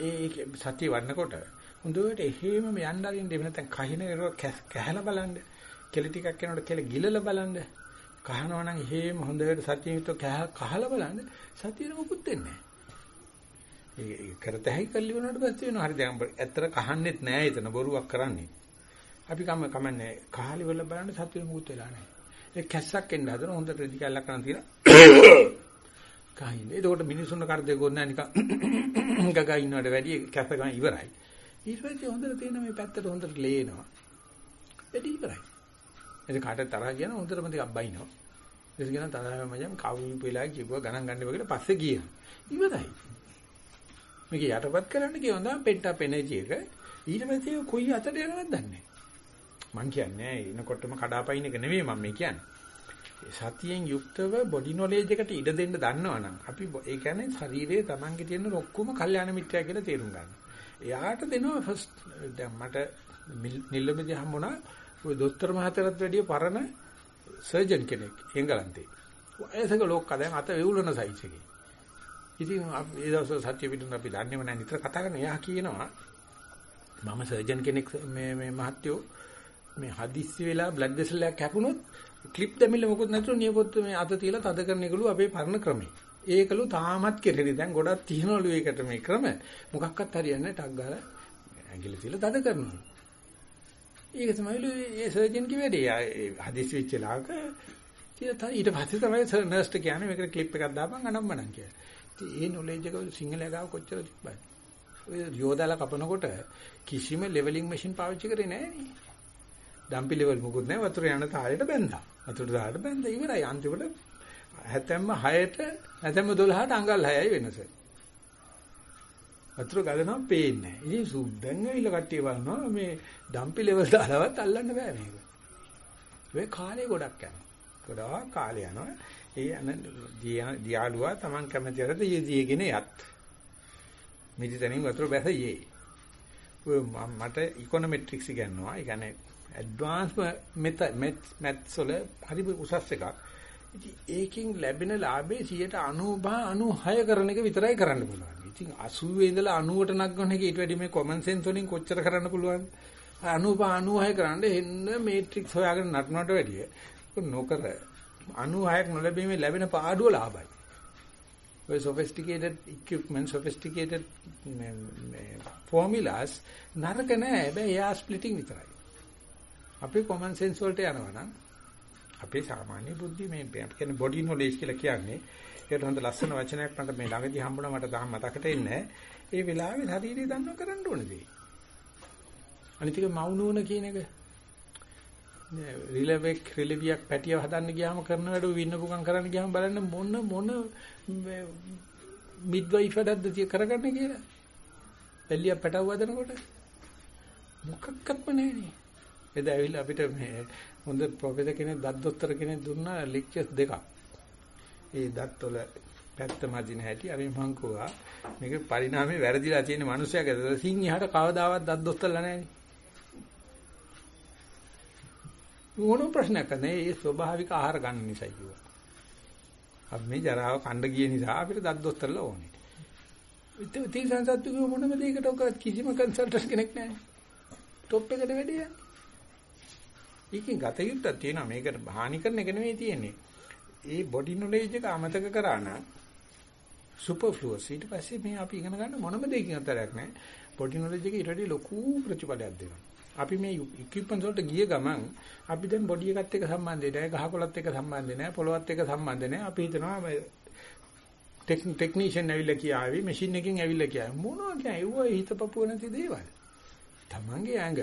ඒ සතිය වන්නකොට හොඳට එහෙමම යන්න අරින්න එහෙම නැත්නම් කහින කැහැලා බලන්න. කෙල ටිකක් යනකොට කෙල ගිලලා බලන්න. කහනවා නම් එහෙම හොඳට සතියින්ත කහලා බලන්න. සතියෙ මොකුත් වෙන්නේ නැහැ. ඒ කරත හැකි කල්ලි වුණාට පස්සේ වෙනවා. හරි දැන් ඇත්තට කහන්නෙත් නෑ එතන බොරුවක් කරන්නේ. අපි කම කමන්නේ කහලි වල බලන්න සතියෙ මොකුත් වෙලා නැහැ. ඒ කැස්සක් එන්න හදන හොඳට රෙදි කැල්ලක් කරන් තියෙන. කහින්න. ඒකට මිනිසුන් කරදේ ගොන්න නිකන් ගගා ඉන්නවට වැඩිය කැස්ස ගන්න ඉවරයි. ඊට පස්සේ හොඳට තියෙන මේ පැත්තට හොඳට ලේනවා. වැඩි ඉවරයි. එතන කාට තරහ කියන හොඳටම ටිකක් බයිනවා. ඒක කියන තරහ මම කවුරු වෙලා කිව්වා ගණන් ගන්න එපා කියලා පස්සේ ගියා. ඉවරයි. මේක යටපත් කරන්න කියනවා නම් පෙන්ටා පෙනජි එක ඊට පස්සේ කොයි අතට යනවද දන්නේ මං කියන්නේ එනකොටම කඩාපයින් එක නෙමෙයි මම මේ කියන්නේ. සතියෙන් යුක්තව බොඩි නොලෙජ් එකට ඉඩ දෙන්න දන්නවනම් අපි ඒ කියන්නේ ශරීරයේ Tamange තියෙන ඔක්කොම කල්යාණ මිත්‍යා කියලා තේරුම් ගන්න. එයාට දෙනවා ෆස්ට් දැන් මට නිල්ලමදී හම්බුණා ওই දොස්තර මහත්තයාට වැඩිය පරණ සර්ජන් කෙනෙක් එංගලන්තේ. වයසක ලෝක්කා දැන් අත වෙවුලන සයිස් එකේ. ඉතින් ඒ දවස්වල සත්‍ය පිටුන අපි දන්නේම නැහැ නිතර කතා කරන එයා කියනවා මම සර්ජන් කෙනෙක් මේ මේ මහත්තයෝ මේ හදිස්සි වෙලා බ්ලඩ් වෙසල් එකක් කැපුණොත් ක්ලිප් දෙමිල්ල මොකුත් නැතුව නියපොත්ත මේ අත තියලා තද කරන එකලු අපේ පරණ ක්‍රමේ. ඒකලු තාමත් කෙරෙන්නේ. දැන් ගොඩක් තියනවලු ඒකට මේ ක්‍රම. මොකක්වත් හරියන්නේ නැහැ. ටක් ගාලා ඇඟිලි තියලා තද කරනවා. ඒක තමයිලු ඒ සර්ජන් කි වැඩේ. හදිස්සි වෙච්ච ලාක ඊට පස්සේ තමයි නර්ස්ට කියන්නේ මේකට ක්ලිප් එකක් දාපන් අනම්මනම් කියලා. ඉතින් ඒ නොලෙජ් එක සිංහල ගාව කොච්චර තිබ්බද? ඔය යෝදාලා කපනකොට කිසිම ලෙවලින් මැෂින් පාවිච්චි කරේ නැහැ නේ. ඩම්පි ලෙවල් මොකුත් නැහැ වතුර යන තාලෙට බැඳා. වතුර දාට බැඳා ඉවරයි. අන්තිමට හැතැම්ම 6ට හැතැම්ම 12ට අඟල් 6යි වෙනස. වතුර ගලනවා පේන්නේ නැහැ. ඉතින් සුද්දන් ඇවිල්ලා කට්ටිය බලනවා මේ ඩම්පි ලෙවල් දාලවත් අල්ලන්න බෑ මේක. ඒ කාලේ ගොඩක් යනවා. ගොඩාක් කාලේ යනවා. ඒ අන දියාලුවා Taman කැමති අරද යෙදීගෙන යත්. මිදිතනින් වතුර බැස යේ. ඔය මට ඉකොනොමෙට්‍රික්ස් ඉගෙනනවා. ඒ කියන්නේ ඇඩ්වාන්ස් මැත්ස් වල හරි උසස් එකක්. ඉතින් ඒකෙන් ලැබෙන ලාභේ 95 96 කරන එක විතරයි කරන්න පුළුවන්. ඉතින් 80 ඉඳලා 90ට නගන එක ඊට වැඩි මේ කොමන් සෙන්ස් වලින් කොච්චර කරන්න පුළුවන්? 95 96 කරන්න එන්න මේට්‍රික්ස් හොයාගෙන නටනට වැඩිය නොකර 96ක් නොලැබීමේ ලැබෙන පාඩුව ලාභයි. ඔය sophisticated equipment sophisticated formulas නරක නෑ. හැබැයි එයා splitting විතරයි. අපේ common sense වලට යනවා නම් අපේ සාමාන්‍ය බුද්ධිය මේ කියන්නේ body knowledge කියලා කියන්නේ ඒකට හොඳ ලස්සන වචනයක් මට මේ ළඟදී හම්බුණා මට තාම මතකට එන්නේ ඒ වෙලාවේ ශරීරය දන්නව කරන්න ඕන දේ. අනිත් එක මවුනුවන කියන එක රිලෙවෙක් රිලෙවියක් පැටිය හදන්න ගියාම කරන වැඩ වින්නපුකම් කරන්න ගියාම බලන්න මොන මොන මිඩ්වයිෆ් වැඩක්ද තිය කරගන්නේ කියලා. එල්ලිය පැටව හදනකොට මොකක්වත්ම නැහැ එදා ඇවිල්ලා අපිට මේ හොඳ ප්‍රොෆෙසර් කෙනෙක් දත් දොස්තර කෙනෙක් දුන්නා ලෙක්චර්ස් දෙකක්. ඒ දත් වල පැත්ත මදින හැටි අපි මං කෝවා මේක පරිණාමයේ වැරදිලා තියෙන මිනිස්සයාගේ සිංහයාට කවදාවත් දත් දොස්තරලා නැහැ. මොන ප්‍රශ්නයක් නැහැ. ඒ ස්වභාවික ආහාර ගන්න නිසායි කිව්වා. අපි මේ ජරාව කණ්ඩ ගිය නිසා අපිට දත් දොස්තරලා ඕනේ. ඉතින් තීසන් සත්තු කිව්ව මොනම දෙයකට ඔක කිසිම කන්සල්ටන්ට් කෙනෙක් නැහැ. টොප් එකට වැඩි යන්නේ. ඒකෙන් ගත යුත්තක් තියෙනවා මේකට හානි කරන එක නෙවෙයි තියෙන්නේ. ඒ බොඩි නොලෙජ් එක අමතක කරා නම් සුපර්ෆ්ලුවස් ඊට පස්සේ මේ අපි ඉගෙන ගන්න මොනම දෙයකින් අතරක් නැහැ. බොඩි නොලෙජ් එක ඊට වඩා ලොකු ප්‍රතිඵලයක් දෙනවා. අපි මේ ඉක්විප්මන්ට් වලට ගිය ගමන් අපි දැන් බොඩි එකත් එක්ක සම්බන්ධය නැහැ, ගහකොළත් එක්ක සම්බන්ධය නැහැ, පොළොවත් එක්ක සම්බන්ධය නැහැ. අපි හිතනවා ටෙක්නීෂියන් ඇවිල්ලා කියාවි, මැෂින් එකකින් ඇවිල්ලා කියාවි. මොනවා කියන්නේ? ඒව හිතපපුව නැති දේවල්. Tamange ඇඟ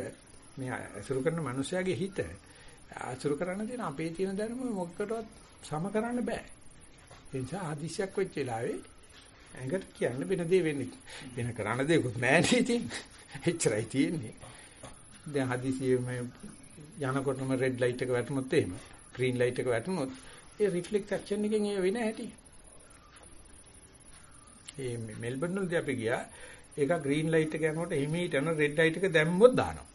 මේ අසුරු කරන මනුස්සයාගේ හිත අසුරු කරන්න තියෙන අපේ තියෙන ධර්ම මොකකටවත් සම කරන්න බෑ. ඒ නිසා ආදිශයක් වෙච්ච වෙලාවේ ඇඟට කියන්න වෙන දේ වෙන්නේ. වෙන කරන්න දෙයක්වත් නෑ නේ ඉතින්. එච්චරයි තියෙන්නේ. දැන් හදිසියෙ මේ යනකොටම රෙඩ් ලයිට් එක වැටුනොත් එහෙම ග්‍රීන් ලයිට් එක වැටුනොත් ඒ රිෆ්ලෙක්ස් ඇක්ෂන් එකෙන් ඒ වෙන හැටි. ඒ මෙල්බර්න් වලදී අපි ගියා ඒක ග්‍රීන් ලයිට් එක යනකොට හිමීට යන රෙඩ් ලයිට් එක දැම්මොත් දානවා.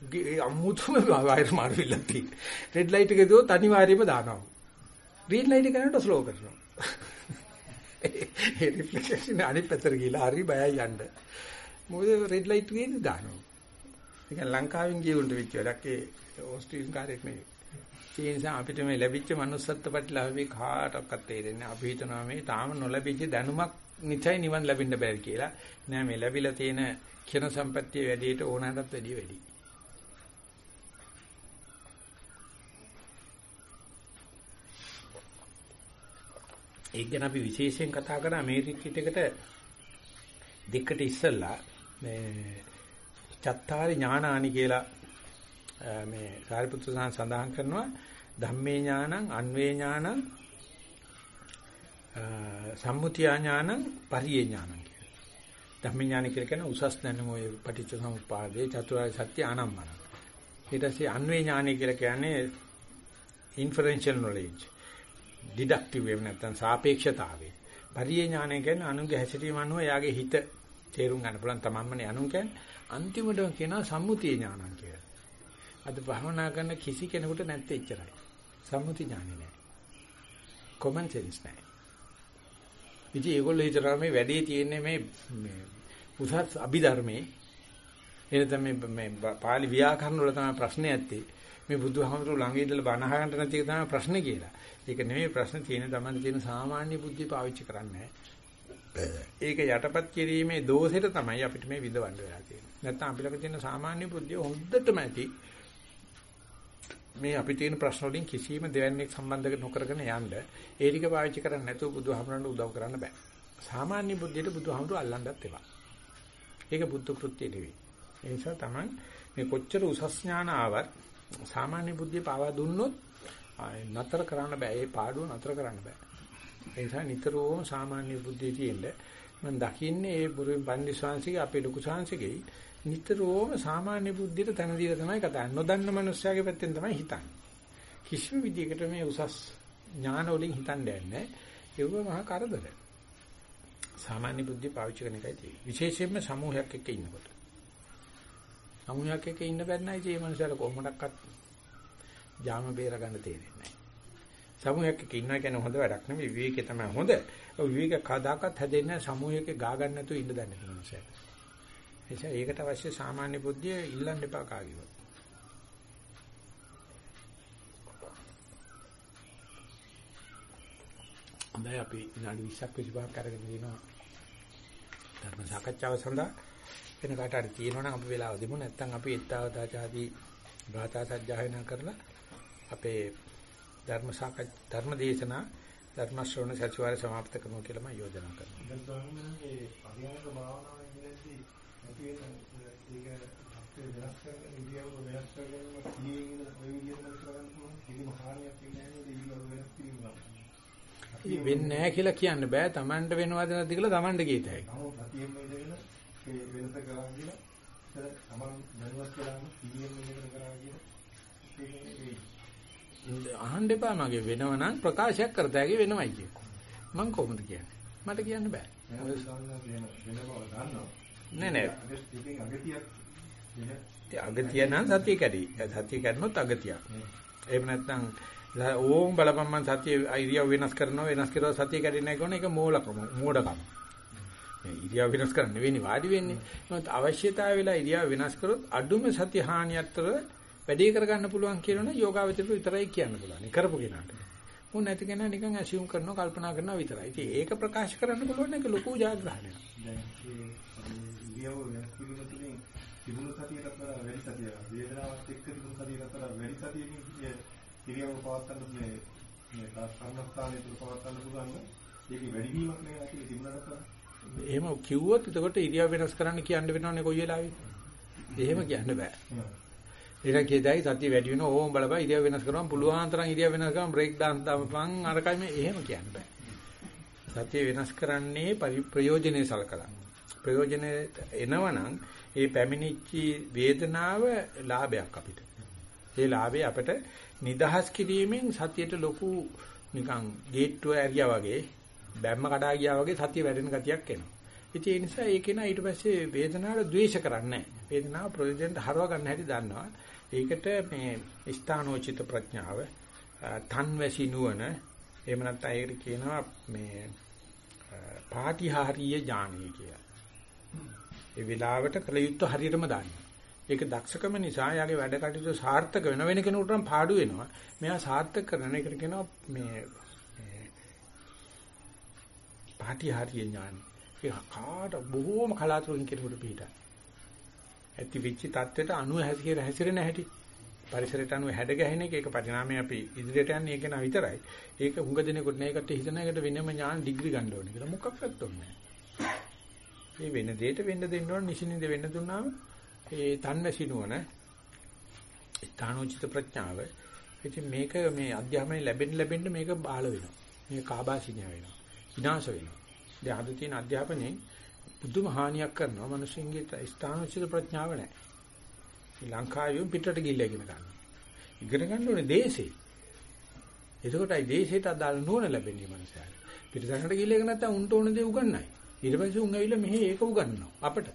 ඒ අමුතුම වයර් මාරුවිලා තියෙන. රෙඩ් ලයිට් එක දුවොත් අනිවාර්යයෙන්ම දානවා. ග්‍රීන් ලයිට් එක යනකොට ස්ලෝ කරනවා. ඒ රිෆ්ලෙක්ෂන් අනිත් පැත්තට ගිහලා හරි බයයි යන්න. මොකද රෙඩ් ලයිට් එකේ දානවා. ඒක ලංකාවෙන් ගියුන්ට වෙච්ච වැඩක් ඒ ඕස්ට්‍රේලියානු කාර්යයක් නෙවෙයි. ඒ නිසා අපිට මේ ලැබිච්ච manussත්ත්ව ප්‍රතිලාභේ කාටවත් තේරෙන්නේ අපි හිතනවා මේ තාම නොලැබිච්ච දැනුමක් නිචයි නිවන් ලැබෙන්න බැරි කියලා. නෑ මේ ලැබිලා තියෙන ක්ෂණ සම්පත්තිය වැඩියට ඕනෑමටත් වැඩිය වැඩි. ඒක ගැන අපි විශේෂයෙන් කතා කරා මේ රිට්‍රීට් එකට දෙකට ඉස්සෙල්ලා මේ චත්තාරි ඥානානි කියලා මේ සාරිපුත්‍ර සඳහන් කරනවා ධම්මේ ඥානං අන්වේ ඥානං සම්මුතිය ඥානං පරියේ ඥානං කියලා. ධම්මේ ඥාන කියලා කියන උසස් දැනුම ඔය පටිච්ච සමුප්පාදේ චතුරාර්ය සත්‍ය ආනම්මන. ඊට පස්සේ අන්වේ ඥානය කියලා කියන්නේ inferential knowledge. Deductive එහෙම නැත්නම් සාපේක්ෂතාවය. පරියේ ඥානය කියන්නේ අනුගේ හැසිරීම අනුව එයාගේ හිත තේරුම් ගන්න පුළුවන් තමන්මනේ අනුන් කියන්නේ අන්තිමටම කියනවා සම්මුතිය ඥානං කියලා. අද භවනා කරන කිසි කෙනෙකුට නැත්තේ එච්චරයි. සම්මුති ඥානෙ නෑ. common sense නෑ. ඉතින් ඒගොල්ලෝ හිතනවා මේ වැඩේ තියෙන්නේ මේ මේ උසස් අභිධර්මයේ එනතම මේ මේ පාලි ව්‍යාකරණ වල තමයි ප්‍රශ්නේ ඇත්තේ. මේ බුදුහාමුදුරු ළඟ ඉඳලා බණ අහන්න නැති එක තමයි ප්‍රශ්නේ කියලා. ඒක නෙමෙයි ප්‍රශ්නේ තියෙන තමයි තියෙන සාමාන්‍ය බුද්ධිය පාවිච්චි කරන්නේ ඒක යටපත් කිරීමේ දෝෂෙට තමයි අපිට මේ විඳවන්න වෙලා තියෙන්නේ. නැත්නම් අපි ළඟ තියෙන සාමාන්‍ය බුද්ධිය හොඳටම ඇති. මේ අපි තියෙන ප්‍රශ්න වලින් කිසිම දෙවන්නේක් සම්බන්ධ නොකරගෙන යන්න ඒ ටික පාවිච්චි කරන්නේ නැතුව බුදුහාමරන්ට උදව් කරන්න බෑ. සාමාන්‍ය බුද්ධියට බුදුහාමරු අල්ලන්නත් එපා. ඒක බුද්ධ කෘත්‍ය නෙවෙයි. ඒ නිසා තමයි මේ කොච්චර උසස් ඥාන ආවත් සාමාන්‍ය බුද්ධිය පාවා දුන්නොත් නතර කරන්න බෑ. ඒ පාඩුව නතර කරන්න බෑ. ඒ නිසා නිතරම සාමාන්‍ය බුද්ධිය තියෙන්න මම දකින්නේ ඒ බුරුවෙන් පන්දි ශාංශිකේ අපේ ලොකු ශාංශිකේ නිතරම සාමාන්‍ය බුද්ධියට තන දීලා තමයි කතා කරන්නේ. නොදන්න මනුස්සයාගේ පැත්තෙන් තමයි හිතන්නේ. කිසිම විදියකට මේ උසස් ඥාන වලින් හිතන්නේ නැහැ. ඒව මහා කරදර. සාමාන්‍ය බුද්ධිය පාවිච්චි කරන එකයි තියෙන්නේ. විශේෂයෙන්ම සමූහයක් එක්ක ඉන්නකොට. සමූහයක් එක්ක ඉන්න බැන්නයි මේ මනුස්සයාට කොහොමඩක්වත් ජාම බේර ගන්න තේරෙන්නේ නැහැ. සමූහයක් එක්ක ඉන්නවා කියන්නේ හොඳ වැඩක් නෙමෙයි විවේකේ තමයි හොඳ. ඔය විවේක කදාකත් හැදෙන්නේ සමූහයක ගා ගන්න නැතුව ඉන්න දන්නේ මනුස්සයාට. එනිසා ඒකට අවශ්‍ය සාමාන්‍ය බුද්ධිය ඉල්ලන්න එපා කාගේවත්. හොඳයි අපි විනාඩි 20ක් විදිහට කරගෙන ඉනවා. ධර්ම සාකච්ඡාව සඳහා වෙන කාට හරි තියෙනවනම් අපි වෙලාව දෙමු නැත්නම් අපි ඊත්තාවදාචාදී භාතා සජ්ජායනා කරලා අපේ ධර්ම සාකච්ඡා ධර්ම දේශනා ධර්ම ශ්‍රවණ සතිවාරය સમાપ્ત කරනවා කියලා මම යෝජනා කරනවා. දැන් ස්වාමීන් වහන්සේ පරිණාමක භාවනාව ඉඳන්දී අපි ඒක අපේ වෙනස් කරන ඉරියව්ව වෙනස් කරගෙන කීයෙන් ඔය විදිහට කරන්න පුළුවන් කිසිම හානියක් නැහැ ඉරියව්ව වෙනස් කිරීම. ඒ වෙන්නේ නැහැ කියලා කියන්න බෑ. Tamanට වෙනවද නැද්ද කියලා Tamanට කියතයි. නමුත් සතියෙම ඉඳගෙන ඒ වෙනස කරා කියලා තමන් දැනුවත් කරාම කීයෙන් ඉඳගෙන කරා කියලා ඒක අහන්න එපා මගේ වෙනවනම් ප්‍රකාශයක් කරතෑගේ වෙනවයි කිය. මං කොහොමද කියන්නේ? මට කියන්න බෑ. නෑ. නෑ අගතිය නම් සතිය කැඩි. සතිය කැඩනොත් අගතියක්. එහෙම නැත්නම් ඕම් බලපන් මං සතිය ඉරියව් වෙනස් කරනවා වෙනස් කරලා සතිය කැඩෙන්නේ නැහැ කියන එක මෝලකම මෝඩකම. මේ ඉරියව් වෙනස් කරන්න නෙවෙයි වාඩි වෙන්නේ. මොකද අවශ්‍යතාවය වෙලා ඉරියව් වෙනස් කරොත් අඩුම සති හානියතර වැඩි කරගන්න පුළුවන් කියනවනේ යෝගාවචරයට විතරයි කියන්න පුළුවන්. කරපු කෙනාට. මොන් නැති කෙනා නිකන් ඇසියුම් කරනවා කල්පනා කරනවා විතරයි. ඉතින් ඒක ප්‍රකාශ කරන්න පුළුවන් එක ලොකු ජාග්‍රහණයක්. දැන් මේ තිබුණු සතියකට වඩා වැඩි සතියක් වේදනාවත් එක්ක තිබුණු සතියකට වඩා වැඩි සතියකින් ඉරියව් පවත්වන්න මේ මේ කර්මස්ථානයේ තුල පවත්වන්න පුළුවන් ඒක වැඩි වීමක් නෙවෙයි අපි තිබුණාට එහෙම කිව්වොත් එතකොට ඉරියව් වෙනස් කරන්න කියන්න වෙනවනේ කොයි වෙලාවෙ. එහෙම කියන්න බෑ. ඒක කියදයි සතිය වැඩි වෙනවා ඕම් බලපන් ඉරියව් වෙනස් කරනවා පුළුවන් තරම් ඉරියව් වෙනස් කරනවා බ්‍රේක් ඩාන්ස් දාපන් අරකයි මේ එහෙම කියන්න බෑ. සතිය වෙනස් කරන්නේ ප්‍රයෝජනේ සලකලා. ප්‍රයෝජන එනවනම් ඒ පැමිණිච්ච වේදනාව ලාභයක් අපිට. ඒ ලාභය අපිට නිදහස් කිරීමෙන් සතියට ලොකු නිකන් ගේට්ටුව ඇරියා වගේ බැම්ම කඩා ගියා වගේ සතිය වැඩෙන ගතියක් එනවා. ඉතින් ඒ නිසා ඒක නා ඊට පස්සේ වේදනාවට ද්වේෂ කරන්නේ නැහැ. වේදනාව ප්‍රයෝජනට හරව ගන්න හැටි දන්නවා. ඒකට මේ ස්ථානෝචිත ප්‍රඥාව, තන්වැසි නුවණ, එහෙම නැත්නම් ඒකට කියනවා මේ පාටිහාරීය ඥානය කියලා. ඒ වෙලාවට කල යුත්තේ හරියටම දාන්න. ඒක දක්ෂකම නිසා යාගේ වැඩ කටයුතු සාර්ථක වෙන වෙන කෙනෙකුට නම් පාඩු වෙනවා. මෙයා සාර්ථක කරන එකට කියනවා මේ පාටිහාරීය ඥානය. ඒ කාට බොහෝම කලාතුරකින් කෙනෙකුට පිටා. ඇති වෙච්ච தත්වෙට අණු හැසිර හැසිරෙන හැටි. පරිසරයට අනුව හැඩ ගැහෙන එක ඒක පරිණාමය අපි ඉදිරියට යන්නේ ඒක නා විතරයි. ඒක හුඟ දෙනෙකුට නේකට හිතන එකට වෙනම ඥාන ඩිග්‍රී ගන්න ඕනේ කියලා මොකක්වත් ඕනේ නැහැ. මේ වෙන දෙයට වෙන්න දෙන්න ඕන නිසින්ද වෙන්න දුන්නාම ඒ තන්වැසිනුවන ඊතානෝචිත ප්‍රඥාව ඉතින් මේක මේ අධ්‍යාපනයේ ලැබෙන්න ලැබෙන්න මේක බාල වෙනවා. මේක කාබාසිනිය වෙනවා. විනාශ වෙනවා. දැන් අද තියෙන අධ්‍යාපනයේ බුදුම හානියක් කරනවා මිනිස්සුන්ගේ ස්ථානෝචිත ප්‍රඥාව නැහැ. මේ ලංකාවේ පිටරට ගිහිල්ලා ඉගෙන ගන්න. ඉගෙන ගන්න ඕනේ දේශේ. එතකොටයි දේශයට අදාළ නුවණ ලැබෙන්නේ මනසට. පිටරට ගිහිල්ලා ඉගෙන නැත්නම් උන්ට ඕන දේ උගන්වයි. ඊට පස්සේ උන් ඇවිල්ලා මෙහි ඒක උගන්වනවා අපට.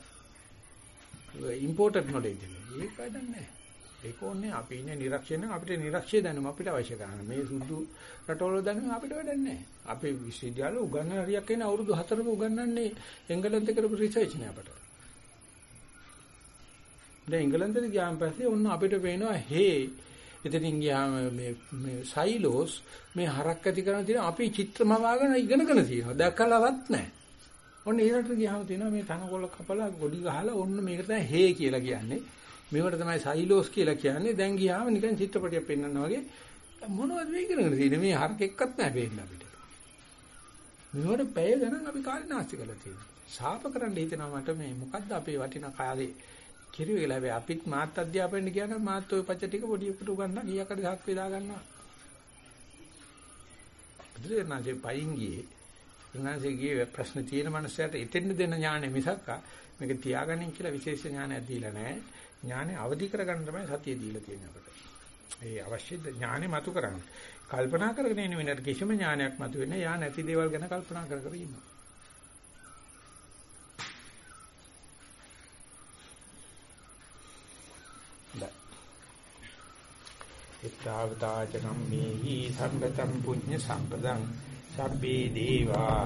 ඉම්පෝටඩ් නොලෙජ් එක. ඒක වැඩක් නැහැ. ඒක ඕනේ අපි ඉන්නේ නිරක්ෂය නම් අපිට නිරක්ෂය දැනුම අපිට අවශ්‍ය කරන මේ සුදු රටවල දැනුම අපිට වැඩක් නැහැ. අපේ විශ්වවිද්‍යාල උගන්වන හරියක් එන අවුරුදු 4ක උගන්වන්නේ එංගලන්තේ කරපු රිසර්ච් නේ අපට. දැන් එංගලන්තේ ගියාන් පස්සේ ඔන්න අපිට පේනවා හේ එතනින් ගියාම මේ මේ සයිලෝස් මේ හරක් ඇති කරන තියෙන අපි චිත්‍රම වාගෙන ඉගෙනගෙන තියෙනවා. දැක්කලවත් නැහැ. ඔන්න ඊළඟට ගියාම තියෙනවා මේ තනකොළ කපලා ගොඩි ගහලා ඔන්න මේක තමයි හේ කියලා කියන්නේ. මේවට තමයි සයිලෝස් කියලා කියන්නේ. දැන් ගියාම නිකන් චිත්‍රපටයක් පෙන්වනවා වගේ මොනවද මේ කරගෙන තියෙන්නේ? මේ හරක එක්කත් නැහැ පේන්න අපිට. මේවට පැය ගණන් අපි කාලේ නාස්ති කරලා තියෙනවා. ශාප කරන්න හිතනවා මට මේ මොකද්ද අපේ වටිනා කාලේ කිරුවේ කියලා අපිත් මාත් අධ්‍යාපනය කියන මාත් ওই පච්ච ටික පොඩි උකට උගන්නා කීයකට දහක් වේදා ගන්නවා. බුදුරජාණන්සේ පයින් ගියේ උන්වහන්සේ ගියේ ප්‍රශ්න තියෙන මනුස්සයට එතෙන්න දෙන ඥානෙ මිසක් මේක තියාගන්න කියලා විශේෂ ඥානයක් දීලා නැහැ. ඥානෙ අවදි කරගන්න තමයි සතිය දීලා තියෙන්නේ අපට. ඒ අවශ්‍ය ඥානෙ මතු කරගන්න. කල්පනා කරගෙන ඉන්න වෙනට කිසිම ඥානයක් මතු වෙන්නේ යා නැති දේවල් ගැන කල්පනා කර කර ඉන්නවා. එත්තාවතාච කම්මේහි සම්පතම් පුඤ්ඤ සම්පදං සබ්බේ දේවා